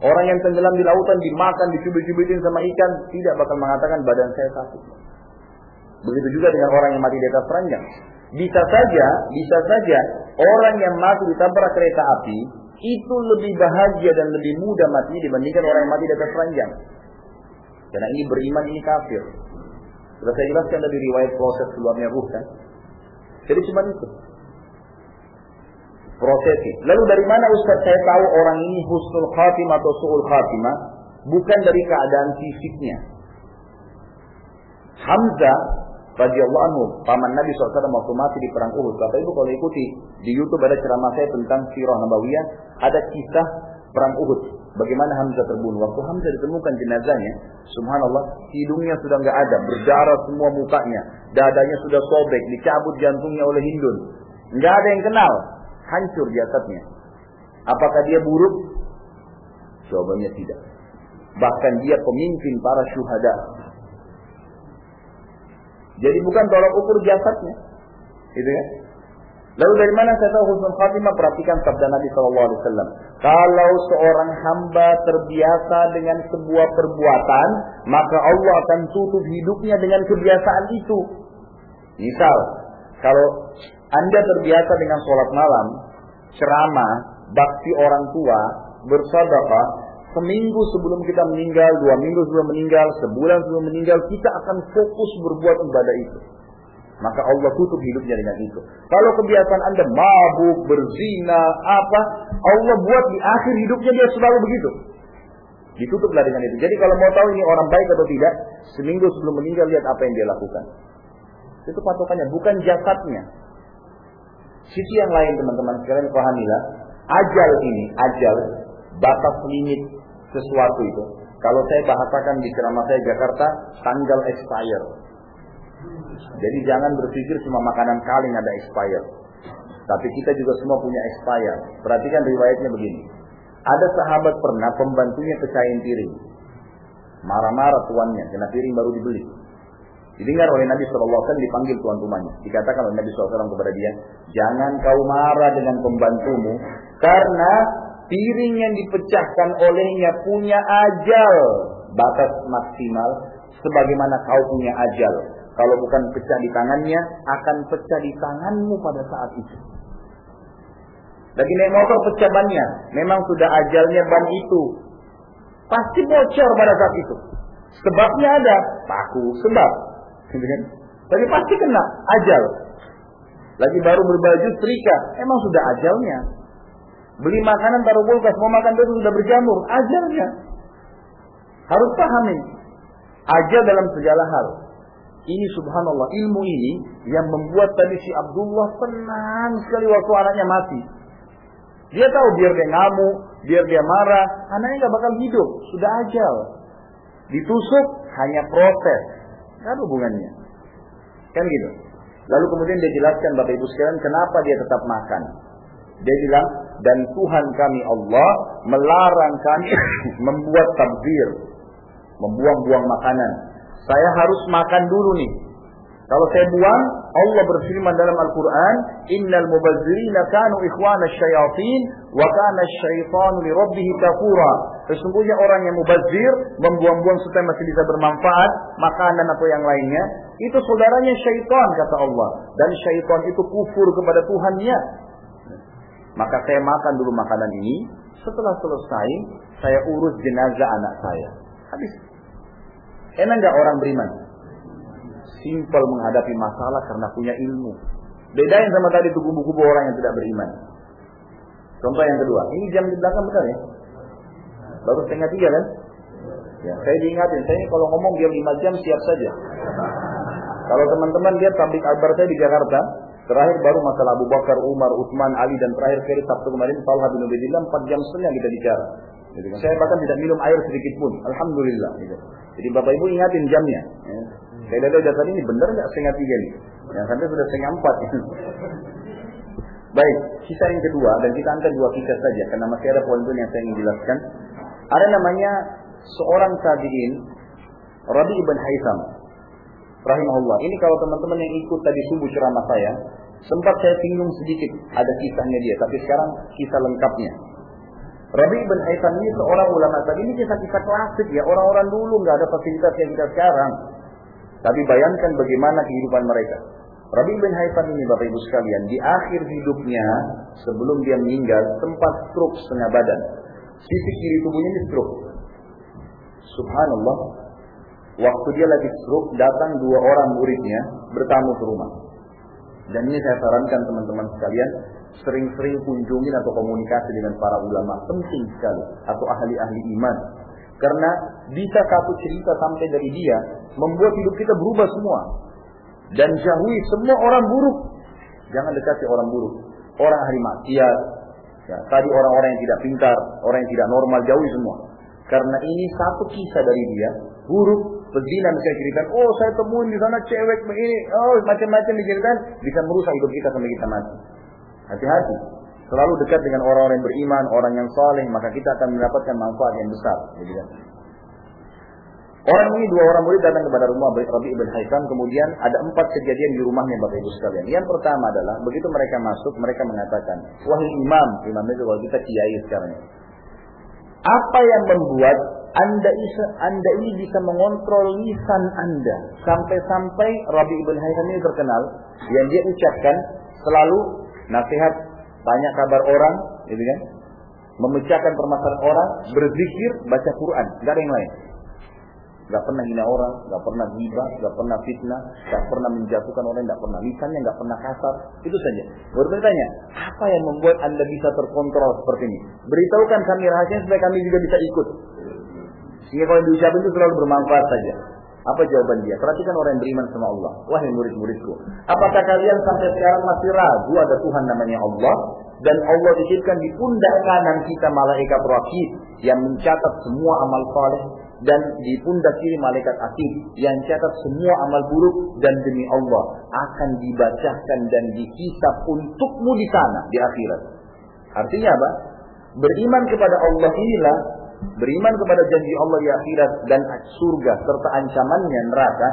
Orang yang tenggelam di lautan dimakan, dicubit-cubitin sama ikan tidak bakal mengatakan badan saya sakit. Begitu juga dengan orang yang mati di atas ranjang. Bisa saja, bisa saja orang yang mati ditabrak kereta api itu lebih bahagia dan lebih mudah mati dibandingkan orang yang mati di atas ranjang. Karena ini beriman ini kafir. Sudah saya jelaskan dari riwayat proses keluarnya ruh kan. Jadi cuma itu. Prosesi. Lalu dari mana Ustaz saya tahu orang ini husnul khatimah atau su'ul khatimah? Bukan dari keadaan fisiknya. Hamzah radhiyallahu anhu, paman Nabi SAW waktu mati di perang Uhud. Kata ibu kalau ikuti di YouTube ada ceramah saya tentang sirah nabawiyah, ada kisah perang Uhud. Bagaimana Hamzah terbunuh? Waktu Hamzah ditemukan jenazahnya, subhanallah, hidungnya sudah nggak ada, berdarah semua mukanya, dadanya sudah sobek, dicabut jantungnya oleh Hindun. Nggak ada yang kenal, hancur jasadnya. Apakah dia buruk? Jawabannya tidak. Bahkan dia pemimpin para syuhada. Jadi bukan tolak ukur jasadnya. Gitu ya. Lalu dari mana saya tahu husnul khatimah? Perhatikan sabda Nabi Shallallahu Alaihi Wasallam. Kalau seorang hamba terbiasa dengan sebuah perbuatan, maka Allah akan tutup hidupnya dengan kebiasaan itu. Misal, kalau anda terbiasa dengan sholat malam, ceramah, bakti orang tua, bersedekah, seminggu sebelum kita meninggal, dua minggu sebelum meninggal, sebulan sebelum meninggal, kita akan fokus berbuat ibadah itu. Maka Allah tutup hidupnya dengan itu. Kalau kebiasaan Anda mabuk, berzina, apa, Allah buat di akhir hidupnya dia selalu begitu. Ditutuplah dengan itu. Jadi kalau mau tahu ini orang baik atau tidak, seminggu sebelum meninggal lihat apa yang dia lakukan. Itu patokannya, bukan jasadnya. Sisi yang lain teman-teman sekalian pahamilah, ajal ini, ajal, batas limit sesuatu itu. Kalau saya bahasakan di ceramah saya Jakarta, tanggal expire. Jadi jangan berpikir cuma makanan kaleng ada expire. Tapi kita juga semua punya expire. Perhatikan riwayatnya begini. Ada sahabat pernah pembantunya kecain piring. Marah-marah tuannya, karena piring baru dibeli. Didengar oleh Nabi SAW dipanggil tuan rumahnya. Dikatakan oleh Nabi SAW kepada dia, jangan kau marah dengan pembantumu, karena piring yang dipecahkan olehnya punya ajal batas maksimal, sebagaimana kau punya ajal. Kalau bukan pecah di tangannya, akan pecah di tanganmu pada saat itu. Lagi naik motor pecah bannya, memang sudah ajalnya ban itu. Pasti bocor pada saat itu. Sebabnya ada, paku sebab. Gitu kan? Tapi pasti kena ajal. Lagi baru berbaju setrika, emang sudah ajalnya. Beli makanan taruh kulkas, mau makan itu sudah berjamur, ajalnya. Harus pahami. Ajal dalam segala hal. Ini subhanallah, ilmu ini yang membuat tadi si Abdullah tenang sekali waktu anaknya mati. Dia tahu biar dia ngamuk, biar dia marah, anaknya nggak bakal hidup, sudah ajal. Ditusuk hanya proses, Kan hubungannya. Kan gitu. Lalu kemudian dia jelaskan Bapak Ibu sekalian kenapa dia tetap makan. Dia bilang, dan Tuhan kami Allah melarang kami membuat tabzir. Membuang-buang makanan. Saya harus makan dulu nih. Kalau saya buang, Allah berfirman dalam Al-Quran, Innal mubazzirina kanu ikhwana syayatin, wa kana syaitanu li rabbihi kafura. Sesungguhnya orang yang mubazir, membuang-buang supaya masih bisa bermanfaat, makanan atau yang lainnya, itu saudaranya syaitan, kata Allah. Dan syaitan itu kufur kepada Tuhannya. Maka saya makan dulu makanan ini, setelah selesai, saya urus jenazah anak saya. Habis. Enak nggak orang beriman? Simpel menghadapi masalah karena punya ilmu. Beda yang sama tadi itu kubu-kubu orang yang tidak beriman. Contoh yang kedua, ini jam di belakang benar ya? Baru setengah tiga kan? Ya, saya diingatin, saya ini kalau ngomong dia lima jam siap saja. Kalau teman-teman lihat tablik akbar saya di Jakarta, terakhir baru masalah Abu Bakar, Umar, Utsman, Ali dan terakhir kali Sabtu kemarin Talha bin Ubaidillah 4 jam setengah kita bicara. Jadi, saya bahkan tidak minum air sedikit pun, alhamdulillah. Gitu. Jadi bapak ibu ingatin jamnya. Ya. Saya lihat ini benar nggak setengah tiga nih? Yang sampai sudah setengah empat. Baik, kisah yang kedua dan kita angkat dua kisah saja karena masih ada poin-poin yang saya ingin jelaskan. Ada namanya seorang tabi'in Rabi ibn Haytham rahimahullah. Ini kalau teman-teman yang ikut tadi subuh ceramah saya, sempat saya singgung sedikit ada kisahnya dia, tapi sekarang kisah lengkapnya. Rabi ibn Haytham ini seorang ulama tadi ini kisah-kisah klasik ya, orang-orang dulu nggak ada fasilitas yang kita sekarang. Tapi bayangkan bagaimana kehidupan mereka. Rabi bin Haytham ini Bapak Ibu sekalian, di akhir hidupnya sebelum dia meninggal sempat stroke setengah badan. Sisi kiri tubuhnya ini stroke. Subhanallah. Waktu dia lagi stroke, datang dua orang muridnya bertamu ke rumah. Dan ini saya sarankan teman-teman sekalian, sering-sering kunjungin atau komunikasi dengan para ulama penting sekali atau ahli-ahli iman. Karena bisa satu cerita sampai dari dia membuat hidup kita berubah semua. Dan jauhi semua orang buruk. Jangan dekati orang buruk. Orang ahli maksiat. Ya, tadi orang-orang yang tidak pintar, orang yang tidak normal, jauhi semua. Karena ini satu kisah dari dia, buruk, pezina misalnya cerita, oh saya temuin di sana cewek begini, oh macam-macam diceritakan, bisa merusak hidup kita sampai kita mati. Hati-hati. Selalu dekat dengan orang-orang yang beriman, orang yang saleh, maka kita akan mendapatkan manfaat yang besar. Jadi, kan? Orang ini dua orang murid datang kepada rumah Rabi ibn Haitham, kemudian ada empat kejadian di rumahnya Bapak Ibu sekalian. Yang pertama adalah begitu mereka masuk, mereka mengatakan, wahai imam, imam itu kalau kita kiai sekarang. Apa yang membuat anda bisa, anda ini bisa mengontrol lisan anda sampai-sampai Rabi ibn Haitham ini terkenal yang dia ucapkan selalu nasihat, tanya kabar orang, gitu kan? Memecahkan permasalahan orang, berzikir, baca Quran, gak ada yang lain. Gak pernah hina orang, gak pernah ghibah, gak pernah fitnah, gak pernah menjatuhkan orang, gak pernah lisannya, gak pernah kasar. Itu saja. Baru bertanya, apa yang membuat anda bisa terkontrol seperti ini? Beritahukan kami rahasia supaya kami juga bisa ikut. Sehingga kalau diucapin itu selalu bermanfaat saja. Apa jawaban dia? Perhatikan orang yang beriman sama Allah. Wahai murid-muridku. Apakah kalian sampai sekarang masih ragu ada Tuhan namanya Allah? Dan Allah titipkan di pundak kanan kita malaikat rakib yang mencatat semua amal saleh dan di pundak kiri malaikat atid yang catat semua amal buruk dan demi Allah akan dibacakan dan dihisap untukmu di sana di akhirat. Artinya apa? Beriman kepada Allah inilah beriman kepada janji Allah di akhirat dan surga serta ancamannya neraka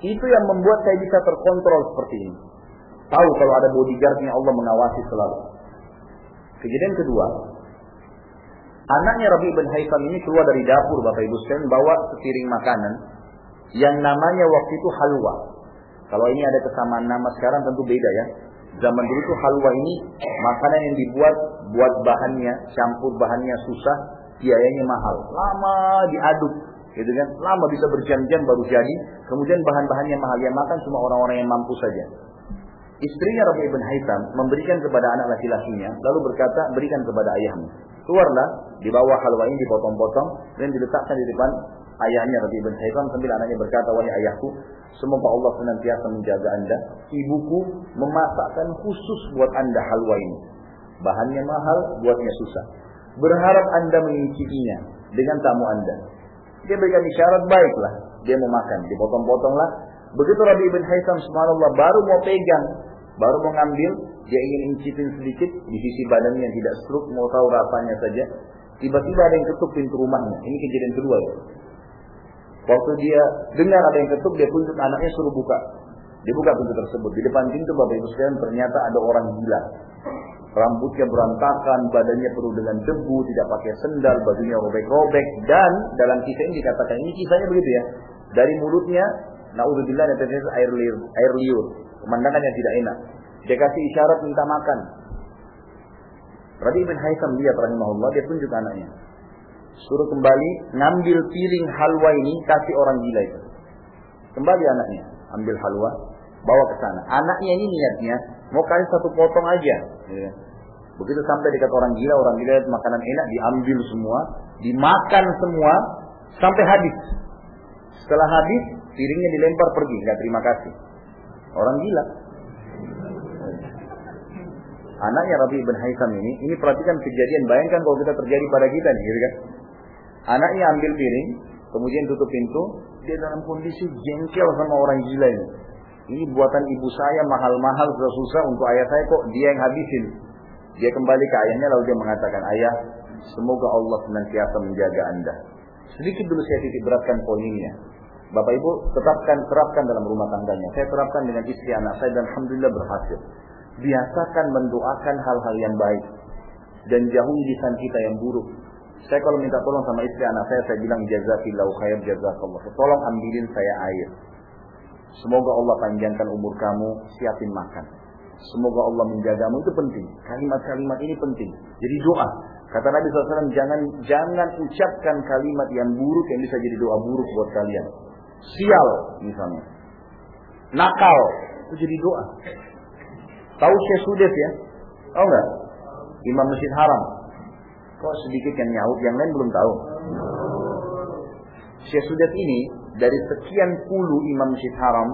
itu yang membuat saya bisa terkontrol seperti ini. Tahu kalau ada bodyguardnya Allah mengawasi selalu. Kejadian kedua, Anaknya Rabi bin Haitham ini keluar dari dapur Bapak Ibu sekalian bawa sepiring makanan yang namanya waktu itu halwa. Kalau ini ada kesamaan nama sekarang tentu beda ya. Zaman dulu itu halwa ini makanan yang dibuat buat bahannya, campur bahannya susah, biayanya mahal. Lama diaduk, gitu kan? Lama bisa berjam-jam baru jadi. Kemudian bahan-bahannya mahal yang makan cuma orang-orang yang mampu saja. Istrinya Rabi bin Haitham memberikan kepada anak laki-lakinya, lalu berkata, berikan kepada ayahmu. Keluarlah, di bawah halwa ini dipotong-potong, dan diletakkan di depan ayahnya Rabi bin Haitham sambil anaknya berkata, wahai ayahku, semoga Allah senantiasa menjaga anda. Ibuku memasakkan khusus buat anda halwa ini. Bahannya mahal, buatnya susah. Berharap anda mengicipinya dengan tamu anda. Dia berikan isyarat baiklah. Dia mau makan, dipotong-potonglah. Begitu Rabi bin Haitham subhanallah baru mau pegang baru mau ngambil, dia ingin incipin sedikit di sisi badannya yang tidak stroke, mau tahu rasanya saja. Tiba-tiba ada yang ketuk pintu rumahnya. Ini kejadian kedua ya. Waktu dia dengar ada yang ketuk, dia tunjuk anaknya suruh buka. Dia buka pintu tersebut. Di depan pintu Bapak Ibu sekalian ternyata ada orang gila. Rambutnya berantakan, badannya penuh dengan debu, tidak pakai sendal, bajunya robek-robek. Dan dalam kisah ini dikatakan, ini kisahnya begitu ya. Dari mulutnya, naudzubillah, air liur, air liur pemandangan yang tidak enak. Dia kasih isyarat minta makan. Rabi bin Haitham lihat rahimahullah, dia tunjuk anaknya. Suruh kembali, ngambil piring halwa ini, kasih orang gila itu. Kembali anaknya, ambil halwa, bawa ke sana. Anaknya ini niatnya, mau kasih satu potong aja. Ya. Begitu sampai dekat orang gila, orang gila makanan enak, diambil semua, dimakan semua, sampai habis. Setelah habis, piringnya dilempar pergi, nggak terima kasih. Orang gila. Anaknya Rabi bin Haitham ini, ini perhatikan kejadian, bayangkan kalau kita terjadi pada kita nih, gitu kan? Anaknya ambil piring, kemudian tutup pintu, dia dalam kondisi jengkel sama orang gila ini. Ini buatan ibu saya mahal-mahal susah-susah untuk ayah saya kok dia yang habisin. Dia kembali ke ayahnya lalu dia mengatakan, ayah, semoga Allah senantiasa menjaga anda. Sedikit dulu saya titik beratkan poin ini ya. Bapak Ibu tetapkan terapkan dalam rumah tangganya. Saya terapkan dengan istri anak saya dan alhamdulillah berhasil. Biasakan mendoakan hal-hal yang baik dan jauhi lisan kita yang buruk. Saya kalau minta tolong sama istri anak saya, saya bilang jazakillahu khair jazakallah. Tolong ambilin saya air. Semoga Allah panjangkan umur kamu, siapin makan. Semoga Allah menjagamu itu penting. Kalimat-kalimat ini penting. Jadi doa. Kata Nabi SAW, jangan jangan ucapkan kalimat yang buruk yang bisa jadi doa buruk buat kalian sial misalnya. Nakal, itu jadi doa. Tahu Syekh Sudes ya? Tahu nggak? Imam Masjid Haram. Kok sedikit yang nyaut, yang lain belum tahu. Syekh ini dari sekian puluh Imam Masjid Haram,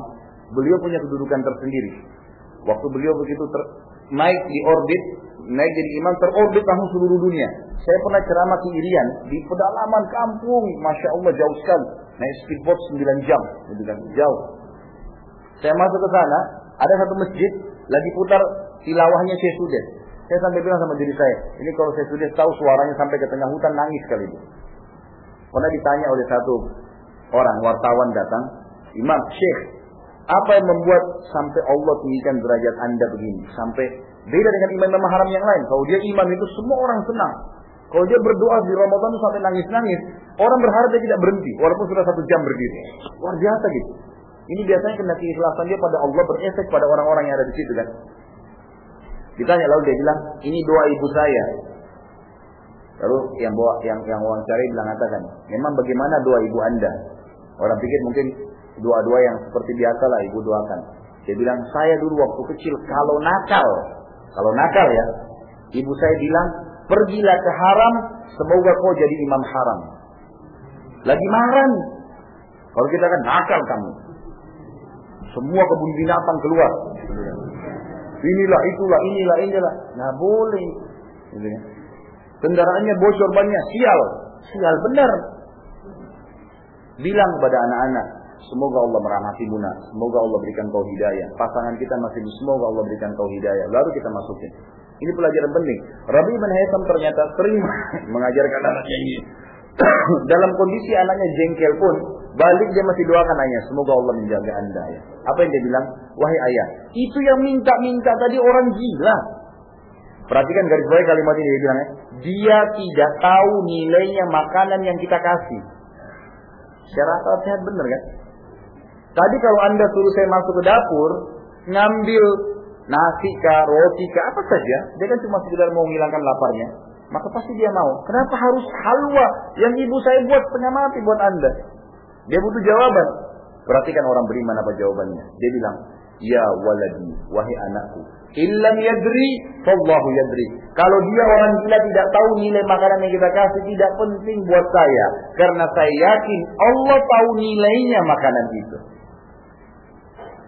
beliau punya kedudukan tersendiri. Waktu beliau begitu ter, naik di orbit, naik jadi imam terorbit langsung seluruh dunia. Saya pernah ceramah di Irian, di pedalaman kampung, masya Allah jauh sekali naik speedboat 9 jam, gitu jauh. Saya masuk ke sana, ada satu masjid lagi putar tilawahnya Syekh Sudes. Saya sampai bilang sama diri saya, ini kalau Syekh Sudes tahu suaranya sampai ke tengah hutan nangis kali itu. Pernah ditanya oleh satu orang wartawan datang, Imam Syekh, apa yang membuat sampai Allah tinggikan derajat anda begini? Sampai beda dengan imam-imam haram yang lain. Kalau dia imam itu semua orang senang. Kalau dia berdoa di Ramadan sampai nangis-nangis, orang berharap dia tidak berhenti, walaupun sudah satu jam berdiri. Luar biasa gitu. Ini biasanya kena keikhlasan dia pada Allah berefek pada orang-orang yang ada di situ kan. Ditanya lalu dia bilang, ini doa ibu saya. Lalu yang bawa yang yang wawancara bilang katakan, memang bagaimana doa ibu anda? Orang pikir mungkin doa-doa yang seperti biasa lah ibu doakan. Dia bilang, saya dulu waktu kecil kalau nakal, kalau nakal ya, ibu saya bilang, pergilah ke haram, semoga kau jadi imam haram. Lagi marah Kalau kita kan nakal kamu. Semua kebun binatang keluar. Inilah, itulah, inilah, inilah. Nah boleh. Kendaraannya bocor banyak, sial. Sial benar. Bilang kepada anak-anak, semoga Allah merahmati Buna, semoga Allah berikan kau hidayah. Pasangan kita masih semoga Allah berikan kau hidayah. Lalu kita masukin. Ini pelajaran penting. Rabi bin Haytham ternyata sering mengajarkan anaknya ini. Dalam kondisi anaknya jengkel pun, balik dia masih doakan ayah, semoga Allah menjaga anda ya. Apa yang dia bilang? Wahai ayah, itu yang minta-minta tadi orang gila. Perhatikan garis bawah kalimat ini dia bilang ya. Dia tidak tahu nilainya makanan yang kita kasih. Secara akal sehat benar kan? Tadi kalau anda suruh saya masuk ke dapur, ngambil nasi kah, roti kah, apa saja, dia kan cuma sekedar mau menghilangkan laparnya. Maka pasti dia mau. Kenapa harus halwa yang ibu saya buat setengah mati buat anda? Dia butuh jawaban. Perhatikan orang beriman apa jawabannya. Dia bilang, Ya waladi, wahai anakku. Illam yadri, fallahu yadri. Kalau dia orang gila tidak tahu nilai makanan yang kita kasih, tidak penting buat saya. Karena saya yakin Allah tahu nilainya makanan itu.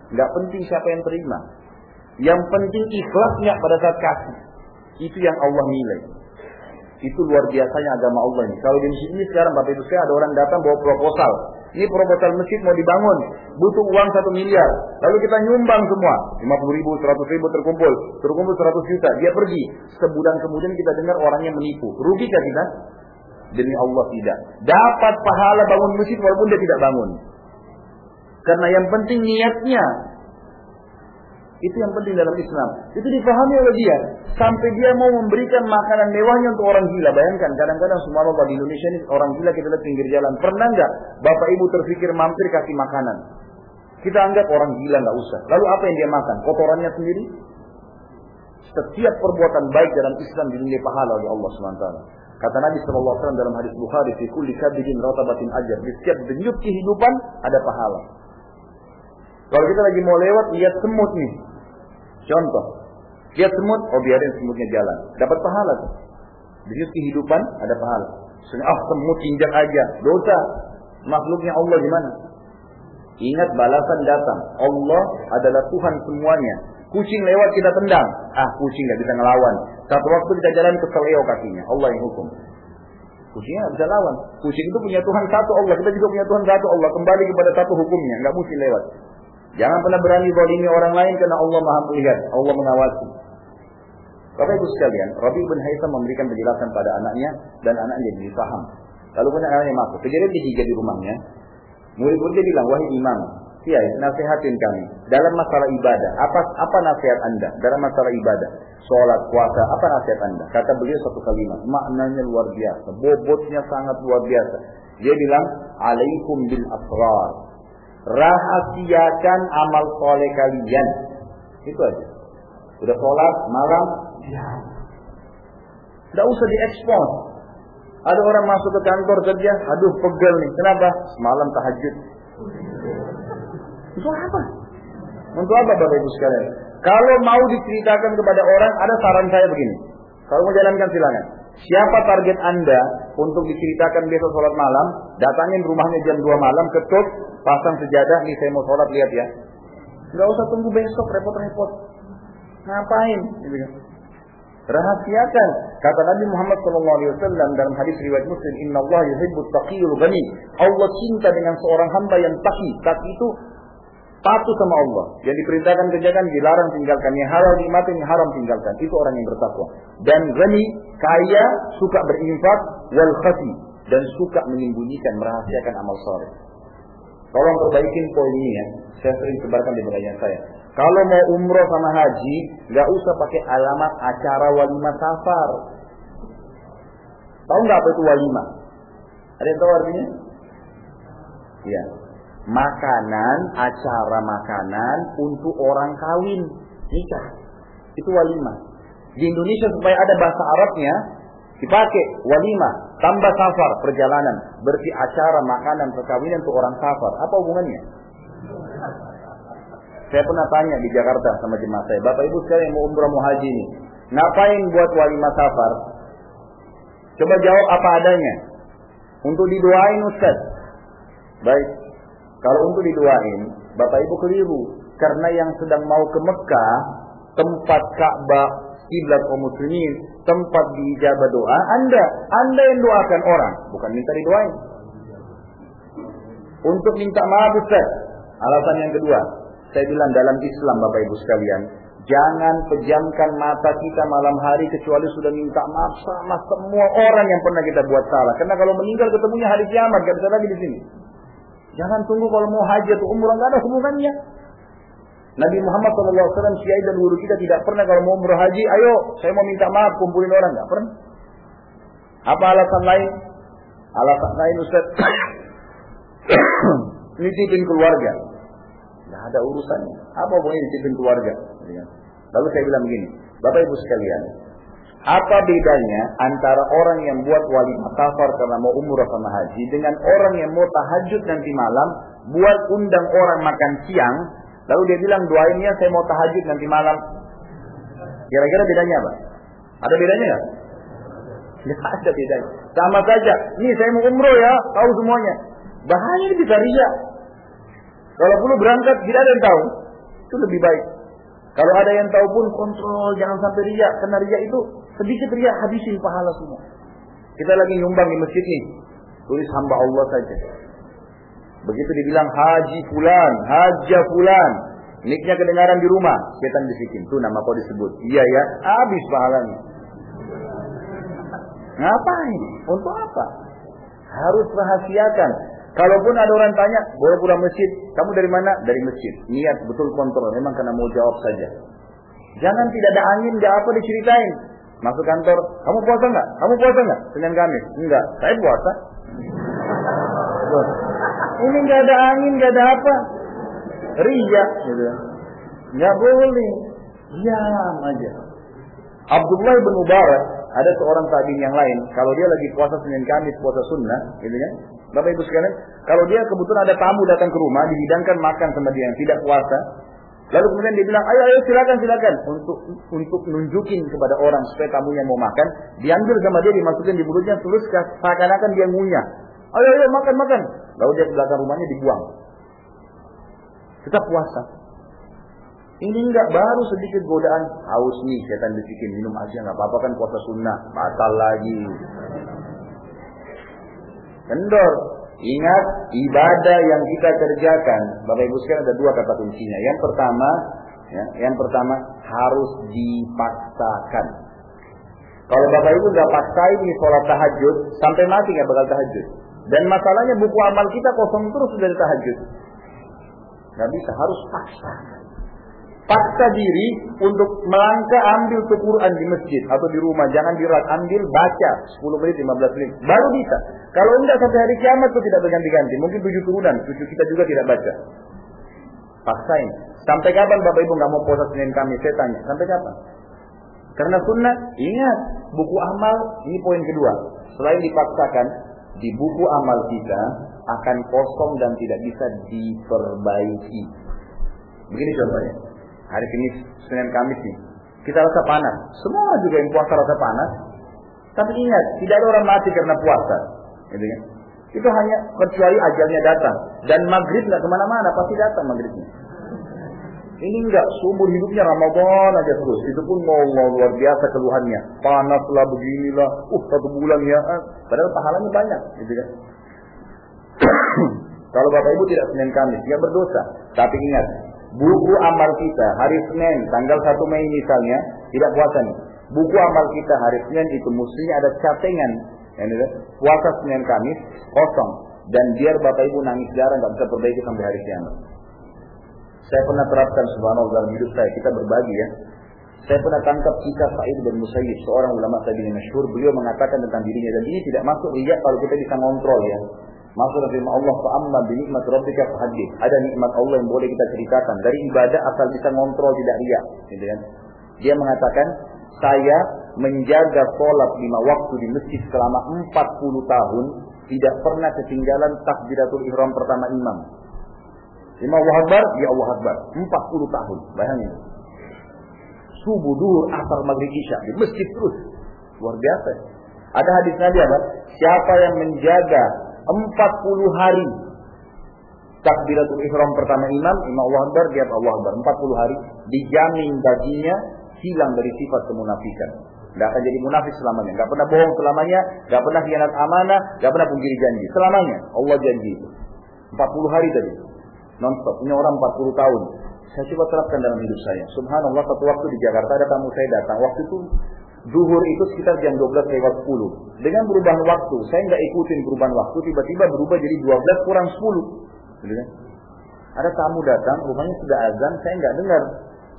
Tidak penting siapa yang terima. Yang penting ikhlasnya pada saat kasih. Itu yang Allah nilai. Itu luar biasanya agama Allah ini. Kalau di masjid ini sekarang Bapak Ibu saya ada orang datang bawa proposal. Ini proposal masjid mau dibangun. Butuh uang satu miliar. Lalu kita nyumbang semua. 50 ribu, 100 ribu terkumpul. Terkumpul 100 juta. Dia pergi. Sebulan kemudian kita dengar orangnya menipu. Rugikah kita? Demi Allah tidak. Dapat pahala bangun masjid walaupun dia tidak bangun. Karena yang penting niatnya. Itu yang penting dalam Islam. Itu difahami oleh dia. Sampai dia mau memberikan makanan mewahnya untuk orang gila. Bayangkan, kadang-kadang semua Allah di Indonesia ini orang gila kita lihat pinggir jalan. Pernah nggak Bapak Ibu terpikir mampir kasih makanan? Kita anggap orang gila nggak usah. Lalu apa yang dia makan? Kotorannya sendiri? Setiap perbuatan baik dalam Islam dinilai pahala oleh Allah SWT. Kata Nabi SAW dalam hadis Bukhari, "Fi kulli kabidin ratabatin ajar." Di setiap denyut kehidupan ada pahala. Kalau kita lagi mau lewat lihat semut nih, Contoh, lihat semut, oh biarin semutnya jalan. Dapat pahala tuh. Di kehidupan ada pahala. Ah oh, semut injak aja, dosa. Makhluknya Allah gimana? Ingat balasan datang. Allah adalah Tuhan semuanya. Kucing lewat kita tendang. Ah kucing nggak bisa ngelawan. Satu waktu kita jalan ke seleo kakinya. Allah yang hukum. Kucingnya nggak bisa lawan. Kucing itu punya Tuhan satu Allah. Kita juga punya Tuhan satu Allah. Kembali kepada satu hukumnya. Nggak mesti lewat. Jangan pernah berani zalimi orang lain karena Allah Maha melihat, Allah mengawasi. Bapak Ibu sekalian, Rabi bin Haytham memberikan penjelasan pada anaknya dan anaknya jadi paham. Lalu punya anaknya masuk. Kejadian ketiga di rumahnya, murid-muridnya bilang, wahai imam, Kiai, nasihatin kami dalam masalah ibadah. Apa apa nasihat anda dalam masalah ibadah? Sholat, puasa, apa nasihat anda? Kata beliau satu kalimat, maknanya luar biasa, bobotnya sangat luar biasa. Dia bilang, alaikum bil asrar rahasiakan amal soleh kalian. Itu aja. Udah sholat malam, ya. Tidak usah diekspos. Ada orang masuk ke kantor kerja, aduh pegel nih. Kenapa? Semalam tahajud. Untuk apa? Untuk apa Bapak Ibu sekalian? Kalau mau diceritakan kepada orang, ada saran saya begini. Kalau mau jalankan silakan. Siapa target Anda untuk diceritakan besok sholat malam? Datangin rumahnya jam 2 malam, ketuk, pasang sejadah, nih saya mau sholat, lihat ya. Gak usah tunggu besok, repot-repot. Ngapain? Rahasiakan. Kata Nabi Muhammad SAW dalam hadis riwayat Muslim, Inna Allah yuhibbut taqiyul ghani. Allah cinta dengan seorang hamba yang taki. Taki itu patuh sama Allah. Yang diperintahkan kerjakan, dilarang tinggalkan. Yang halal nikmatin, yang haram tinggalkan. Itu orang yang bertakwa. Dan ghani, kaya, suka berinfak, wal khasi. Dan suka menyembunyikan, merahasiakan amal soleh. Tolong perbaikin poin ini ya. Saya sering sebarkan di pengajian saya. Kalau mau umroh sama haji, nggak usah pakai alamat acara walimah safar. Tahu nggak apa itu walimah? Ada yang tahu artinya? Iya. Makanan, acara makanan untuk orang kawin, nikah. Itu walimah. Di Indonesia supaya ada bahasa Arabnya, dipakai walimah, tambah safar, perjalanan. Berarti acara makanan perkawinan untuk orang safar. Apa hubungannya? Saya pernah tanya di Jakarta sama jemaah saya, Bapak Ibu sekalian yang mau umrah mau haji ini, ngapain buat walimah safar? Coba jawab apa adanya. Untuk didoain Ustaz. Baik. Kalau untuk didoain, Bapak Ibu keliru. Karena yang sedang mau ke Mekah, tempat Ka'bah, kiblat kaum muslimin, tempat diijabah doa, Anda, Anda yang doakan orang, bukan minta didoain. Untuk minta maaf Ustaz. Alasan yang kedua, saya bilang dalam Islam Bapak Ibu sekalian, jangan pejamkan mata kita malam hari kecuali sudah minta maaf sama semua orang yang pernah kita buat salah. Karena kalau meninggal ketemunya hari kiamat, gak bisa lagi di sini. Jangan tunggu kalau mau haji atau umrah, gak ada hubungannya. Nabi Muhammad SAW, Syai dan guru kita tidak pernah kalau mau umrah haji, ayo saya mau minta maaf kumpulin orang, gak pernah. Apa alasan lain? Alasan lain Ustaz. Nitipin keluarga. Tidak ada urusannya. Apa boleh nitipin keluarga? Ya. Lalu saya bilang begini, Bapak Ibu sekalian, apa bedanya antara orang yang buat wali safar karena mau umrah sama haji dengan orang yang mau tahajud nanti malam buat undang orang makan siang lalu dia bilang doainnya saya mau tahajud nanti malam kira-kira bedanya apa? ada bedanya nggak? Tidak ada bedanya sama saja nih saya mau umroh ya tahu semuanya bahaya ini bisa ria kalau perlu berangkat tidak ada yang tahu itu lebih baik kalau ada yang tahu pun kontrol, jangan sampai riak. Karena riak itu sedikit riak habisin pahala semua. Kita lagi nyumbang di masjid nih. Tulis hamba Allah saja. Begitu dibilang haji fulan, haja fulan. Niknya kedengaran di rumah. Setan bisikin. Tuh nama kau disebut. Iya ya. Habis pahalanya. Ngapain? Untuk apa? Harus rahasiakan. Kalaupun ada orang tanya, boleh pulang masjid. Kamu dari mana? Dari masjid. Niat betul kontrol. Memang karena mau jawab saja. Jangan tidak ada angin, tidak apa diceritain. Masuk kantor, kamu puasa nggak? Kamu puasa nggak? Senin Kamis? Enggak. Saya puasa. Ini nggak ada angin, nggak ada apa. Ria, gitu. Nggak boleh. Diam aja. Abdullah bin Mubarak ada seorang tabiin yang lain. Kalau dia lagi puasa Senin Kamis, puasa sunnah, gitu kan? Bapak Ibu sekalian, kalau dia kebetulan ada tamu datang ke rumah, dihidangkan makan sama dia yang tidak puasa, lalu kemudian dia bilang, ayo ayo silakan silakan untuk untuk nunjukin kepada orang supaya tamu yang mau makan, diambil sama dia dimasukin di mulutnya terus seakan-akan dia ngunyah. Ayo ayo makan makan. Lalu dia ke belakang rumahnya dibuang. Kita puasa. Ini enggak baru sedikit godaan haus nih setan bisikin minum aja nggak apa-apa kan puasa sunnah batal lagi Kendor. Ingat ibadah yang kita kerjakan, Bapak Ibu sekalian ada dua kata kuncinya. Yang pertama, ya, yang pertama harus dipaksakan. Kalau Bapak Ibu nggak paksain nih sholat tahajud, sampai mati nggak bakal tahajud. Dan masalahnya buku amal kita kosong terus dari tahajud. Nggak bisa, harus paksakan paksa diri untuk melangkah ambil tuh Quran di masjid atau di rumah. Jangan dirat, ambil baca 10 menit, 15 menit. Baru bisa. Kalau enggak sampai hari kiamat tuh tidak berganti-ganti. Mungkin tujuh turunan, cucu kita juga tidak baca. Paksain. Sampai kapan Bapak Ibu nggak mau puasa Senin kami? Saya tanya. Sampai kapan? Karena sunnah, ingat buku amal ini poin kedua. Selain dipaksakan, di buku amal kita akan kosong dan tidak bisa diperbaiki. Begini contohnya. Hari ini Senin Kamis nih. Kita rasa panas. Semua juga yang puasa rasa panas. Tapi ingat, tidak ada orang mati karena puasa. Gitu kan? Itu hanya kecuali ajalnya datang. Dan maghrib nggak ke mana-mana, pasti datang maghribnya. Ini enggak, seumur hidupnya Ramadan aja terus. Itu pun mau luar biasa keluhannya. Panaslah beginilah, uh satu bulan ya. Padahal pahalanya banyak, gitu kan. Kalau Bapak Ibu tidak Senin Kamis, dia berdosa. Tapi ingat, buku amal kita hari Senin tanggal 1 Mei misalnya tidak puasa nih. Buku amal kita hari Senin itu mestinya ada catengan ya, puasa Senin Kamis kosong. dan biar Bapak Ibu nangis darah nggak bisa perbaiki sampai hari kiamat. Saya pernah terapkan subhanallah dalam hidup saya, kita berbagi ya. Saya pernah tangkap kisah Sa'id bin Musayyib, seorang ulama tabi'in masyhur, beliau mengatakan tentang dirinya dan ini tidak masuk riya kalau kita bisa ngontrol ya. Masuk firman Allah fa'amma bi nikmat rabbika fahadith. Ada nikmat Allah yang boleh kita ceritakan dari ibadah asal bisa ngontrol tidak riya, gitu kan. Dia mengatakan, saya menjaga sholat lima waktu di masjid selama 40 tahun, tidak pernah ketinggalan takbiratul ihram pertama imam. Lima Allah Akbar, ya Allah Akbar. 40 tahun, bayangin. Subuh, duhur, asar, maghrib, isya. Di masjid terus. Luar biasa. Ada hadis Nabi apa? Siapa yang menjaga 40 hari takbiratul ihram pertama imam, imam Allah Akbar, dia Allah Akbar. 40 hari dijamin baginya hilang dari sifat kemunafikan. Tidak akan jadi munafik selamanya. Tidak pernah bohong selamanya. Tidak pernah khianat amanah. Tidak pernah pungkiri janji. Selamanya. Allah janji itu. 40 hari tadi. Non-stop. Ini orang 40 tahun. Saya coba terapkan dalam hidup saya. Subhanallah satu waktu di Jakarta ada tamu saya datang. Waktu itu Zuhur itu sekitar jam 12 lewat 10. Dengan perubahan waktu, saya nggak ikutin perubahan waktu, tiba-tiba berubah jadi 12 kurang 10. Gitu kan? Ada tamu datang, rumahnya sudah azan, saya nggak dengar.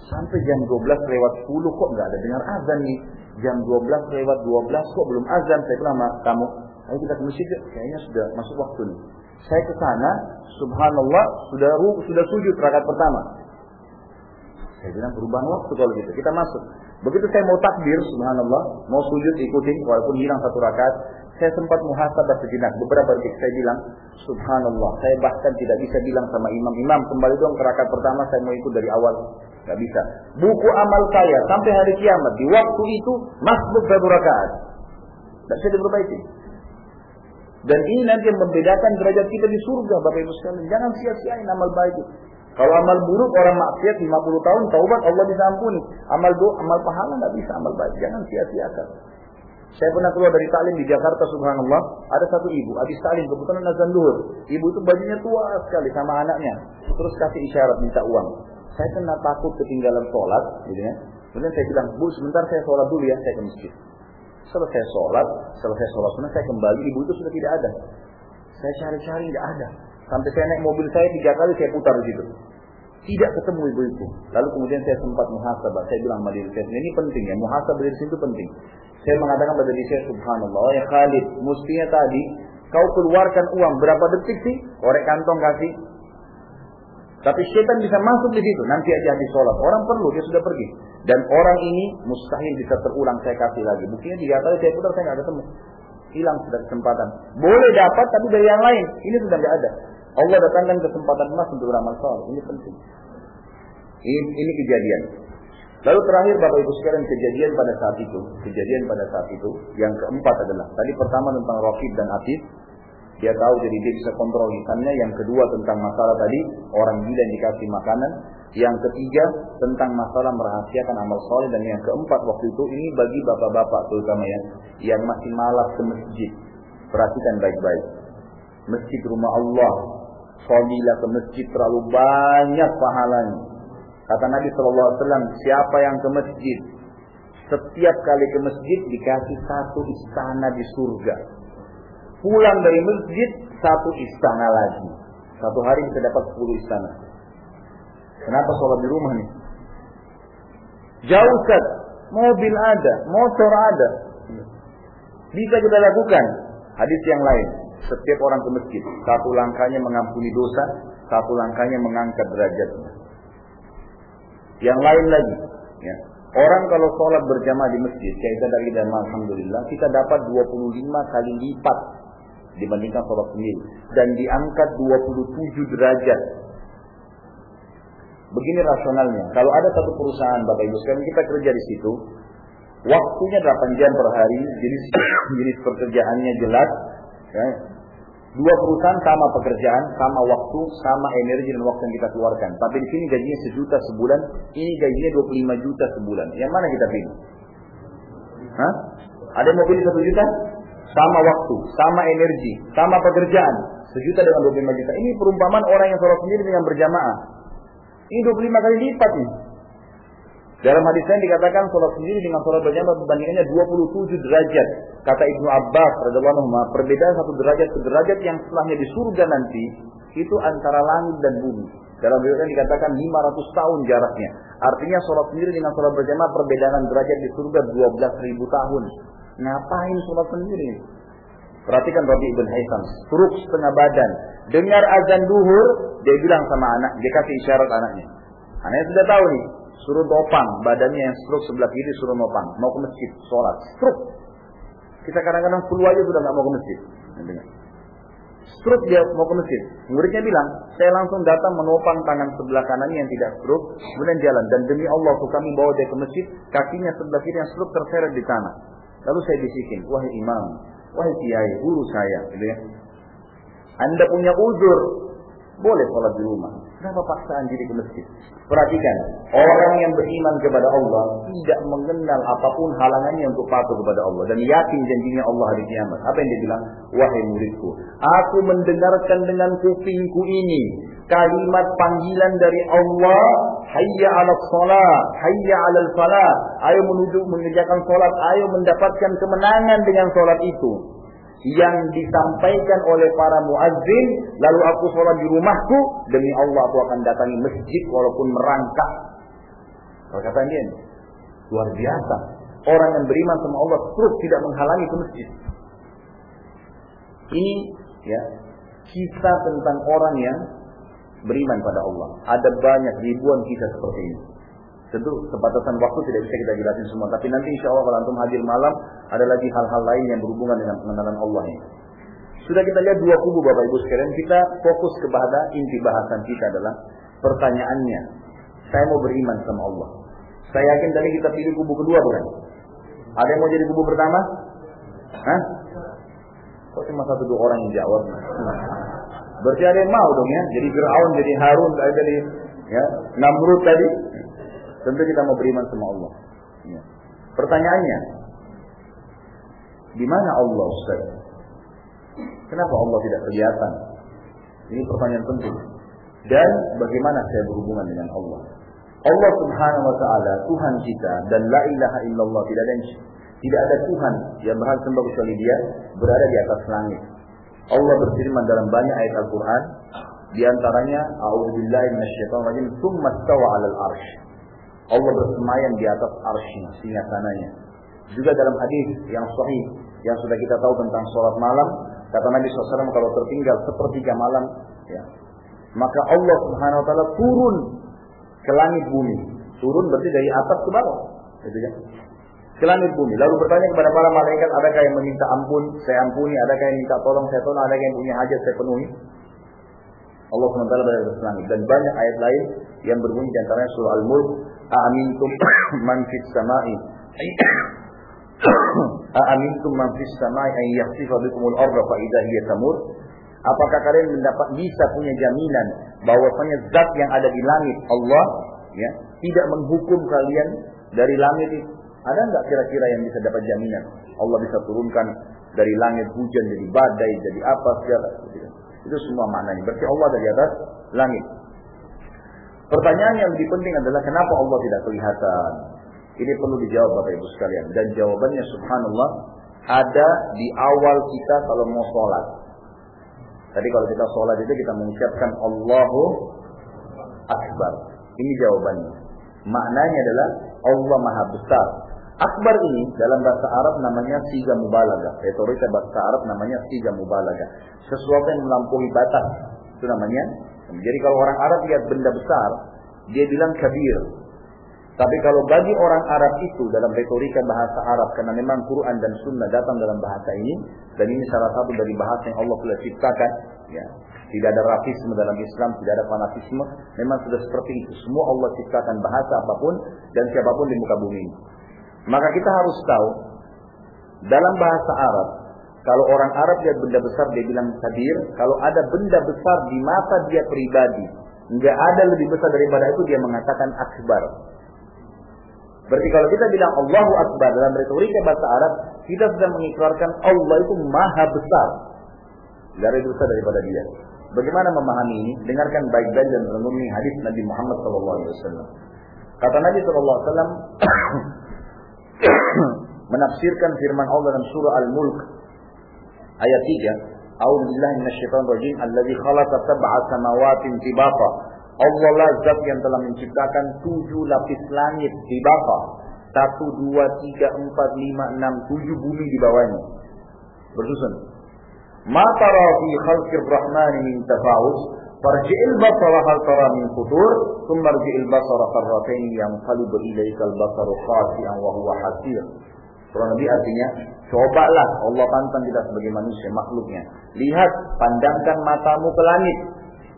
Sampai jam 12 lewat 10 kok nggak ada dengar azan nih. Jam 12 lewat 12 kok belum azan. Saya bilang sama kamu, ayo kita ke masjid Kayaknya sudah masuk waktu nih. Saya ke sana, subhanallah, sudah sudah sujud rakaat pertama. Saya bilang perubahan waktu kalau gitu. Kita masuk. Begitu saya mau takbir, subhanallah, mau sujud ikutin, walaupun hilang satu rakaat, saya sempat muhasabah sejenak. Beberapa detik saya bilang, subhanallah, saya bahkan tidak bisa bilang sama imam, imam kembali dong ke rakaat pertama, saya mau ikut dari awal. Gak bisa. Buku amal saya sampai hari kiamat, di waktu itu, masuk satu rakaat. Tidak bisa diperbaiki. Dan ini nanti yang membedakan derajat kita di surga, Bapak Ibu sekalian. Jangan sia-siain amal baik itu. Kalau amal buruk orang maksiat 50 tahun taubat Allah bisa ampuni. Amal do, amal pahala nggak bisa amal baik. Jangan sia-siakan. Saya pernah keluar dari taklim di Jakarta subhanallah, ada satu ibu habis taklim kebetulan azan duhur. Ibu itu bajunya tua sekali sama anaknya. Terus kasih isyarat minta uang. Saya kena takut ketinggalan sholat, gitu ya. Kemudian saya bilang, Bu sebentar saya sholat dulu ya, saya ke masjid. Selesai sholat, selesai sholat sunnah saya kembali, ibu itu sudah tidak ada. Saya cari-cari nggak ada. Sampai saya naik mobil saya tiga kali saya putar di situ. Tidak ketemu ibu itu. Lalu kemudian saya sempat muhasabah. Saya bilang sama diri saya, ini penting ya. Muhasabah dari situ penting. Saya mengatakan pada diri saya, subhanallah. Ya Khalid, mestinya tadi kau keluarkan uang berapa detik sih? Korek kantong kasih. Tapi setan bisa masuk di situ. Nanti aja di sholat. Orang perlu, dia sudah pergi. Dan orang ini mustahil bisa terulang saya kasih lagi. Buktinya tiga kali saya putar saya nggak ketemu. Hilang sudah kesempatan. Boleh dapat tapi dari yang lain. Ini sudah nggak ada. Allah datangkan kesempatan emas untuk beramal saleh. Ini penting. Ini, ini kejadian. Lalu terakhir Bapak Ibu sekalian kejadian pada saat itu, kejadian pada saat itu yang keempat adalah tadi pertama tentang Rokib dan Atif, dia tahu jadi dia bisa kontrol lisannya. Yang kedua tentang masalah tadi orang gila yang dikasih makanan. Yang ketiga tentang masalah merahasiakan amal soleh dan yang keempat waktu itu ini bagi bapak-bapak terutama ya yang masih malas ke masjid. Perhatikan baik-baik. Masjid rumah Allah. Solilah ke masjid terlalu banyak pahalanya. Kata Nabi SAW, siapa yang ke masjid, setiap kali ke masjid dikasih satu istana di surga. Pulang dari masjid, satu istana lagi. Satu hari bisa dapat sepuluh istana. Kenapa sholat di rumah nih? Jauh set, mobil ada, motor ada. Bisa kita lakukan. Hadis yang lain, setiap orang ke masjid, satu langkahnya mengampuni dosa, satu langkahnya mengangkat derajatnya. Yang lain lagi, ya. Orang kalau sholat berjamaah di masjid, kita dari dan Alhamdulillah, kita dapat 25 kali lipat dibandingkan sholat sendiri. Dan diangkat 27 derajat. Begini rasionalnya. Kalau ada satu perusahaan, Bapak Ibu sekalian, kita kerja di situ, waktunya 8 jam per hari, jenis, jenis pekerjaannya jelas, ya. Dua perusahaan sama pekerjaan, sama waktu, sama energi dan waktu yang kita keluarkan. Tapi di sini gajinya sejuta sebulan, ini gajinya 25 juta sebulan. Yang mana kita pilih? Hah? Ada pilih satu juta? Sama waktu, sama energi, sama pekerjaan. Sejuta dengan 25 juta. Ini perumpamaan orang yang sholat sendiri dengan berjamaah. Ini 25 kali lipat nih. Dalam hadis lain dikatakan sholat sendiri dengan sholat berjamaah perbandingannya 27 derajat. Kata Ibnu Abbas radhiyallahu anhu, perbedaan satu derajat ke derajat yang setelahnya di surga nanti itu antara langit dan bumi. Dalam riwayat dikatakan 500 tahun jaraknya. Artinya sholat sendiri dengan sholat berjamaah perbedaan derajat di surga 12.000 tahun. Ngapain sholat sendiri? Perhatikan Rabi ibn Haitham, turuk setengah badan. Dengar azan duhur, dia bilang sama anak, dia kasih isyarat anaknya. Anaknya sudah tahu nih, suruh topang badannya yang stroke sebelah kiri suruh nopang. Mau ke masjid sholat stroke. Kita kadang-kadang full aja sudah nggak mau ke masjid. Stroke dia mau ke masjid. Muridnya bilang saya langsung datang menopang tangan sebelah kanannya yang tidak stroke kemudian jalan. Dan demi Allah kami bawa dia ke masjid kakinya sebelah kiri yang stroke terseret di tanah lalu saya bisikin wahai imam wahai kiai guru saya gitu ya anda punya uzur boleh sholat di rumah Kenapa paksaan diri ke masjid? Perhatikan, orang yang beriman kepada Allah tidak mengenal apa pun halangannya untuk patuh kepada Allah dan yakin janjinya Allah hari kiamat. Apa yang dia bilang? Wahai muridku, aku mendengarkan dengan kupingku ini kalimat panggilan dari Allah, hayya 'ala shalah, hayya 'ala falah. Ayo menuju mengerjakan salat, ayo mendapatkan kemenangan dengan salat itu. Yang disampaikan oleh para muazzin lalu aku sholat di rumahku demi Allah aku akan datangi masjid walaupun merangkak. Perkataan dia luar biasa. Orang yang beriman sama Allah terus tidak menghalangi ke masjid. Ini ya kisah tentang orang yang beriman pada Allah ada banyak ribuan kisah seperti ini Tentu kebatasan waktu tidak bisa kita jelasin semua. Tapi nanti insya Allah kalau antum hadir malam, ada lagi hal-hal lain yang berhubungan dengan pengenalan Allah ini. Sudah kita lihat dua kubu Bapak Ibu sekalian, kita fokus kepada inti bahasan kita adalah pertanyaannya, saya mau beriman sama Allah. Saya yakin tadi kita pilih kubu kedua bukan? Ada yang mau jadi kubu pertama? Hah? Kok cuma satu dua orang yang jawab? Berarti ada yang mau dong ya, jadi Fir'aun, jadi Harun, jadi ya, Namrud tadi. Tentu kita mau beriman sama Allah. Ya. Pertanyaannya, di mana Allah Ustaz? Kenapa Allah tidak kelihatan? Ini pertanyaan penting. Dan bagaimana saya berhubungan dengan Allah? Allah Subhanahu wa taala Tuhan kita dan la ilaha illallah tidak ada tidak ada Tuhan yang berhak sembah kecuali Dia berada di atas langit. Allah berfirman dalam banyak ayat Al-Qur'an di antaranya a'udzubillahi minasyaitonir tsumma stawa 'alal arsy. Allah bersemayam di atas arsy singgasananya. Juga dalam hadis yang sahih yang sudah kita tahu tentang sholat malam, kata Nabi SAW kalau tertinggal sepertiga malam, ya, maka Allah Subhanahu Wa Taala turun ke langit bumi. Turun berarti dari atas ke bawah, gitu ya. Ke langit bumi. Lalu bertanya kepada para malaikat, adakah yang meminta ampun, saya ampuni, adakah yang minta tolong, saya tolong, adakah yang punya hajat, saya penuhi. Allah SWT berada langit. Dan banyak ayat lain yang berbunyi di antaranya surah Al-Mulk Aamintum man fis samai Aamintum man fis samai an yakhsifa bikumul arda fa idza hiya tamur Apakah kalian mendapat bisa punya jaminan bahwasanya zat yang ada di langit Allah ya tidak menghukum kalian dari langit itu? Ada enggak kira-kira yang bisa dapat jaminan Allah bisa turunkan dari langit hujan jadi badai jadi apa segala itu semua maknanya. Berarti Allah dari atas langit. Pertanyaan yang lebih penting adalah kenapa Allah tidak kelihatan? Ini perlu dijawab Bapak Ibu sekalian. Dan jawabannya subhanallah ada di awal kita kalau mau sholat. Tadi kalau kita sholat itu kita mengucapkan Allahu Akbar. Ini jawabannya. Maknanya adalah Allah Maha Besar. Akbar ini dalam bahasa Arab namanya siga mubalaga. Retorika bahasa Arab namanya siga mubalaga. Sesuatu yang melampaui batas. Itu namanya jadi kalau orang Arab lihat benda besar, dia bilang kabir. Tapi kalau bagi orang Arab itu dalam retorika bahasa Arab, karena memang Quran dan Sunnah datang dalam bahasa ini, dan ini salah satu dari bahasa yang Allah telah ciptakan, ya, tidak ada rasisme dalam Islam, tidak ada fanatisme, memang sudah seperti itu. Semua Allah ciptakan bahasa apa pun dan siapa pun di muka bumi. Maka kita harus tahu, dalam bahasa Arab, kalau orang Arab lihat benda besar dia bilang kabir. Kalau ada benda besar di mata dia pribadi, nggak ada lebih besar daripada itu dia mengatakan akbar. Berarti kalau kita bilang Allahu Akbar dalam retorika bahasa Arab, kita sudah mengikrarkan Allah itu maha besar. Ada besar daripada dia. Bagaimana memahami ini? Dengarkan baik-baik dan renungi hadis Nabi Muhammad SAW. Kata Nabi SAW menafsirkan firman Allah dalam surah Al-Mulk ayat 3 A'udzu billahi minasyaitonir rajim allazi khalaqa sab'a samawatin tibaqa Allah lah zat yang telah menciptakan tujuh lapis langit tibaqa satu dua tiga empat lima enam tujuh bumi di bawahnya bersusun tara fi khalqir rahman min tafawus farji'il basara hal tara min futur thumma rji'il basara qarratain yanqalibu ilaika al-basaru khasi'an wa huwa hasir Kurang lebih artinya, cobalah Allah pantang kita sebagai manusia, makhluknya. Lihat, pandangkan matamu ke langit.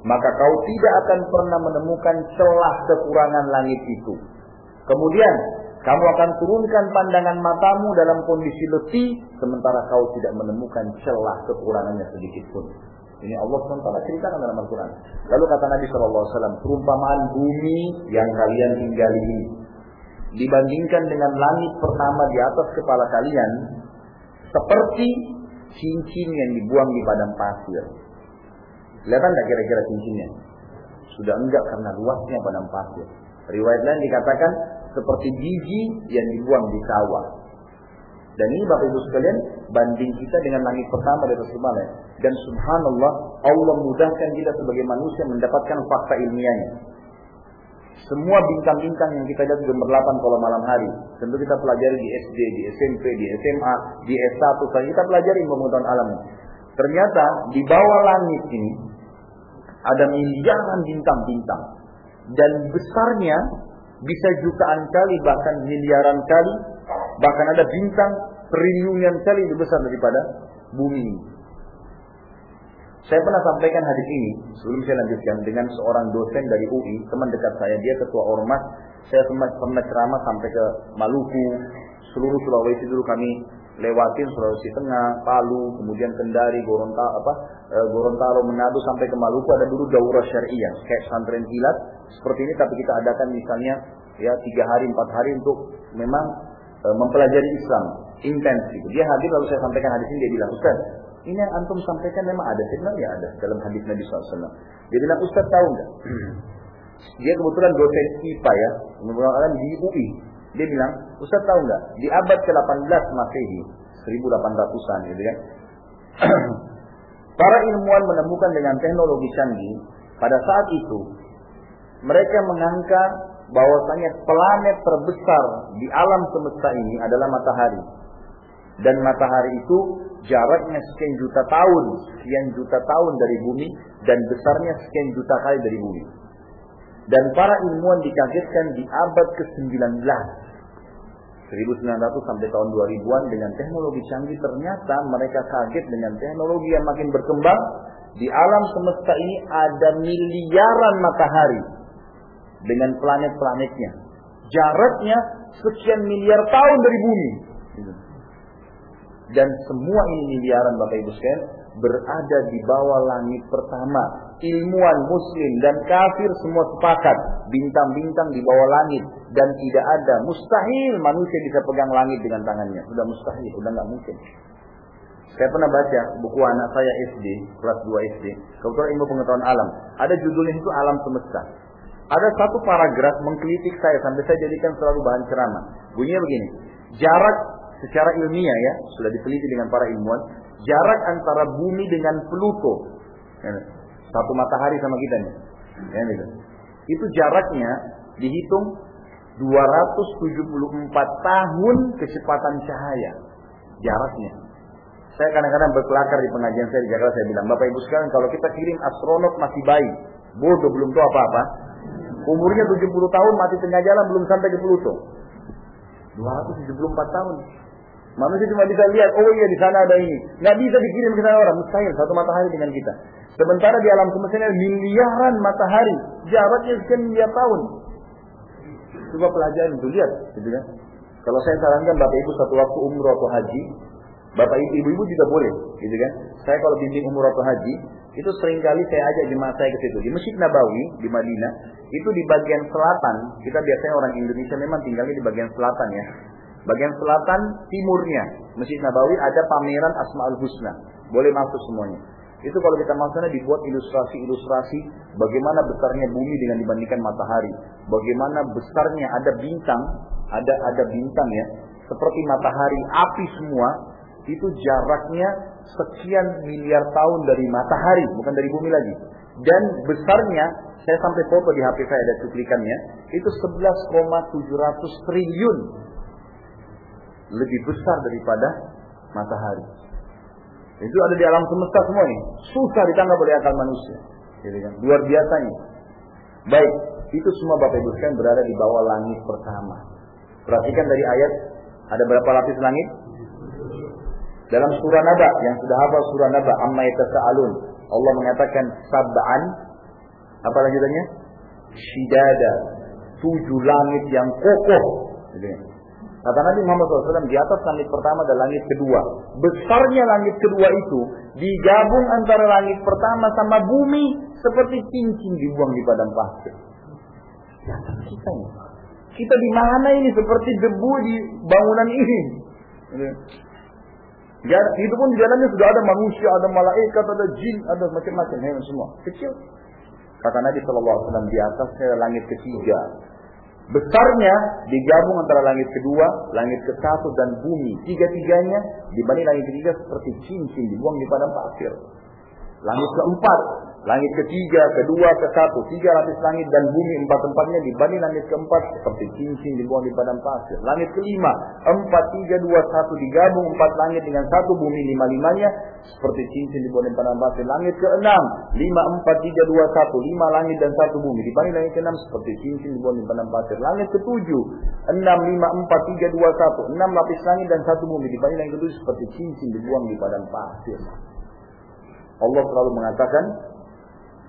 Maka kau tidak akan pernah menemukan celah kekurangan langit itu. Kemudian, kamu akan turunkan pandangan matamu dalam kondisi letih, sementara kau tidak menemukan celah kekurangannya sedikit pun. Ini Allah SWT ceritakan dalam Al-Quran. Lalu kata Nabi SAW, perumpamaan bumi yang kalian tinggali dibandingkan dengan langit pertama di atas kepala kalian seperti cincin yang dibuang di padang pasir. Kelihatan tak kira-kira cincinnya? Sudah enggak karena luasnya padang pasir. Riwayat lain dikatakan seperti biji yang dibuang di sawah. Dan ini Bapak Ibu sekalian, banding kita dengan langit pertama atas kepala. Dan subhanallah, Allah mudahkan kita sebagai manusia mendapatkan fakta ilmiahnya. Semua bintang-bintang yang kita lihat gemerlapan kalau malam hari. Tentu kita pelajari di SD, di SMP, di SMA, di S1. Saja kita pelajari pengetahuan alam. Ternyata di bawah langit ini ada miliaran bintang-bintang. Dan besarnya bisa jutaan kali, bahkan miliaran kali. Bahkan ada bintang triliunan kali lebih besar daripada bumi saya pernah sampaikan hadis ini sebelum saya lanjutkan dengan seorang dosen dari UI, teman dekat saya, dia ketua ormas. Saya pernah, pernah ceramah sampai ke Maluku, seluruh Sulawesi dulu kami lewatin Sulawesi Tengah, Palu, kemudian Kendari, Gorontalo, apa, e, Gorontalo, Manado sampai ke Maluku ada dulu daurah syariah kayak santren kilat seperti ini, tapi kita adakan misalnya ya tiga hari empat hari untuk memang e, mempelajari Islam intens gitu. Dia hadir lalu saya sampaikan hadis ini dia bilang Ustaz ini yang antum sampaikan memang ada. Saya bilang ya ada dalam hadis Nabi SAW. Dia bilang Ustaz tahu nggak? Dia kebetulan dosen IPA ya, kebetulan di UI. Dia bilang, Ustaz tahu nggak? Di abad ke-18 Masehi, 1800-an gitu kan. Para ilmuwan menemukan dengan teknologi canggih, pada saat itu mereka mengangka bahwasanya planet terbesar di alam semesta ini adalah matahari. Dan matahari itu jaraknya sekian juta tahun, sekian juta tahun dari bumi dan besarnya sekian juta kali dari bumi. Dan para ilmuwan dikagetkan di abad ke-19 1900 sampai tahun 2000-an dengan teknologi canggih ternyata mereka kaget dengan teknologi yang makin berkembang. Di alam semesta ini ada miliaran matahari dengan planet-planetnya. Jaraknya sekian miliar tahun dari bumi. Dan semua ini miliaran Bapak Ibu sekalian berada di bawah langit pertama. Ilmuwan muslim dan kafir semua sepakat bintang-bintang di bawah langit dan tidak ada mustahil manusia bisa pegang langit dengan tangannya. Sudah mustahil, sudah nggak mungkin. Saya pernah baca buku anak saya SD, kelas 2 SD, Kebetulan Ilmu Pengetahuan Alam. Ada judulnya itu Alam Semesta. Ada satu paragraf mengkritik saya sampai saya jadikan selalu bahan ceramah. Bunyinya begini, jarak secara ilmiah ya, sudah diteliti dengan para ilmuwan, jarak antara bumi dengan Pluto, ya, satu matahari sama kita nih, ya, gitu. itu jaraknya dihitung 274 tahun kecepatan cahaya, jaraknya. Saya kadang-kadang berkelakar di pengajian saya di Jakarta, saya bilang, Bapak Ibu sekalian, kalau kita kirim astronot masih bayi, bodoh belum tahu apa-apa, umurnya 70 tahun mati tengah jalan belum sampai ke Pluto. 274 tahun. Manusia cuma bisa lihat, oh iya di sana ada ini. Nggak bisa dikirim ke sana orang, mustahil satu matahari dengan kita. Sementara di alam semesta miliaran matahari, jaraknya sekian miliar tahun. Coba pelajarin itu lihat, gitu kan. Kalau saya sarankan Bapak Ibu satu waktu umroh atau haji, Bapak Ibu ibu-ibu juga boleh, gitu kan. Saya kalau bimbing umroh atau haji, itu sering kali saya ajak jemaah saya ke situ. Di Masjid Nabawi di Madinah, itu di bagian selatan, kita biasanya orang Indonesia memang tinggalnya di bagian selatan ya. Bagian selatan timurnya Masjid Nabawi ada pameran Asmaul Husna. Boleh masuk semuanya. Itu kalau kita masuknya dibuat ilustrasi-ilustrasi bagaimana besarnya bumi dengan dibandingkan matahari. Bagaimana besarnya ada bintang, ada ada bintang ya, seperti matahari, api semua, itu jaraknya sekian miliar tahun dari matahari, bukan dari bumi lagi. Dan besarnya, saya sampai foto di HP saya ada cuplikannya, itu 11,700 triliun. Lebih besar daripada matahari. Itu ada di alam semesta semua ini. Susah ditangkap oleh akal manusia. Jadi kan? Luar biasanya. Baik, itu semua Bapak Ibu sekalian berada di bawah langit pertama. Perhatikan dari ayat, ada berapa lapis langit? Dalam surah Naba, yang sudah hafal surah Naba, amma yatasa'alun. Allah mengatakan sab'an, apa lanjutannya? Shidada, tujuh langit yang kokoh. Ya. Kata Nabi Muhammad SAW di atas langit pertama dan langit kedua. Besarnya langit kedua itu digabung antara langit pertama sama bumi seperti cincin dibuang di padang pasir. Ya, kita. Kita di mana ini seperti debu di bangunan ini. Ya, itu pun di dalamnya sudah ada manusia, ada malaikat, ada jin, ada macam-macam hewan semua. Kecil. Kata Nabi SAW di atasnya langit ketiga, Besarnya digabung antara langit kedua, langit ke satu dan bumi. Tiga-tiganya dibanding langit ketiga seperti cincin dibuang di padang pasir. Langit keempat, langit ketiga, kedua, ke satu, tiga lapis langit dan bumi empat-empatnya dibanding langit keempat seperti cincin dibuang di padang pasir. Langit kelima, empat, tiga, dua, satu digabung empat langit dengan satu bumi lima-limanya seperti cincin dibuang di padang pasir. Langit keenam, lima, empat, tiga, dua, satu, lima langit dan satu bumi dibanding langit keenam seperti cincin dibuang di padang pasir. Langit ketujuh, enam, lima, empat, tiga, dua, satu, enam lapis langit dan satu bumi dibanding langit ketujuh seperti cincin dibuang di padang pasir. Allah selalu mengatakan,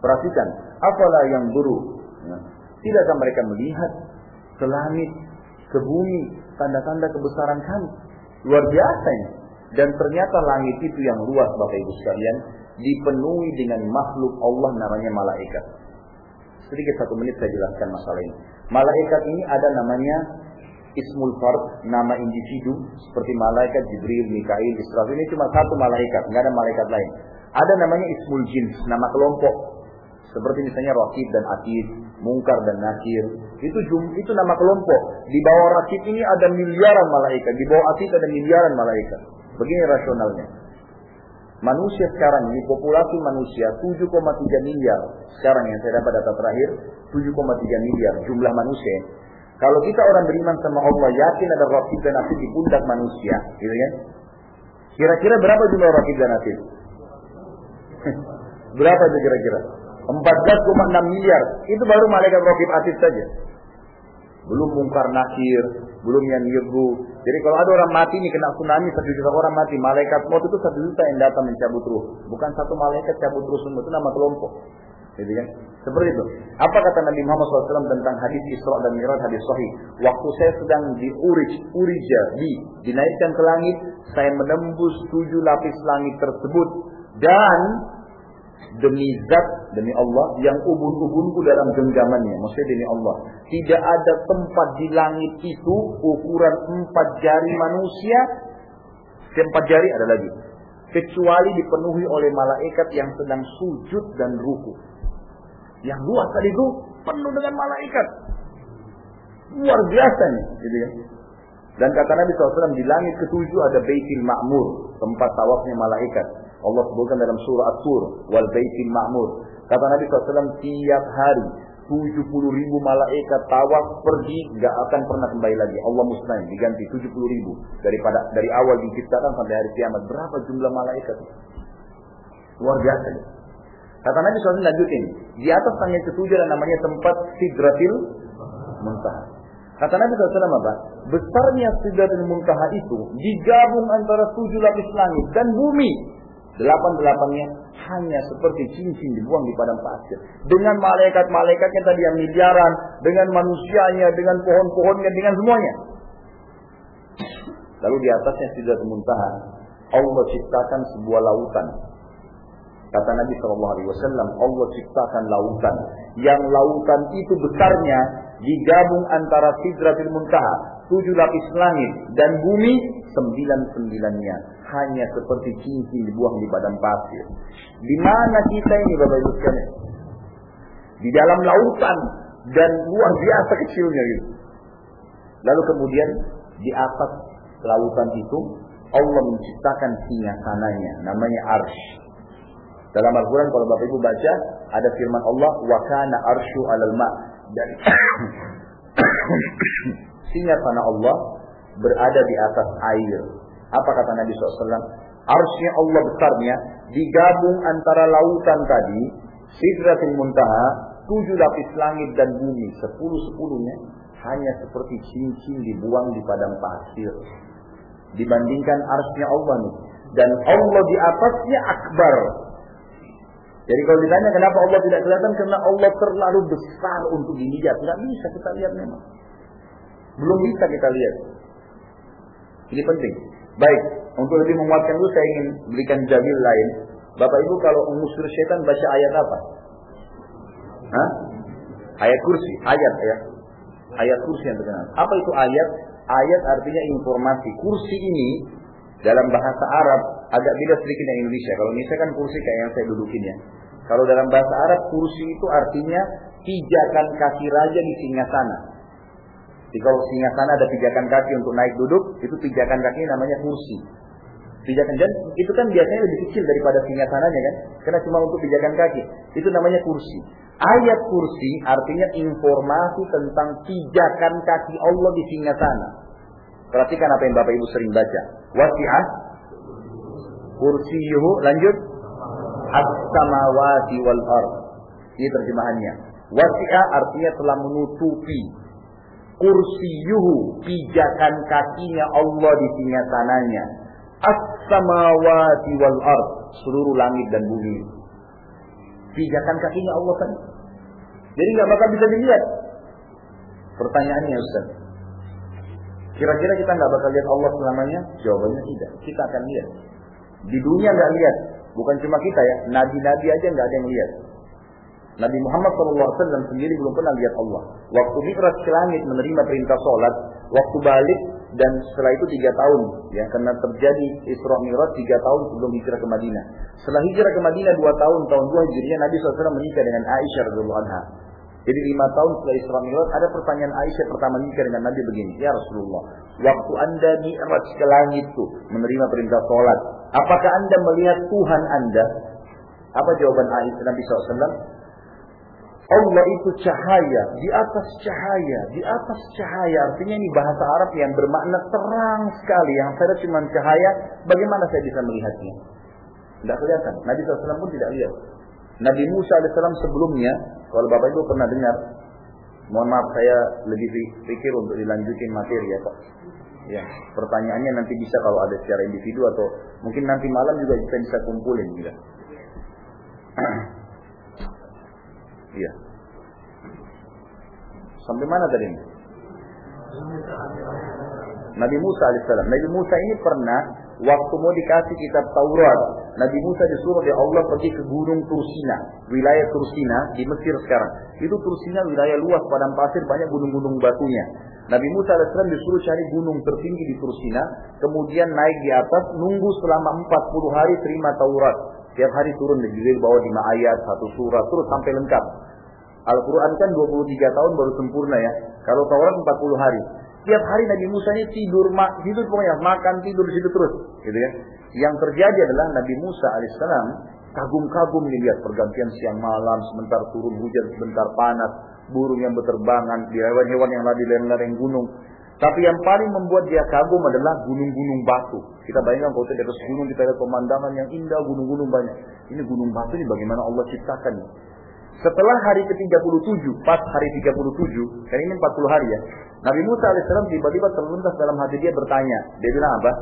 perhatikan, apalah yang buruk. Ya. Tidakkah mereka melihat ke langit, ke bumi, tanda-tanda kebesaran kami? Luar biasa ini. Dan ternyata langit itu yang luas Bapak Ibu sekalian, dipenuhi dengan makhluk Allah namanya malaikat. Sedikit satu menit saya jelaskan masalah ini. Malaikat ini ada namanya Ismul Fard, nama individu seperti malaikat Jibril, Mikail, Israfil ini cuma satu malaikat, nggak ada malaikat lain. Ada namanya ismul jins, nama kelompok. Seperti misalnya Rakib dan Atid, Mungkar dan Nakir. Itu jum, itu nama kelompok. Di bawah Rakib ini ada miliaran malaikat. Di bawah Atid ada miliaran malaikat. Begini rasionalnya. Manusia sekarang ini, populasi manusia 7,3 miliar. Sekarang yang saya dapat data terakhir, 7,3 miliar jumlah manusia. Kalau kita orang beriman sama Allah, yakin ada Rakib dan Atid di pundak manusia. Gitu kan? Kira-kira berapa jumlah Rakib dan Atid? Berapa itu kira-kira? 14,6 miliar. Itu baru malaikat rokib atid saja. Belum mungkar nakir, belum yang yebu. Jadi kalau ada orang mati nih kena tsunami satu juta orang mati, malaikat maut itu satu juta yang datang mencabut ruh. Bukan satu malaikat cabut ruh semua itu nama kelompok. Jadi kan? Seperti itu. Apa kata Nabi Muhammad SAW tentang hadis Isra dan Mi'raj hadis Sahih? Waktu saya sedang di Urij, Urija, di dinaikkan ke langit, saya menembus tujuh lapis langit tersebut dan demi zat demi Allah yang ubun-ubunku dalam genggamannya. Maksudnya demi Allah. Tidak ada tempat di langit itu ukuran empat jari manusia. Empat jari ada lagi. Kecuali dipenuhi oleh malaikat yang sedang sujud dan ruku. Yang luas tadi itu penuh dengan malaikat. Luar biasa nih gitu ya. Dan kata Nabi SAW di langit ketujuh ada Baitul Ma'mur tempat tawafnya malaikat Allah sebutkan dalam surah At-Tur wal baitil ma'mur. Kata Nabi SAW tiap hari 70 ribu malaikat tawaf pergi nggak akan pernah kembali lagi. Allah mustahil diganti 70 ribu daripada dari awal diciptakan sampai hari kiamat. Berapa jumlah malaikat? Luar biasa. Kata Nabi SAW lanjutin. Di atas langit ketujuh dan namanya tempat Sidratil Muntaha. Kata Nabi SAW apa? Besarnya Sidratil Muntaha itu digabung antara tujuh lapis langit dan bumi. Delapan-delapannya hanya seperti cincin dibuang di padang pasir. Dengan malaikat-malaikatnya tadi yang miliaran, dengan manusianya, dengan pohon-pohonnya, dengan semuanya. Lalu di atasnya tidak muntaha, Allah ciptakan sebuah lautan. Kata Nabi Shallallahu Alaihi Wasallam, Allah ciptakan lautan. Yang lautan itu besarnya digabung antara sidratil muntaha, tujuh lapis langit dan bumi sembilan-sembilannya hanya seperti cincin dibuang di badan pasir. Di mana kita ini Bapak Ibu sekalian? Di dalam lautan dan luar biasa kecilnya itu. Lalu kemudian di atas lautan itu Allah menciptakan singgasananya namanya arsh. Dalam Al-Quran kalau Bapak Ibu baca ada firman Allah wa kana arsyu alal ma dan singgasana Allah berada di atas air. Apa kata Nabi SAW? Arsnya Allah besarnya digabung antara lautan tadi, sidratul muntaha, tujuh lapis langit dan bumi, sepuluh sepuluhnya hanya seperti cincin dibuang di padang pasir. Dibandingkan arsnya Allah nih. Dan Allah di atasnya akbar. Jadi kalau ditanya kenapa Allah tidak kelihatan, karena Allah terlalu besar untuk dilihat. Tidak bisa kita lihat memang. Belum bisa kita lihat. Ini penting. Baik, untuk lebih menguatkan itu saya ingin berikan jabil lain. Bapak Ibu kalau mengusir setan baca ayat apa? Hah? Ayat kursi, ayat ya. Ayat kursi yang terkenal. Apa itu ayat? Ayat artinya informasi. Kursi ini dalam bahasa Arab agak beda sedikit dengan Indonesia. Kalau Indonesia kan kursi kayak yang saya dudukin ya. Kalau dalam bahasa Arab kursi itu artinya pijakan kaki raja di singgasana. Jadi kalau singgasana ada pijakan kaki untuk naik duduk, itu pijakan kaki namanya kursi. Pijakan dan itu kan biasanya lebih kecil daripada singgasananya kan, karena cuma untuk pijakan kaki. Itu namanya kursi. Ayat kursi artinya informasi tentang pijakan kaki Allah di singgasana. Perhatikan apa yang Bapak Ibu sering baca. Wasi'ah kursiyuhu lanjut as-samawati wal ard. Ini terjemahannya. Wasi'ah artinya telah menutupi kursiyuhu pijakan kakinya Allah di singgasananya. As-samawati wal ard, seluruh langit dan bumi. Pijakan kakinya Allah kan. Jadi nggak bakal bisa dilihat. Pertanyaannya Ustaz. Kira-kira kita nggak bakal lihat Allah selamanya? Jawabannya tidak. Kita akan lihat. Di dunia nggak lihat. Bukan cuma kita ya. Nabi-nabi aja nggak ada yang lihat. Nabi Muhammad SAW sendiri belum pernah lihat Allah. Waktu Mi'raj ke langit menerima perintah sholat, waktu balik dan setelah itu tiga tahun, ya karena terjadi Isra Mi'raj tiga tahun sebelum hijrah ke Madinah. Setelah hijrah ke Madinah dua tahun, tahun dua hijriah Nabi SAW menikah dengan Aisyah radhiallahu anha. Jadi lima tahun setelah Isra Mi'raj ada pertanyaan Aisyah pertama nikah dengan Nabi begini, ya Rasulullah, waktu anda Mi'raj ke langit tuh menerima perintah sholat, apakah anda melihat Tuhan anda? Apa jawaban Aisyah Nabi SAW? Allah itu cahaya, di atas cahaya, di atas cahaya. Artinya ini bahasa Arab yang bermakna terang sekali. Yang saya cuma cahaya, bagaimana saya bisa melihatnya? Tidak kelihatan. Nabi SAW pun tidak lihat. Nabi Musa AS sebelumnya, kalau Bapak Ibu pernah dengar, mohon maaf saya lebih pikir untuk dilanjutin materi ya Pak. Ya, pertanyaannya nanti bisa kalau ada secara individu atau mungkin nanti malam juga kita bisa kumpulin juga. Iya. Sampai mana tadi? Nabi Musa alaihissalam. Nabi Musa ini pernah waktu mau dikasih kitab Taurat, Nabi Musa disuruh oleh Allah pergi ke gunung Tursina, wilayah Tursina di Mesir sekarang. Itu Tursina wilayah luas padang pasir banyak gunung-gunung batunya. Nabi Musa alaihissalam disuruh cari gunung tertinggi di Tursina, kemudian naik di atas, nunggu selama 40 hari terima Taurat. Tiap hari turun di Jibril bawa lima ayat, satu surat, terus sampai lengkap. Al-Quran kan 23 tahun baru sempurna ya. Kalau Taurat 40 hari. Tiap hari Nabi Musa ini tidur, mak, tidur pokoknya makan tidur di situ terus, gitu ya. Yang terjadi adalah Nabi Musa alaihissalam kagum-kagum dilihat pergantian siang malam, sebentar turun hujan, sebentar panas, burung yang berterbangan, hewan-hewan yang lari lereng-lereng gunung. Tapi yang paling membuat dia kagum adalah gunung-gunung batu. Kita bayangkan kalau kita di atas gunung kita lihat pemandangan yang indah, gunung-gunung banyak. Ini gunung batu ini bagaimana Allah ciptakan setelah hari ke-37, pas hari 37, kan ini 40 hari ya. Nabi Musa alaihissalam tiba-tiba terlintas dalam hati dia bertanya. Dia bilang apa?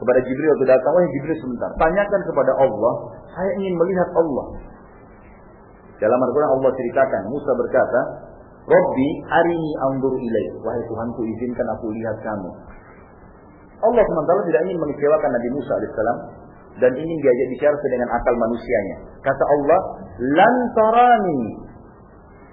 Kepada Jibril waktu datang, wahai Jibril sebentar. Tanyakan kepada Allah, saya ingin melihat Allah. Dalam Al-Quran Allah ceritakan, Musa berkata, Robbi arini andur ilaih. Wahai Tuhanku izinkan aku lihat kamu. Allah sementara tidak ingin mengecewakan Nabi Musa alaihissalam dan ingin diajak bicara dengan akal manusianya. Kata Allah, lantarani.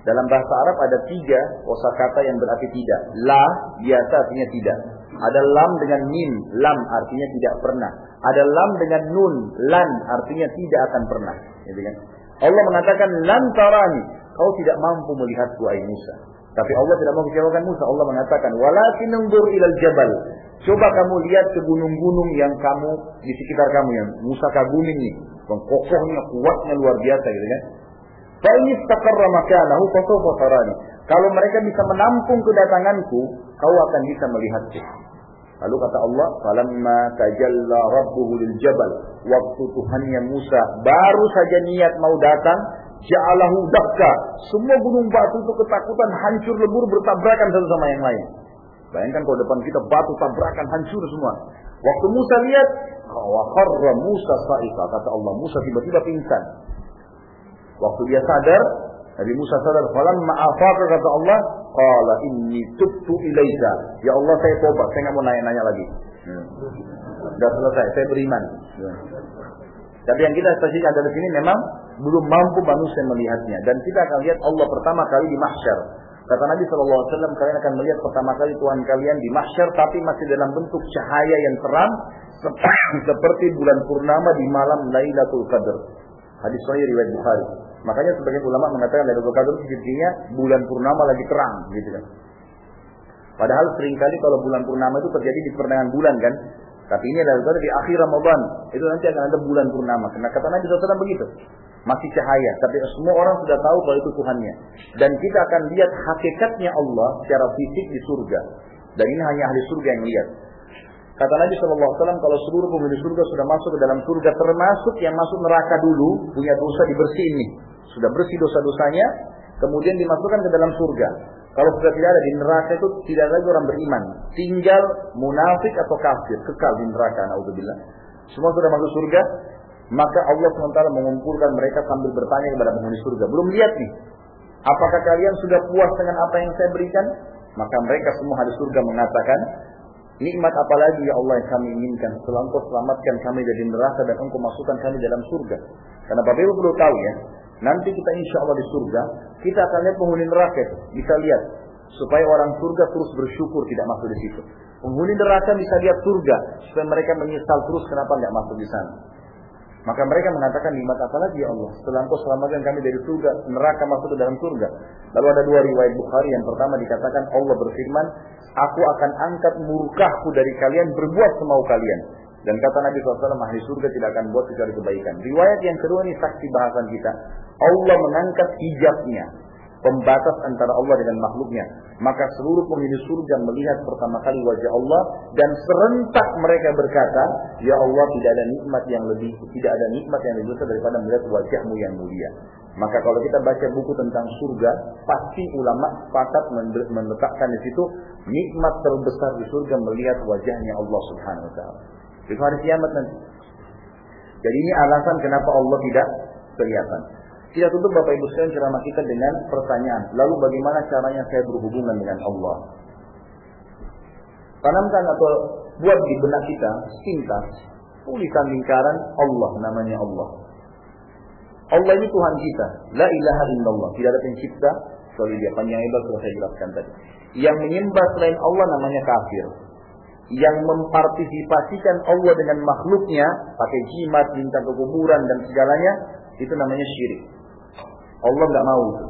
Dalam bahasa Arab ada tiga kosakata yang berarti tidak. La biasa artinya tidak. Ada lam dengan mim, lam artinya tidak pernah. Ada lam dengan nun, lan artinya tidak akan pernah. Gitu kan? Allah mengatakan lan tarani, kau tidak mampu melihatku ai Musa. Tapi Allah tidak mau kecewakan Musa. Allah mengatakan, walakin nunggur ilal jabal. Coba kamu lihat ke gunung-gunung yang kamu di sekitar kamu yang Musa kagumi nih, kokohnya, kuatnya luar biasa gitu kan. Fa'in istaqarra makanahu tarani. Kalau mereka bisa menampung kedatanganku, kau akan bisa melihatku. Lalu kata Allah, "Falamma tajalla rabbuhu lil jabal." Waktu Tuhannya Musa baru saja niat mau datang, ja'alahu dakka. Semua gunung batu itu ketakutan hancur lebur bertabrakan satu sama yang lain. Bayangkan kalau depan kita batu tabrakan hancur semua. Waktu Musa lihat, wa Musa sa'iqa. Kata Allah, Musa tiba-tiba pingsan. Waktu dia sadar, Nabi Musa sadar, "Falam ma'afaka," kata Allah, "Qala inni tubtu ilaika." Ya Allah, saya tobat, saya nggak mau nanya-nanya lagi. Hmm. Sudah selesai, saya beriman. Hmm. Tapi yang kita saksikan dari sini memang belum mampu manusia melihatnya. Dan kita akan lihat Allah pertama kali di mahsyar. Kata Nabi SAW, kalian akan melihat pertama kali Tuhan kalian di mahsyar, tapi masih dalam bentuk cahaya yang terang, seperti bulan purnama di malam Lailatul Qadar. Hadis Sahih riwayat Bukhari. Makanya sebagian ulama mengatakan Lailatul Qadar itu intinya bulan purnama lagi terang, gitu kan. Padahal sering kali kalau bulan purnama itu terjadi di pertengahan bulan kan. Tapi ini adalah di akhir Ramadan. Itu nanti akan ada bulan purnama. Karena kata Nabi SAW begitu. Masih cahaya. Tapi semua orang sudah tahu kalau itu Tuhannya. Dan kita akan lihat hakikatnya Allah secara fisik di surga. Dan ini hanya ahli surga yang lihat. Kata Nabi SAW, kalau seluruh penghuni surga sudah masuk ke dalam surga, termasuk yang masuk neraka dulu, punya dosa dibersihin nih. Sudah bersih dosa-dosanya, kemudian dimasukkan ke dalam surga. Kalau sudah tidak ada di neraka itu tidak lagi orang beriman. Tinggal munafik atau kafir, kekal di neraka. Naudzubillah. Semua sudah masuk surga, maka Allah SWT mengumpulkan mereka sambil bertanya kepada penghuni surga. Belum lihat nih, apakah kalian sudah puas dengan apa yang saya berikan? Maka mereka semua hadis surga mengatakan, Nikmat apa lagi ya Allah yang kami inginkan setelah selamatkan kami dari neraka dan engkau masukkan kami dalam surga. Karena Bapak Ibu perlu tahu ya, nanti kita insya Allah di surga, kita akan lihat penghuni neraka. Bisa lihat. Supaya orang surga terus bersyukur tidak masuk di situ. Penghuni neraka bisa lihat surga. Supaya mereka menyesal terus kenapa tidak masuk di sana. Maka mereka mengatakan nikmat apa lagi ya Allah? Setelah engkau selamatkan kami dari surga, neraka masuk ke dalam surga. Lalu ada dua riwayat Bukhari. Yang pertama dikatakan Allah berfirman, Aku akan angkat murkahku dari kalian berbuat semau kalian. Dan kata Nabi SAW, ahli surga tidak akan buat kecuali kebaikan. Riwayat yang kedua ini saksi bahasan kita. Allah mengangkat hijabnya pembatas antara Allah dengan makhluknya. Maka seluruh penghuni surga melihat pertama kali wajah Allah dan serentak mereka berkata, Ya Allah tidak ada nikmat yang lebih tidak ada nikmat yang lebih besar daripada melihat wajahmu yang mulia. Maka kalau kita baca buku tentang surga, pasti ulama sepakat meletakkan di situ nikmat terbesar di surga melihat wajahnya Allah Subhanahu wa taala. Itu hari kiamat nanti. Jadi ini alasan kenapa Allah tidak kelihatan. Kita tutup Bapak Ibu sekalian ceramah kita dengan pertanyaan. Lalu bagaimana caranya saya berhubungan dengan Allah? Tanamkan atau buat di benak kita pintas tulisan lingkaran Allah namanya Allah. Allah ini Tuhan kita. La ilaha illallah. Tidak ada pencipta kecuali dia. Panjang hebat sudah saya jelaskan tadi. Yang menyembah selain Allah namanya kafir. Yang mempartisipasikan Allah dengan makhluknya pakai jimat, minta ke kuburan dan segalanya itu namanya syirik. Allah nggak mau itu.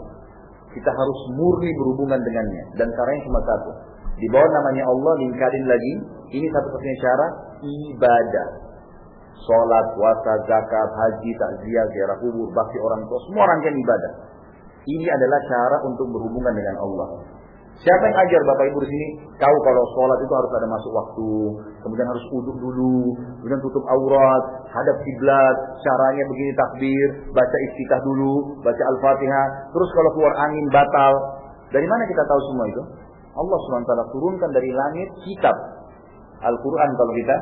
Kita harus murni berhubungan dengannya. Dan caranya cuma satu. Di bawah namanya Allah, lingkarin lagi. Ini satu-satunya cara ibadah. Sholat, puasa, zakat, haji, takziah, ziarah kubur, bakti orang tua, semua rangkaian ibadah. Ini adalah cara untuk berhubungan dengan Allah. Siapa yang ajar Bapak Ibu di sini? Tahu kalau sholat itu harus ada masuk waktu, kemudian harus uduk dulu, kemudian tutup aurat, hadap kiblat, caranya begini takbir, baca istiqah dulu, baca al-fatihah, terus kalau keluar angin batal. Dari mana kita tahu semua itu? Allah SWT turunkan dari langit kitab Al-Quran kalau kita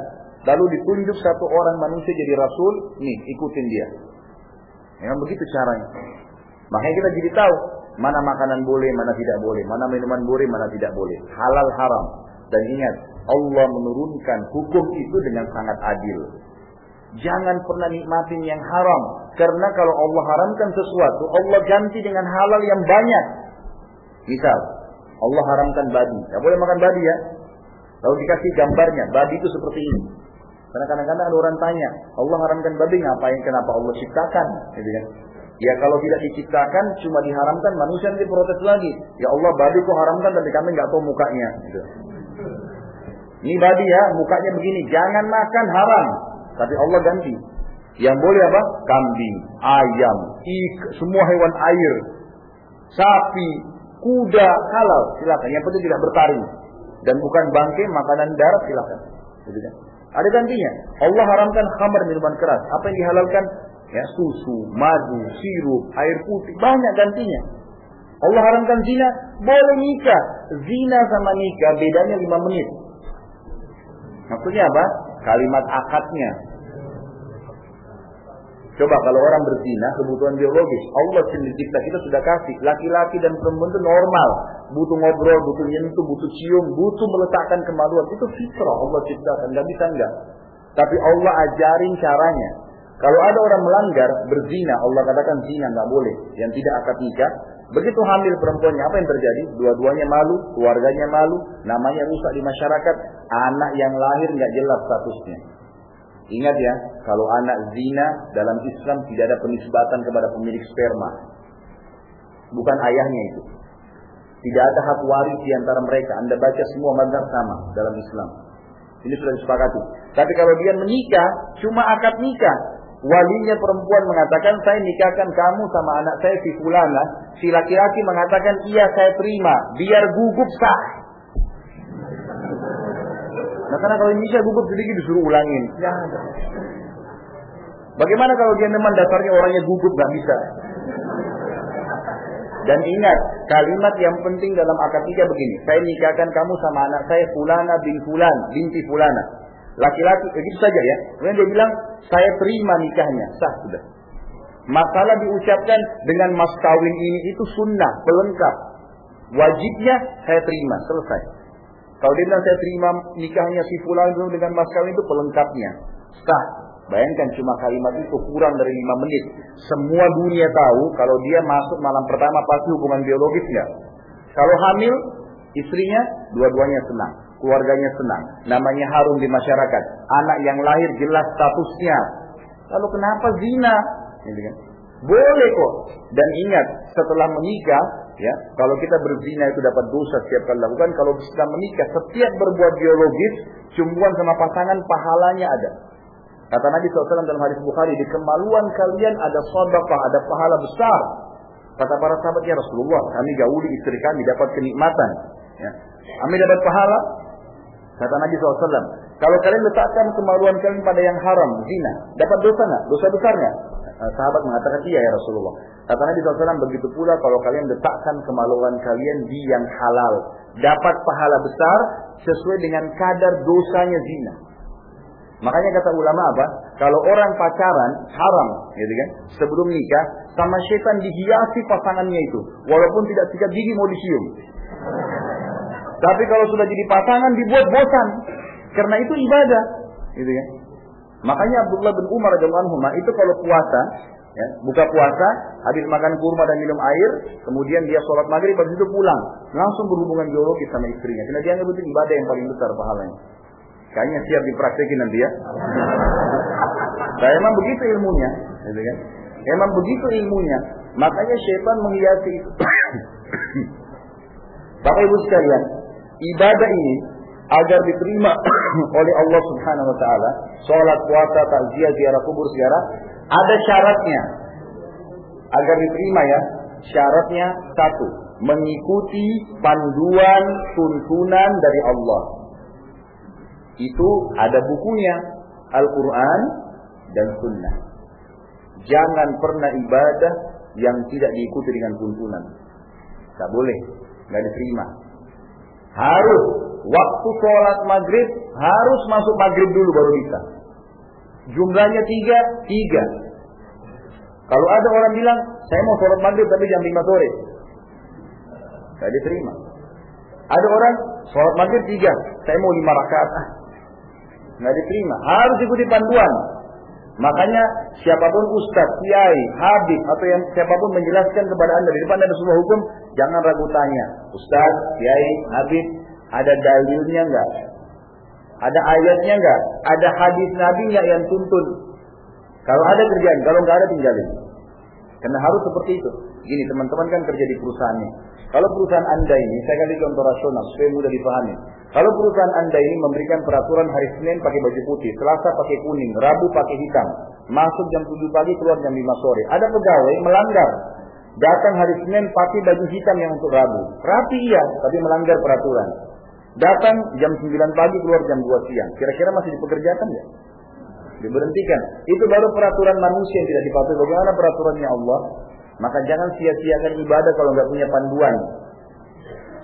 Lalu ditunjuk satu orang manusia jadi rasul Nih ikutin dia Memang begitu caranya Makanya kita jadi tahu Mana makanan boleh, mana tidak boleh. Mana minuman boleh, mana tidak boleh. Halal haram. Dan ingat, Allah menurunkan hukum itu dengan sangat adil. Jangan pernah nikmatin yang haram. Karena kalau Allah haramkan sesuatu, Allah ganti dengan halal yang banyak. Misal, Allah haramkan babi. Tidak boleh makan babi ya. Lalu dikasih gambarnya, babi itu seperti ini. Karena kadang-kadang ada orang tanya, Allah haramkan babi ngapain? Kenapa Allah ciptakan? Gitu kan? Ya kalau tidak diciptakan, cuma diharamkan, manusia nanti protes lagi. Ya Allah, babi kok haramkan, tapi kami nggak tahu mukanya. Gitu. Ini babi ya, mukanya begini. Jangan makan haram. Tapi Allah ganti. Yang boleh apa? Kambing, ayam, ik, semua hewan air, sapi, kuda, halal. Silakan. Yang penting tidak bertaring. Dan bukan bangkai, makanan darat silakan. Gitu kan? Ada gantinya. Allah haramkan khamar minuman keras. Apa yang dihalalkan? Ya, susu, madu, sirup, air putih. Banyak gantinya. Allah haramkan zina, boleh nikah. Zina sama nikah bedanya 5 menit. Maksudnya apa? Kalimat akadnya. Coba kalau orang berzina kebutuhan biologis, Allah sendiri cipta kita sudah kasih. Laki-laki dan perempuan itu normal, butuh ngobrol, butuh nyentuh, butuh cium, butuh meletakkan kemaluan. Itu fitrah Allah ciptakan, nggak bisa enggak. Tapi Allah ajarin caranya. Kalau ada orang melanggar berzina, Allah katakan zina nggak boleh, yang tidak akad nikah. Begitu hamil perempuannya, apa yang terjadi? Dua-duanya malu, keluarganya malu, namanya rusak di masyarakat, anak yang lahir nggak jelas statusnya. Ingat ya, kalau anak zina dalam Islam tidak ada penisbatan kepada pemilik sperma. Bukan ayahnya itu. Tidak ada hak waris di antara mereka. Anda baca semua mazhab sama dalam Islam. Ini sudah disepakati. Tapi kalau dia menikah, cuma akad nikah. Walinya perempuan mengatakan, saya nikahkan kamu sama anak saya si fulana. Si laki-laki mengatakan, iya saya terima. Biar gugup sah. Nah karena kalau Indonesia gugup sedikit disuruh ulangin. Ya Bagaimana kalau dia memang dasarnya orangnya gugup gak bisa? Dan ingat, kalimat yang penting dalam akad nikah begini. Saya nikahkan kamu sama anak saya Fulana bin Fulan, binti Fulana. Laki-laki, begitu saja ya. Kemudian dia bilang, saya terima nikahnya. Sah sudah. Masalah diucapkan dengan mas kawin ini itu sunnah, pelengkap. Wajibnya saya terima, selesai. Kalau dia bilang saya terima nikahnya si Fulan dengan mas kawin itu pelengkapnya. Sah. Bayangkan cuma kalimat itu kurang dari lima menit. Semua dunia tahu kalau dia masuk malam pertama pasti hubungan biologis enggak. Kalau hamil, istrinya dua-duanya senang. Keluarganya senang. Namanya harum di masyarakat. Anak yang lahir jelas statusnya. Lalu kenapa zina? Gitu kan? Boleh kok. Dan ingat, setelah menikah, ya, kalau kita berzina itu dapat dosa setiap kali lakukan. Kalau setelah menikah, setiap berbuat biologis, cumbuan sama pasangan, pahalanya ada. Kata Nabi SAW dalam hadis Bukhari, di kemaluan kalian ada sodapah, ada pahala besar. Kata para sahabat, ya Rasulullah, kami gauli istri kami dapat kenikmatan. Ya. Kami dapat pahala. Kata Nabi SAW, kalau kalian letakkan kemaluan kalian pada yang haram, zina, dapat dosa nggak? Dosa besar nggak? Eh, sahabat mengatakan iya ya Rasulullah. Kata Nabi SAW begitu pula kalau kalian letakkan kemaluan kalian di yang halal. Dapat pahala besar sesuai dengan kadar dosanya zina. Makanya kata ulama apa? Kalau orang pacaran haram, gitu kan? Sebelum nikah sama setan dihiasi pasangannya itu, walaupun tidak sikat gigi mau dicium. Tapi kalau sudah jadi pasangan dibuat bosan, karena itu ibadah, gitu kan? Makanya Abdullah bin Umar radhiyallahu itu kalau puasa, ya, buka puasa, habis makan kurma dan minum air, kemudian dia sholat maghrib, habis itu pulang, langsung berhubungan biologis sama istrinya. Karena dia nggak ibadah yang paling besar pahalanya. Kayaknya siap dipraktekin nanti ya. Nah, emang begitu ilmunya, gitu kan? Emang begitu ilmunya. Makanya syaitan menghiasi itu. Bapak Ibu sekalian, ibadah ini agar diterima oleh Allah Subhanahu wa taala, salat, puasa, takziah, ziarah kubur, ziarah, ada syaratnya. Agar diterima ya, syaratnya satu, mengikuti panduan tuntunan dari Allah. Itu ada bukunya, Al-Quran dan Sunnah. Jangan pernah ibadah yang tidak diikuti dengan tuntunan. Tak boleh, nggak diterima. Harus waktu sholat maghrib harus masuk maghrib dulu baru bisa. Jumlahnya tiga, tiga. Kalau ada orang bilang, saya mau sholat maghrib tapi jam lima sore. Tidak diterima. Ada orang sholat maghrib tiga, saya mau lima rakaat. Ah, nggak diterima. Harus ikuti panduan. Makanya siapa pun ustadz, kiai, habib atau yang siapa pun menjelaskan kepada anda di depan ada sebuah hukum, jangan ragu tanya. Ustadz, kiai, habib, ada dalilnya enggak? Ada ayatnya enggak? Ada hadis nabi enggak yang tuntun? Kalau ada kerjaan, kalau enggak ada tinggalin. Karena harus seperti itu. Gini teman-teman kan kerja di perusahaannya. Kalau perusahaan anda ini, saya kasih contoh rasional supaya mudah dipahami. Kalau perusahaan anda ini memberikan peraturan hari Senin pakai baju putih, Selasa pakai kuning, Rabu pakai hitam, masuk jam 7 pagi, keluar jam 5 sore. Ada pegawai melanggar. Datang hari Senin pakai baju hitam yang untuk Rabu. Rapi iya, tapi melanggar peraturan. Datang jam 9 pagi, keluar jam 2 siang. Kira-kira masih dipekerjakan ya? Diberhentikan. Itu baru peraturan manusia yang tidak dipatuhi. Bagaimana peraturannya Allah? Maka jangan sia-siakan ibadah kalau nggak punya panduan.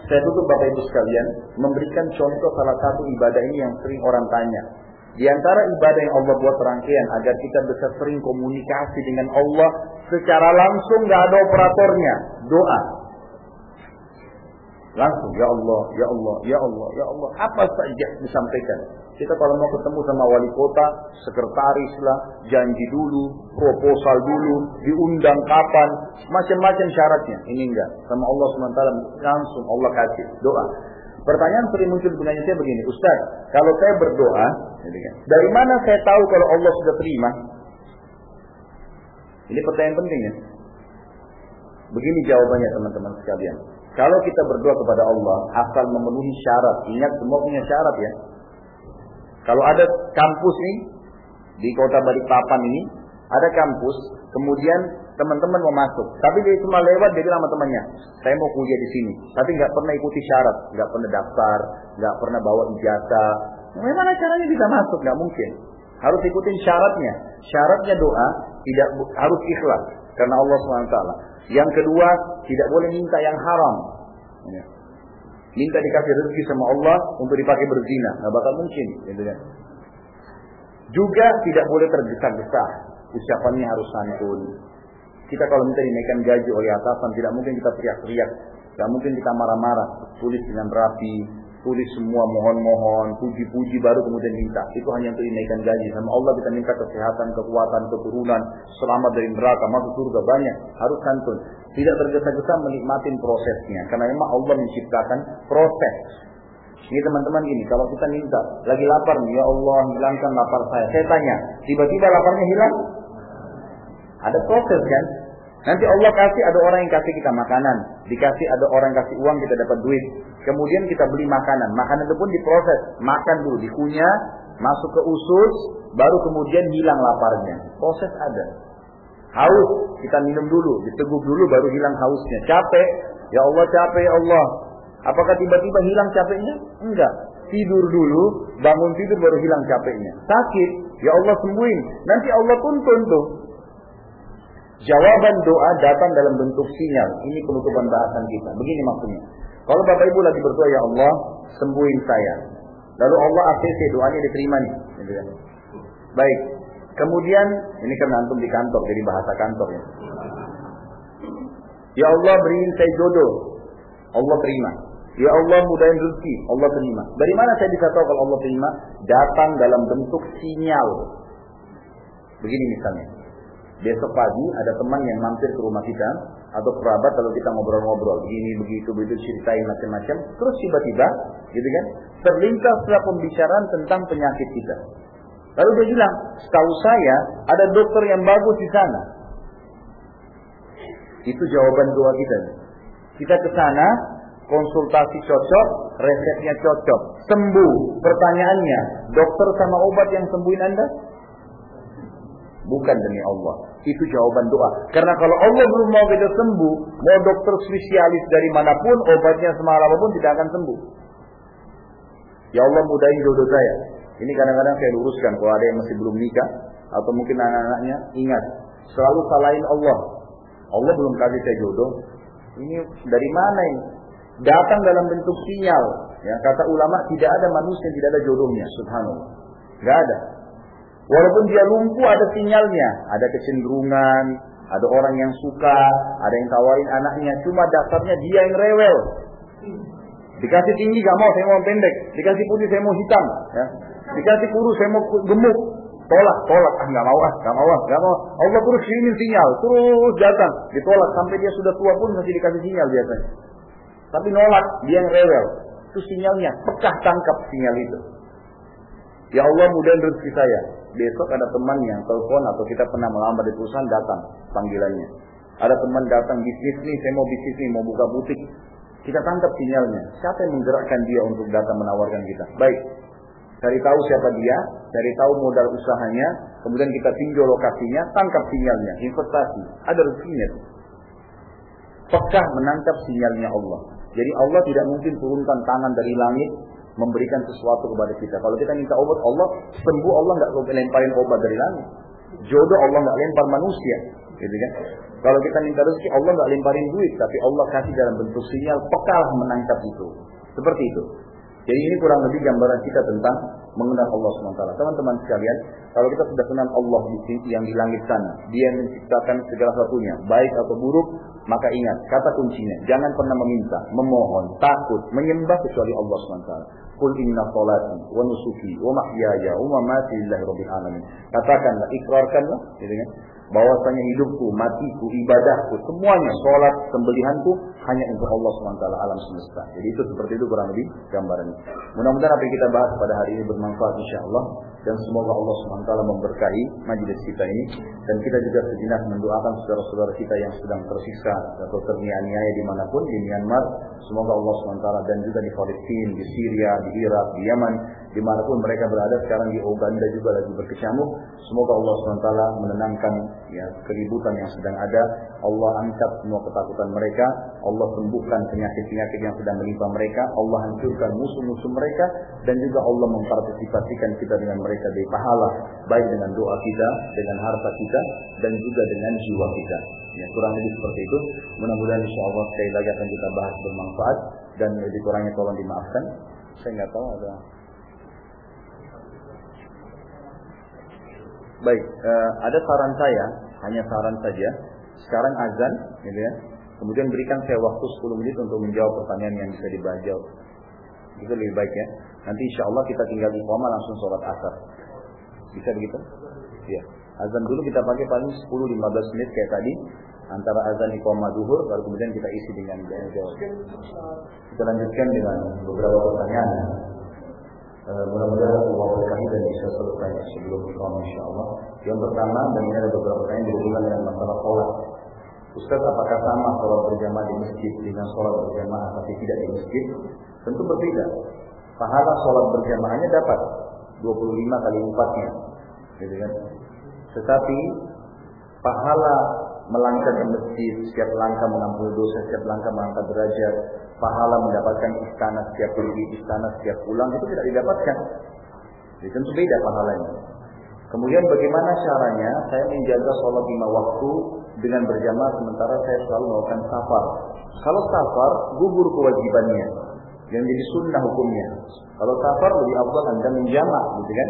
Saya tutup Bapak Ibu sekalian, memberikan contoh salah satu ibadah ini yang sering orang tanya. Di antara ibadah yang Allah buat rangkaian agar kita bisa sering komunikasi dengan Allah secara langsung nggak ada operatornya, doa. Langsung, ya Allah, ya Allah, ya Allah, ya Allah, apa saja disampaikan. Kita kalau mau ketemu sama wali kota, sekretaris lah, janji dulu, proposal dulu, diundang kapan, macam-macam syaratnya. Ini enggak. Sama Allah SWT langsung Allah kasih doa. Pertanyaan sering muncul dengan saya begini, Ustaz, kalau saya berdoa, dari mana saya tahu kalau Allah sudah terima? Ini pertanyaan penting ya. Begini jawabannya teman-teman sekalian. Kalau kita berdoa kepada Allah, asal memenuhi syarat, ingat semua punya syarat ya. Kalau ada kampus nih di kota Balikpapan ini, ada kampus, kemudian teman-teman mau masuk, tapi dia cuma lewat bilang sama temannya, saya mau kuliah di sini, tapi nggak pernah ikuti syarat, nggak pernah daftar, nggak pernah bawa ijazah. Bagaimana caranya bisa masuk? Nggak mungkin. Harus ikutin syaratnya. Syaratnya doa tidak harus ikhlas karena Allah swt. Yang kedua, tidak boleh minta yang haram. Ya minta dikasih rezeki sama Allah untuk dipakai berzina, nggak bakal mungkin, gitu kan. Juga tidak boleh tergesa-gesa, ucapannya harus santun. Kita kalau minta dinaikkan gaji oleh atasan, tidak mungkin kita teriak-teriak, tidak mungkin kita marah-marah, tulis dengan rapi, tulis semua mohon-mohon, puji-puji baru kemudian minta. Itu hanya untuk dinaikkan gaji. Sama Allah kita minta kesehatan, kekuatan, keturunan, selamat dari neraka, masuk surga banyak. Harus santun. Tidak tergesa-gesa menikmati prosesnya. Karena memang Allah menciptakan proses. Ini teman-teman gini, kalau kita minta, lagi lapar nih, ya Allah hilangkan lapar saya. Saya tanya, tiba-tiba laparnya hilang? Ada proses kan? Nanti Allah kasih ada orang yang kasih kita makanan, dikasih ada orang yang kasih uang kita dapat duit. Kemudian kita beli makanan, makanan itu pun diproses, makan dulu, dikunyah, masuk ke usus, baru kemudian hilang laparnya. Proses ada. Haus, kita minum dulu, diteguk dulu baru hilang hausnya. Capek, ya Allah capek ya Allah. Apakah tiba-tiba hilang capeknya? Enggak. Tidur dulu, bangun tidur baru hilang capeknya. Sakit, ya Allah sembuhin. Nanti Allah tuntun tuh. Jawaban doa datang dalam bentuk sinyal. Ini penutupan bahasan kita. Begini maksudnya. Kalau Bapak Ibu lagi berdoa, ya Allah, sembuhin saya. Lalu Allah ACC doanya diterima nih. Gitu ya. Baik. Kemudian, ini karena antum di kantor, jadi bahasa kantor ya. Ya Allah beriin saya jodoh. Allah terima. Ya Allah mudahin rezeki. Allah terima. Dari mana saya bisa tahu kalau Allah terima? Datang dalam bentuk sinyal. Begini misalnya. Besok pagi ada teman yang mampir ke rumah kita atau kerabat kalau kita ngobrol-ngobrol. Begini begitu begitu ceritain macam-macam. Terus tiba-tiba gitu kan terlintas setelah pembicaraan tentang penyakit kita. Lalu dia bilang setahu saya ada dokter yang bagus di sana. Itu jawaban doa kita. Kita ke sana konsultasi cocok resepnya cocok sembuh. Pertanyaannya dokter sama obat yang sembuhin anda Bukan demi Allah. Itu jawaban doa. Karena kalau Allah belum mau kita sembuh, mau dokter spesialis dari mana pun, obatnya semalam apa pun tidak akan sembuh. Ya Allah mudahin jodoh saya. Ini kadang-kadang saya luruskan kalau ada yang masih belum nikah atau mungkin anak-anaknya ingat selalu salahin Allah. Allah belum kasih saya jodoh. Ini dari mana ini? Datang dalam bentuk sinyal. Ya, kata ulama tidak ada manusia yang tidak ada jodohnya. Subhanallah. Gak ada. Walaupun dia lumpuh ada sinyalnya, ada kecenderungan, ada orang yang suka, ada yang tawarin anaknya, cuma dasarnya dia yang rewel. Dikasih tinggi gak mau, saya mau pendek. Dikasih putih, saya mau hitam. Ya. Dikasih kurus, saya mau gemuk. Tolak, tolak. Ah, nggak mau ah, nggak mau ah, nggak mau. Allah terus kirimin sinyal, terus datang. Ditolak sampai dia sudah tua pun masih dikasih sinyal biasanya. Tapi nolak, dia yang rewel. Itu sinyalnya, pecah tangkap sinyal itu. Ya Allah mudahin rezeki saya. Besok ada teman yang telepon atau kita pernah melamar di perusahaan datang panggilannya. Ada teman datang bisnis nih, saya mau bisnis nih, mau buka butik. Kita tangkap sinyalnya. Siapa yang menggerakkan dia untuk datang menawarkan kita? Baik. Cari tahu siapa dia, cari tahu modal usahanya, kemudian kita tinjau lokasinya, tangkap sinyalnya, investasi. Ada rezekinya. Pekah menangkap sinyalnya Allah. Jadi Allah tidak mungkin turunkan tangan dari langit memberikan sesuatu kepada kita. Kalau kita minta obat Allah, sembuh Allah nggak lemparin obat dari langit. Jodoh Allah nggak lempar manusia, gitu kan? Kalau kita minta rezeki Allah nggak lemparin duit, tapi Allah kasih dalam bentuk sinyal pekal menangkap itu. Seperti itu. Jadi ini kurang lebih gambaran kita tentang mengenal Allah SWT. Teman-teman sekalian, kalau kita sudah kenal Allah di yang di langit sana, Dia menciptakan segala satunya, baik atau buruk, maka ingat kata kuncinya, jangan pernah meminta, memohon, takut, menyembah kecuali Allah SWT. Qul inna salati wa nusuki wa mahyaya wa mamati lillahi rabbil alamin. Katakanlah, ikrarkanlah, gitu kan? bahwasanya hidupku, matiku, ibadahku, semuanya, sholat, sembelihanku hanya untuk Allah SWT alam semesta. Jadi itu seperti itu kurang lebih gambarannya. Mudah-mudahan apa yang kita bahas pada hari ini bermanfaat insya Allah dan semoga Allah SWT memberkahi majelis kita ini. Dan kita juga sejenak mendoakan saudara-saudara kita yang sedang tersiksa atau terniaya di mana pun di Myanmar. Semoga Allah SWT dan juga di Palestina, di Syria, di Irak, di Yaman di mana pun mereka berada sekarang di Uganda juga lagi berkecamuk. Semoga Allah SWT menenangkan ya keributan yang sedang ada. Allah angkat semua ketakutan mereka. Allah sembuhkan penyakit-penyakit yang sedang menimpa mereka. Allah hancurkan musuh-musuh mereka. Dan juga Allah mempartisipasikan kita dengan mereka dari pahala baik dengan doa kita dengan harta kita dan juga dengan jiwa kita ya kurang lebih seperti itu mudah-mudahan insya Allah sekali lagi akan kita bahas bermanfaat dan lebih kurangnya tolong dimaafkan saya nggak tahu ada Baik, uh, ada saran saya, hanya saran saja. Sekarang azan, gitu ya. Kemudian berikan saya waktu 10 menit untuk menjawab pertanyaan yang bisa dibaca. Itu lebih baik ya. Nanti insya Allah kita tinggal di koma langsung sholat asar. Bisa begitu? Ya. Azan dulu kita pakai paling 10-15 menit kayak tadi. Antara azan di koma duhur, lalu kemudian kita isi dengan jawab. Kita lanjutkan dengan beberapa pertanyaan. Eh, mudah-mudahan Allah berkahi dan bisa selesai sebelum ikam insya Allah. Yang pertama, dan ini ada beberapa pertanyaan berhubungan dengan masalah sholat. Ustaz, apakah sama sholat berjamaah di masjid dengan sholat berjamaah tapi tidak di masjid? Tentu berbeda. Pahala sholat berjamaahnya dapat 25 kali empatnya, gitu kan? Tetapi pahala melangkah ke masjid, setiap langkah mengampuni dosa, setiap langkah mengangkat derajat, pahala mendapatkan istana setiap pergi, istana setiap pulang, itu tidak didapatkan. Jadi tentu beda pahalanya. Kemudian bagaimana caranya saya menjaga sholat lima waktu dengan berjamaah sementara saya selalu melakukan safar. Kalau safar, gugur kewajibannya. Yang jadi sunnah hukumnya. Kalau safar lebih afdal Anda menjamak, gitu kan?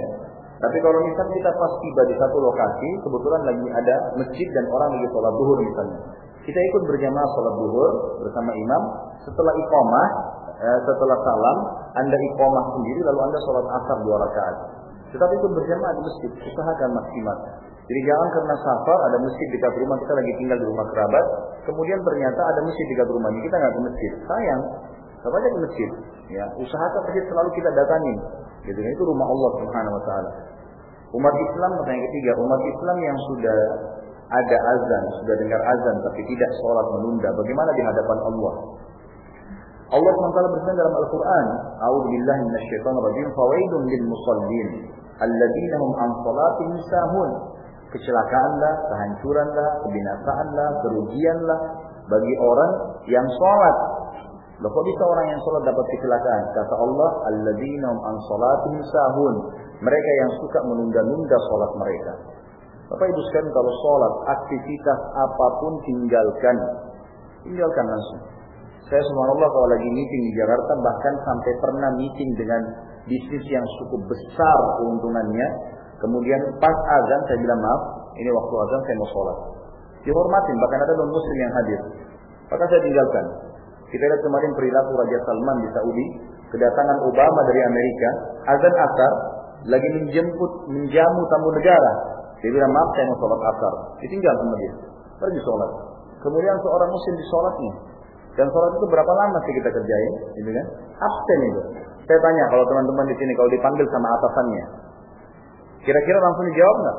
Tapi kalau misalnya kita pas tiba di satu lokasi, kebetulan lagi ada masjid dan orang lagi sholat duhur misalnya. Kita ikut berjamaah sholat duhur bersama imam. Setelah iqamah, eh, setelah salam, anda iqamah sendiri lalu anda sholat asar dua rakaat. Tetapi ikut berjamaah di masjid, usahakan maksimal. Jadi jangan karena safar ada masjid dekat rumah kita lagi tinggal di rumah kerabat, kemudian ternyata ada masjid dekat rumahnya kita nggak ke masjid. Sayang, Tetap aja ke masjid. Ya, usahakan masjid selalu kita datangin. Gitu? Itu rumah Allah Subhanahu wa taala. Umat Islam yang ketiga, umat Islam yang sudah ada azan, sudah dengar azan tapi tidak sholat menunda, bagaimana di hadapan Allah? Allah SWT berfirman dalam Al-Quran, A'udhu billahi minasyaitan rajim, fawaidun lil musallin, alladzina hum an salatihim sahun. Kecelakaanlah, kehancuranlah, kebinasaanlah, kerugianlah bagi orang yang sholat Loh kok bisa orang yang sholat dapat kecelakaan? Kata Allah, Alladzina an sholatihim sahun. Mereka yang suka menunda-nunda sholat mereka. Bapak Ibu sekalian kalau sholat, aktivitas apa pun tinggalkan. Tinggalkan langsung. Saya subhanallah kalau lagi meeting di Jakarta, bahkan sampai pernah meeting dengan bisnis yang cukup besar keuntungannya. Kemudian pas azan saya bilang maaf, ini waktu azan saya mau sholat. Dihormatin, bahkan ada non muslim yang hadir. Maka saya tinggalkan. Kita lihat kemarin perilaku Raja Salman di Saudi, kedatangan Obama dari Amerika, azan asar, lagi menjemput, menjamu tamu negara. Dia bilang, maaf saya mau sholat asar. Ditinggal sama dia. Pergi sholat. Kemudian seorang muslim di sholatnya. Dan sholat itu berapa lama sih kita kerjain? Gitu kan? Absen itu. Saya tanya kalau teman-teman di sini kalau dipanggil sama atasannya, kira-kira langsung dijawab nggak?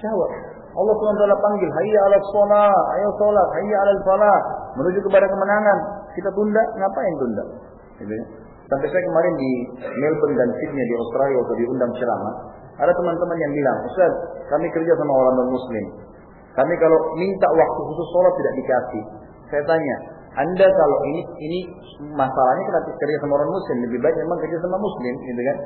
Jawab. Allah SWT panggil, hayya ala sholat, ayo sholat, hayya ala falah, menuju kepada kemenangan. Kita tunda, ngapain tunda? Gitu ya. Sampai saya kemarin di Melbourne dan Sydney di Australia waktu diundang ceramah, ada teman-teman yang bilang, Ustaz, kami kerja sama orang non-muslim. Kami kalau minta waktu khusus sholat tidak dikasih. Saya tanya, anda kalau ini ini masalahnya kita kerja sama orang muslim lebih baik memang kerja sama muslim gitu kan?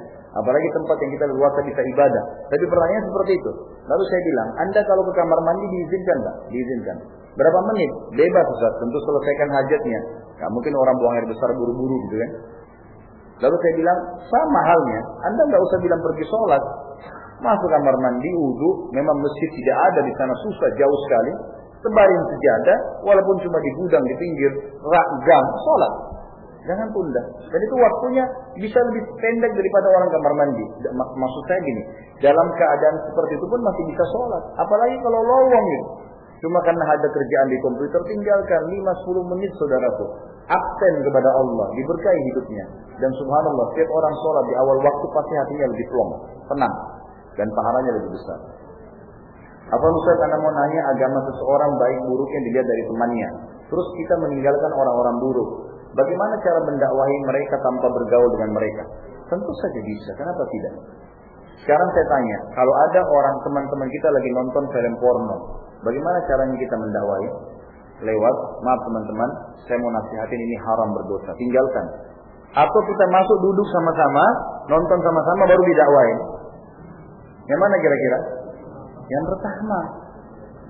Apalagi tempat yang kita luar bisa ibadah. Tapi pertanyaan seperti itu. Lalu saya bilang anda kalau ke kamar mandi diizinkan nggak? Diizinkan. Berapa menit? Bebas Ustaz. Tentu selesaikan hajatnya. Nggak mungkin orang buang air besar buru-buru gitu kan? Lalu saya bilang sama halnya. Anda nggak usah bilang pergi sholat. Masuk kamar mandi wudhu. Memang masjid tidak ada di sana. Susah jauh sekali sebarin sejadah, walaupun cuma di gudang di pinggir rak gang, sholat. Jangan tunda. Dan itu waktunya bisa lebih pendek daripada orang kamar mandi. Maksud saya gini, dalam keadaan seperti itu pun masih bisa sholat. Apalagi kalau lowong itu. Cuma karena ada kerjaan di komputer, tinggalkan 5-10 menit saudaraku. Absen kepada Allah, diberkahi hidupnya. Dan subhanallah, setiap orang sholat di awal waktu pasti hatinya lebih plong, tenang. Dan pahalanya lebih besar. Apa Ustaz Anda mau nanya agama seseorang baik buruk yang dilihat dari temannya. Terus kita meninggalkan orang-orang buruk. Bagaimana cara mendakwahi mereka tanpa bergaul dengan mereka? Tentu saja bisa, kenapa tidak? Sekarang saya tanya, kalau ada orang teman-teman kita lagi nonton film porno, bagaimana caranya kita mendakwahi? Lewat, maaf teman-teman, saya mau nasihatin ini haram berdosa, tinggalkan. Atau kita masuk duduk sama-sama, nonton sama-sama baru didakwain. Yang mana kira-kira? Yang pertama,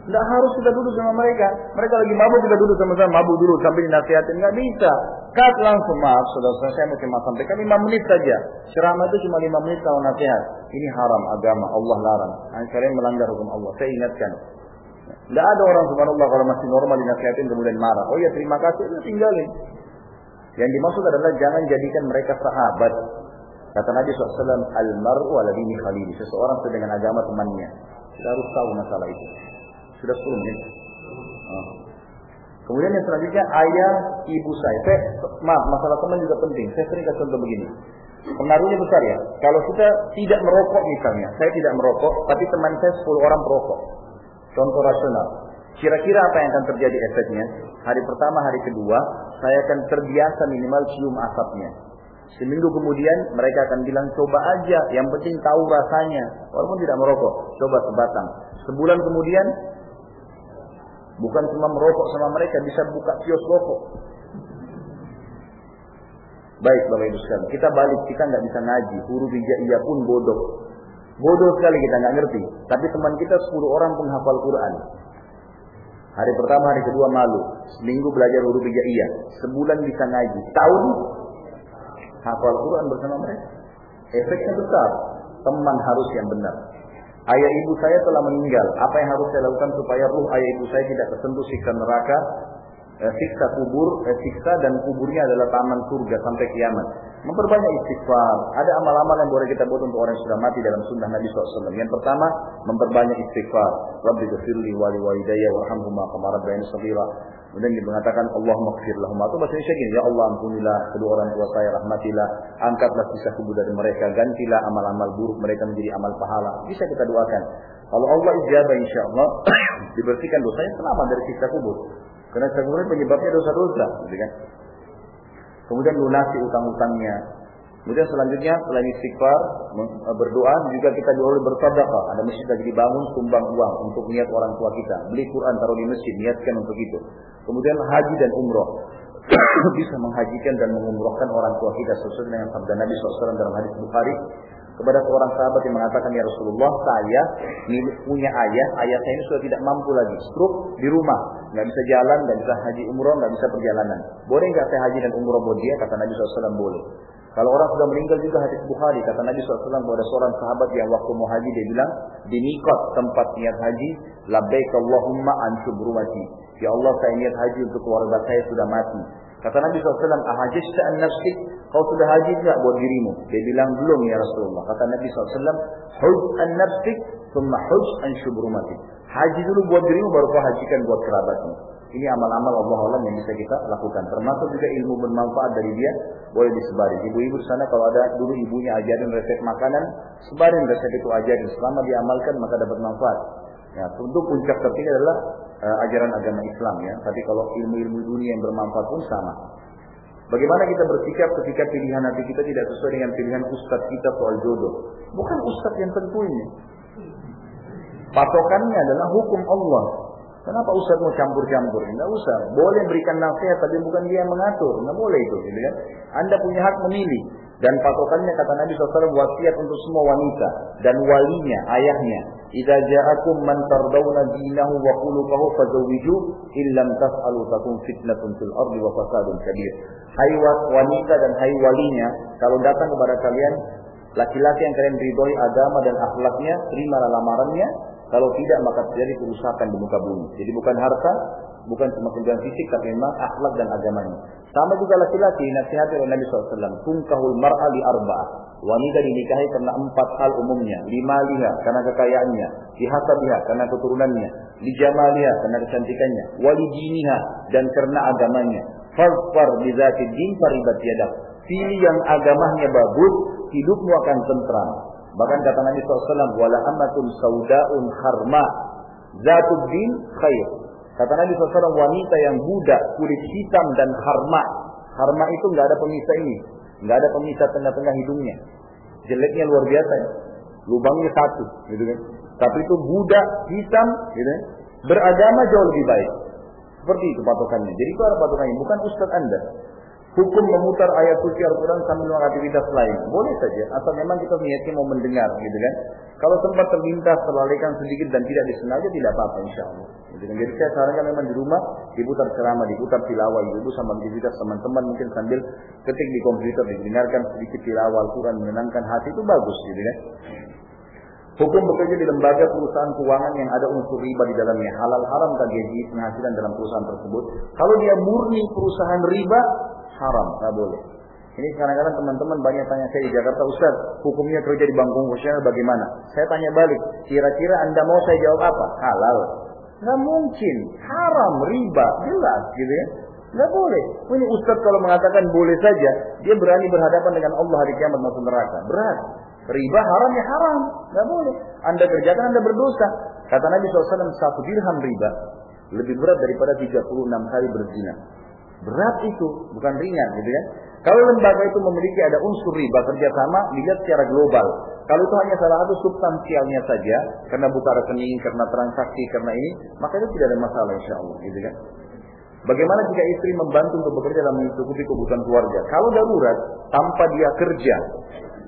tidak harus kita duduk sama mereka. Mereka lagi mabuk kita duduk sama-sama mabuk dulu sampai dinasihatin nggak bisa. Kat langsung maaf saudara saya mau cuma sampaikan lima menit saja. Ceramah itu cuma lima menit kalau nasihat. Ini haram agama Allah larang. Kalian melanggar hukum Allah. Saya ingatkan. Tidak ada orang subhanallah kalau masih normal dinasihatin kemudian marah. Oh ya terima kasih itu tinggalin. Yang dimaksud adalah jangan jadikan mereka sahabat. Kata Nabi SAW, Al-mar'u ala. Seseorang dengan agama temannya. Kita harus tahu masalah itu. Sudah 10 menit. Oh. Kemudian yang selanjutnya ayah ibu saya. saya. Maaf, masalah teman juga penting. Saya sering kasih contoh begini. Pengaruhnya besar ya. Kalau kita tidak merokok misalnya, saya tidak merokok, tapi teman saya 10 orang merokok. Contoh rasional. Kira-kira apa yang akan terjadi efeknya? Hari pertama, hari kedua, saya akan terbiasa minimal cium asapnya. Seminggu kemudian mereka akan bilang coba aja, yang penting tahu rasanya. Walaupun tidak merokok, coba sebatang. Sebulan kemudian bukan cuma merokok sama mereka, bisa buka kios rokok. Baik Bapak Ibu sekalian, kita balik, kita nggak bisa ngaji, huruf hijaiyah pun bodoh. Bodoh sekali kita nggak ngerti. Tapi teman kita 10 orang pun hafal Quran. Hari pertama, hari kedua malu. Seminggu belajar huruf hijaiyah. Sebulan bisa ngaji. Tahun hafal Quran bersama mereka. Efeknya besar. Teman harus yang benar. Ayah ibu saya telah meninggal. Apa yang harus saya lakukan supaya ruh ayah ibu saya tidak tersentuh siksa neraka, eh, siksa kubur, eh, siksa dan kuburnya adalah taman surga sampai kiamat. Memperbanyak istighfar. Ada amal-amal yang boleh kita buat untuk orang yang sudah mati dalam sunnah Nabi SAW. Yang pertama, memperbanyak istighfar. Rabbi gafirli wali walidayya warhamhumma kama rabbayani saghira. Kemudian dia mengatakan Allah maghfir lahum. Atau bahasa Indonesia gini, ya Allah ampunilah kedua orang tua saya, rahmatilah, angkatlah sisa kubur dari mereka, gantilah amal-amal buruk mereka menjadi amal pahala. Bisa kita doakan. Kalau Allah ijabah insya Allah, dibersihkan dosanya selamat dari siksa kubur. Karena kubur penyebabnya dosa-dosa, gitu kan? Kemudian lunasi utang-utangnya. Kemudian selanjutnya selain istighfar, berdoa juga kita boleh bersedekah. Ada masjid lagi dibangun, sumbang uang untuk niat orang tua kita. Beli Quran taruh di masjid, niatkan untuk itu. Kemudian haji dan umroh. bisa menghajikan dan mengumrohkan orang tua kita sesuai dengan sabda Nabi SAW dalam hadis Bukhari kepada seorang sahabat yang mengatakan ya Rasulullah saya punya ayah ayah saya ini sudah tidak mampu lagi stroke di rumah. Nggak bisa jalan nggak bisa haji umroh nggak bisa perjalanan. Boleh nggak saya haji dan umroh buat dia? Kata Nabi SAW boleh. Kalau orang sudah meninggal juga hadis Bukhari kata Nabi SAW kepada seorang sahabat yang waktu mau haji dia bilang di tempat niat haji labbaik Allahumma an ya Allah saya niat haji untuk keluarga saya sudah mati Kata Nabi SAW, ahajista an nafsik, kau sudah haji enggak buat dirimu? Dia bilang, belum ya Rasulullah. Kata Nabi SAW, huj an nafsik, thumma huj an syubrumatik. Haji dulu buat dirimu, baru kau hajikan buat kerabatmu. Ini amal-amal Allah Allah yang bisa kita lakukan. Termasuk juga ilmu bermanfaat dari dia, boleh disebarin. Ibu-ibu sana kalau ada dulu ibunya ajarin resep makanan, sebarin resep itu ajarin. Selama diamalkan maka dapat manfaat. Ya, tentu puncak tertinggi adalah uh, ajaran agama Islam ya. Tapi kalau ilmu-ilmu dunia yang bermanfaat pun sama. Bagaimana kita bersikap ketika pilihan hati kita tidak sesuai dengan pilihan ustadz kita soal jodoh? Bukan ustadz yang tentunya. Patokannya adalah hukum Allah. Kenapa ustadz mau campur-campur? Tidak usah. Boleh berikan nasihat, tapi bukan dia yang mengatur. Tidak boleh itu. Gitu kan? Anda punya hak memilih. Dan patokannya kata Nabi SAW wasiat untuk semua wanita dan walinya, ayahnya. Idza ja'akum man tardawna dinahu wa qulubahu fazawwiju illam taf'alu takun fitnatun fil ardi wa fasadun kabir. Hai wanita dan hai walinya, kalau datang kepada kalian laki-laki yang kalian ridhoi agama dan akhlaknya, terimalah lamarannya. Kalau tidak maka terjadi kerusakan di muka bumi. Jadi bukan harta, bukan cuma kemudian fisik tapi memang akhlak dan agamanya. Sama juga laki-laki nasihat oleh Nabi SAW. Tungkahul mar'a li arba'ah. Wanita dinikahi karena empat hal umumnya. Lima liha karena kekayaannya. Dihasabiha karena keturunannya. Lijamaliha karena kecantikannya. Walijiniha dan karena agamanya. Fazfar bizati din faribat yadak. Pilih yang agamanya bagus, hidupmu akan tentram. Bahkan kata Nabi SAW, wala amatun saudaun harma. Zatud din khair. Kata Nabi SAW, wanita yang budak, kulit hitam dan harma. Harma itu nggak ada pemisah ini. nggak ada pemisah tengah-tengah hidungnya. Jeleknya luar biasa ya. Lubangnya satu, gitu kan. Tapi itu budak, hitam, gitu kan. Beragama jauh lebih baik. Seperti itu patokannya. Jadi itu ada patokannya, bukan ustaz Anda. Hukum memutar ayat suci Al-Quran sambil melakukan aktivitas lain. Boleh saja. Atau memang kita niatnya mau mendengar. Gitu kan. Kalau sempat terlintas, terlalaikan sedikit dan tidak disengaja, tidak apa-apa insya Allah. Gitu kan. Jadi saya sarankan memang di rumah diputar ceramah, diputar tilawah, ibu sama aktivitas teman-teman mungkin sambil ketik di komputer, didengarkan sedikit tilawah Al-Quran, menenangkan hati itu bagus. Gitu kan. Hukum bekerja di lembaga perusahaan keuangan yang ada unsur riba di dalamnya. Halal haram gaji penghasilan dalam perusahaan tersebut. Kalau dia murni perusahaan riba, haram, tak boleh. Ini kadang-kadang teman-teman banyak tanya saya di Jakarta, Ustaz, hukumnya kerja di bank konvensional bagaimana? Saya tanya balik, kira-kira Anda mau saya jawab apa? Halal. Nggak mungkin, haram, riba, jelas gitu ya. Nggak boleh. Ini Ustaz kalau mengatakan boleh saja, dia berani berhadapan dengan Allah hari kiamat masuk neraka. Berat. Riba haram ya haram. Nggak boleh. Anda kerjakan Anda berdosa. Kata Nabi SAW, satu dirham riba lebih berat daripada 36 kali berzina. Berat itu, bukan ringan gitu ya. Kalau lembaga itu memiliki ada unsur riba kerjasama, dilihat secara global. Kalau itu hanya salah satu substansialnya saja, karena buka rekening, karena transaksi, karena ini, maka itu tidak ada masalah insya Allah, gitu kan. Bagaimana jika istri membantu untuk bekerja dalam mencukupi kebutuhan keluarga? Kalau darurat, tanpa dia kerja,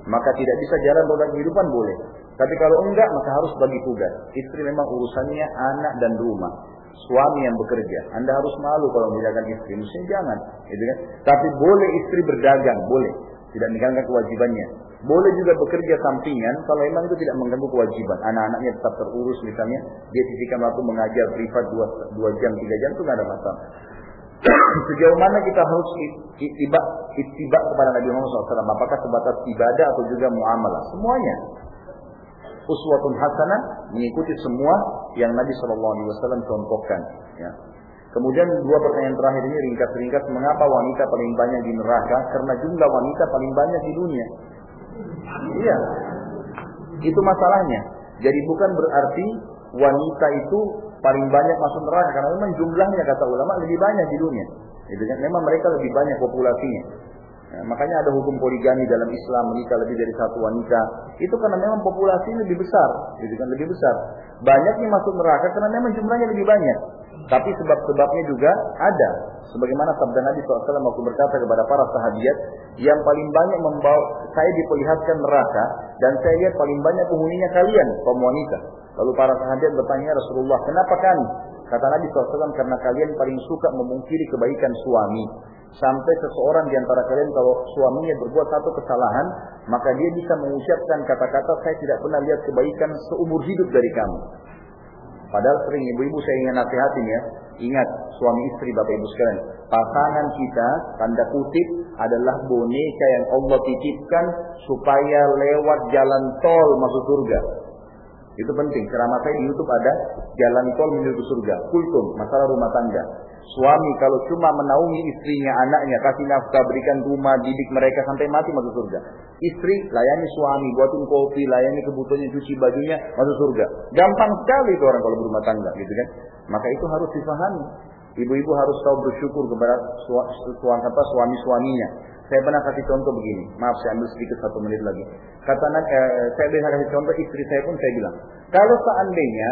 maka tidak bisa jalan roda kehidupan boleh. Tapi kalau enggak, maka harus bagi tugas. Istri memang urusannya anak dan rumah suami yang bekerja. Anda harus malu kalau menjaga istri. Mestinya jangan. Gitu kan? Tapi boleh istri berdagang, boleh. Tidak meninggalkan kewajibannya. Boleh juga bekerja sampingan kalau memang itu tidak mengganggu kewajiban. Anak-anaknya tetap terurus misalnya. Dia sisihkan waktu mengajar privat dua, dua jam, tiga jam itu nggak ada masalah. Sejauh mana kita harus itibak, itibak kepada Nabi Muhammad SAW? Apakah sebatas ibadah atau juga muamalah? Semuanya uswatun hasanah mengikuti semua yang Nabi Shallallahu Alaihi Wasallam contohkan. Ya. Kemudian dua pertanyaan terakhir ini ringkas-ringkas mengapa wanita paling banyak di neraka? Karena jumlah wanita paling banyak di dunia. Iya, itu masalahnya. Jadi bukan berarti wanita itu paling banyak masuk neraka karena memang jumlahnya kata ulama lebih banyak di dunia. Itu kan memang mereka lebih banyak populasinya. Nah, makanya ada hukum poligami dalam Islam menikah lebih dari satu wanita. Itu karena memang populasi lebih besar, gitu kan lebih besar. Banyak yang masuk neraka karena memang jumlahnya lebih banyak. Tapi sebab-sebabnya juga ada. Sebagaimana sabda Nabi SAW waktu berkata kepada para sahabat, yang paling banyak membawa saya diperlihatkan neraka dan saya lihat paling banyak penghuninya kalian, kaum wanita. Lalu para sahabat bertanya Rasulullah, kenapa kami? Kata Nabi SAW, karena kalian paling suka memungkiri kebaikan suami. Sampai seseorang di antara kalian kalau suaminya berbuat satu kesalahan, maka dia bisa mengucapkan kata-kata, saya tidak pernah lihat kebaikan seumur hidup dari kamu. Padahal sering ibu-ibu saya ingin nasihatin ya, Ingat, suami istri Bapak Ibu sekalian. Pasangan kita, tanda kutip, adalah boneka yang Allah titipkan supaya lewat jalan tol masuk surga. Itu penting. Ceramah saya di YouTube ada jalan tol menuju surga. Kultum, masalah rumah tangga. Suami kalau cuma menaungi istrinya, anaknya, kasih nafkah, berikan rumah, didik mereka sampai mati masuk surga. Istri layani suami, buatin kopi, layani kebutuhannya, cuci bajunya, masuk surga. Gampang sekali itu orang kalau berumah tangga, gitu kan? Maka itu harus difahami. Ibu-ibu harus tahu bersyukur kepada suami-suaminya. Saya pernah kasih contoh begini. Maaf saya ambil sedikit satu menit lagi. Kata eh, saya bisa kasih contoh istri saya pun saya bilang, kalau seandainya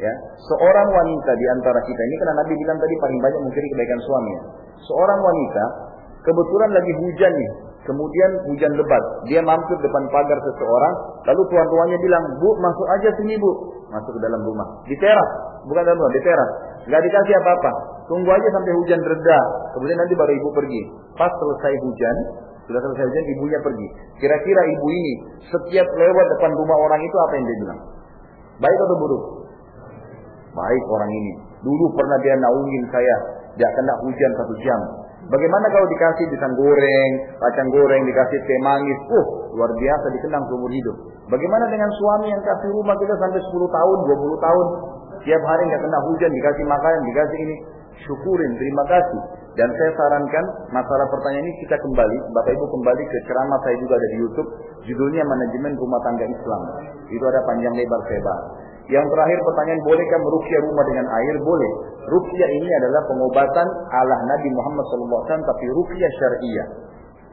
ya seorang wanita di antara kita ini karena Nabi bilang tadi paling banyak mungkin kebaikan suami. Seorang wanita kebetulan lagi hujan nih, kemudian hujan lebat, dia mampir depan pagar seseorang, lalu tuan-tuannya bilang, Bu masuk aja sini bu, masuk ke dalam rumah, di teras, bukan dalam rumah, di teras, nggak dikasih apa-apa, tunggu aja sampai hujan reda, kemudian nanti baru ibu pergi. Pas selesai hujan, sudah selesai hujan, ibunya pergi. Kira-kira ibu ini setiap lewat depan rumah orang itu apa yang dia bilang? Baik atau buruk? Baik orang ini. Dulu pernah dia naungin saya, dia kena hujan satu jam. Bagaimana kalau dikasih pisang goreng, kacang goreng, dikasih teh manis, uh, luar biasa dikenang seumur hidup. Bagaimana dengan suami yang kasih rumah kita sampai 10 tahun, 20 tahun, tiap hari nggak kena hujan, dikasih makanan, dikasih ini, syukurin, terima kasih. Dan saya sarankan masalah pertanyaan ini kita kembali, Bapak Ibu kembali ke ceramah saya juga ada di YouTube, judulnya manajemen rumah tangga Islam. Itu ada panjang lebar saya bahas. Yang terakhir pertanyaan, bolehkah merukyah rumah dengan air? Boleh. Rukyah ini adalah pengobatan ala Nabi Muhammad SAW, tapi rukyah syariah.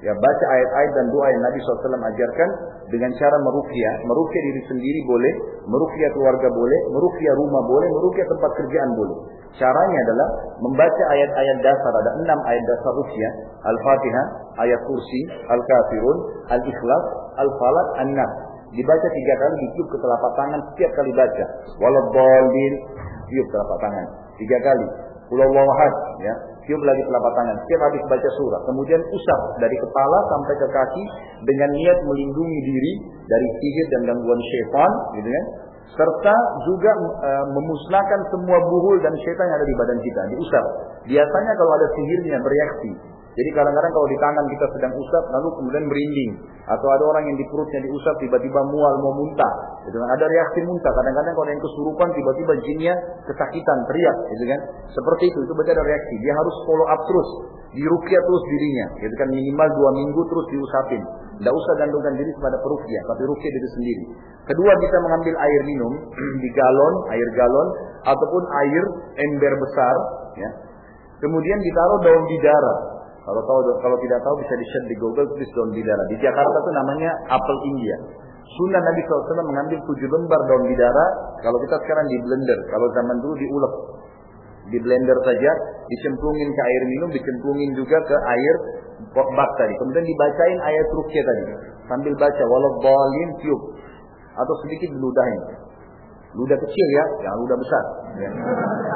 Ya, baca ayat-ayat dan doa yang Nabi SAW ajarkan dengan cara merukyah. Merukyah diri sendiri boleh, merukyah keluarga boleh, merukyah rumah boleh, merukyah tempat kerjaan boleh. Caranya adalah membaca ayat-ayat dasar. Ada enam ayat dasar rukyah. Al-Fatihah, ayat kursi, Al-Kafirun, Al-Ikhlas, Al-Falak, An-Nas. Dibaca tiga kali, ditiup ke telapak tangan setiap kali baca. Walau bolin, tiup telapak tangan. Tiga kali. Pulau wahad, ya. Tiup lagi telapak tangan. Setiap habis baca surah. Kemudian usap dari kepala sampai ke kaki dengan niat melindungi diri dari sihir dan gangguan syaitan, gitu kan? serta juga e, memusnahkan semua buhul dan syaitan yang ada di badan kita, diusap. Biasanya kalau ada sihirnya bereaksi, jadi kadang-kadang kalau di tangan kita sedang usap, lalu kemudian merinding. Atau ada orang yang di perutnya diusap, tiba-tiba mual, mau muntah. Gitu kan? Ada reaksi muntah. Kadang-kadang kalau yang kesurupan, tiba-tiba jinnya kesakitan, teriak. Gitu kan? Seperti itu, itu berarti ada reaksi. Dia harus follow up terus. Dirukyah terus dirinya. Gitu kan? Minimal dua minggu terus diusapin. Tidak usah gantungkan diri kepada perukyah, tapi rukyah diri sendiri. Kedua, bisa mengambil air minum di galon, air galon, ataupun air ember besar. Ya. Kemudian ditaruh daun bidara kalau tahu kalau tidak tahu bisa di-share di Google tulis daun bidara. Di Jakarta itu namanya apel India. Sunnah Nabi SAW mengambil tujuh lembar daun bidara. Kalau kita sekarang di blender. Kalau zaman dulu diulek. Di blender saja, dicemplungin ke air minum, dicemplungin juga ke air bak tadi. Kemudian dibacain ayat rukyah tadi. Sambil baca, walau balin tiup. Atau sedikit diludahin. Ludah kecil ya, jangan ludah besar. Ya.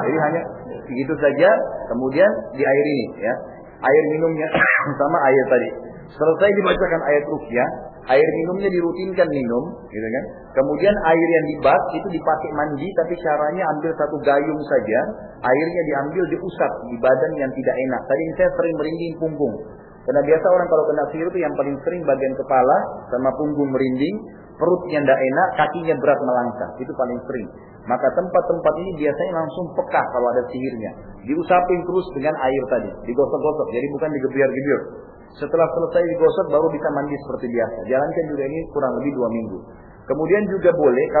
Jadi hanya begitu saja, kemudian di air ini ya air minumnya sama air tadi. Selesai dibacakan ayat rukyah, air minumnya dirutinkan minum, gitu kan? Kemudian air yang dibak itu dipakai mandi, tapi caranya ambil satu gayung saja, airnya diambil diusap di badan yang tidak enak. Tadi saya sering merinding punggung. Karena biasa orang kalau kena sihir itu yang paling sering bagian kepala sama punggung merinding, perutnya tidak enak, kakinya berat melangkah. Itu paling sering. Maka tempat-tempat ini biasanya langsung peka kalau ada sihirnya. Diusapin terus dengan air tadi, digosok-gosok. Jadi bukan digebiar-gebiar. Setelah selesai digosok baru bisa mandi seperti biasa. Jalankan juga ini kurang lebih dua minggu. Kemudian juga boleh kalau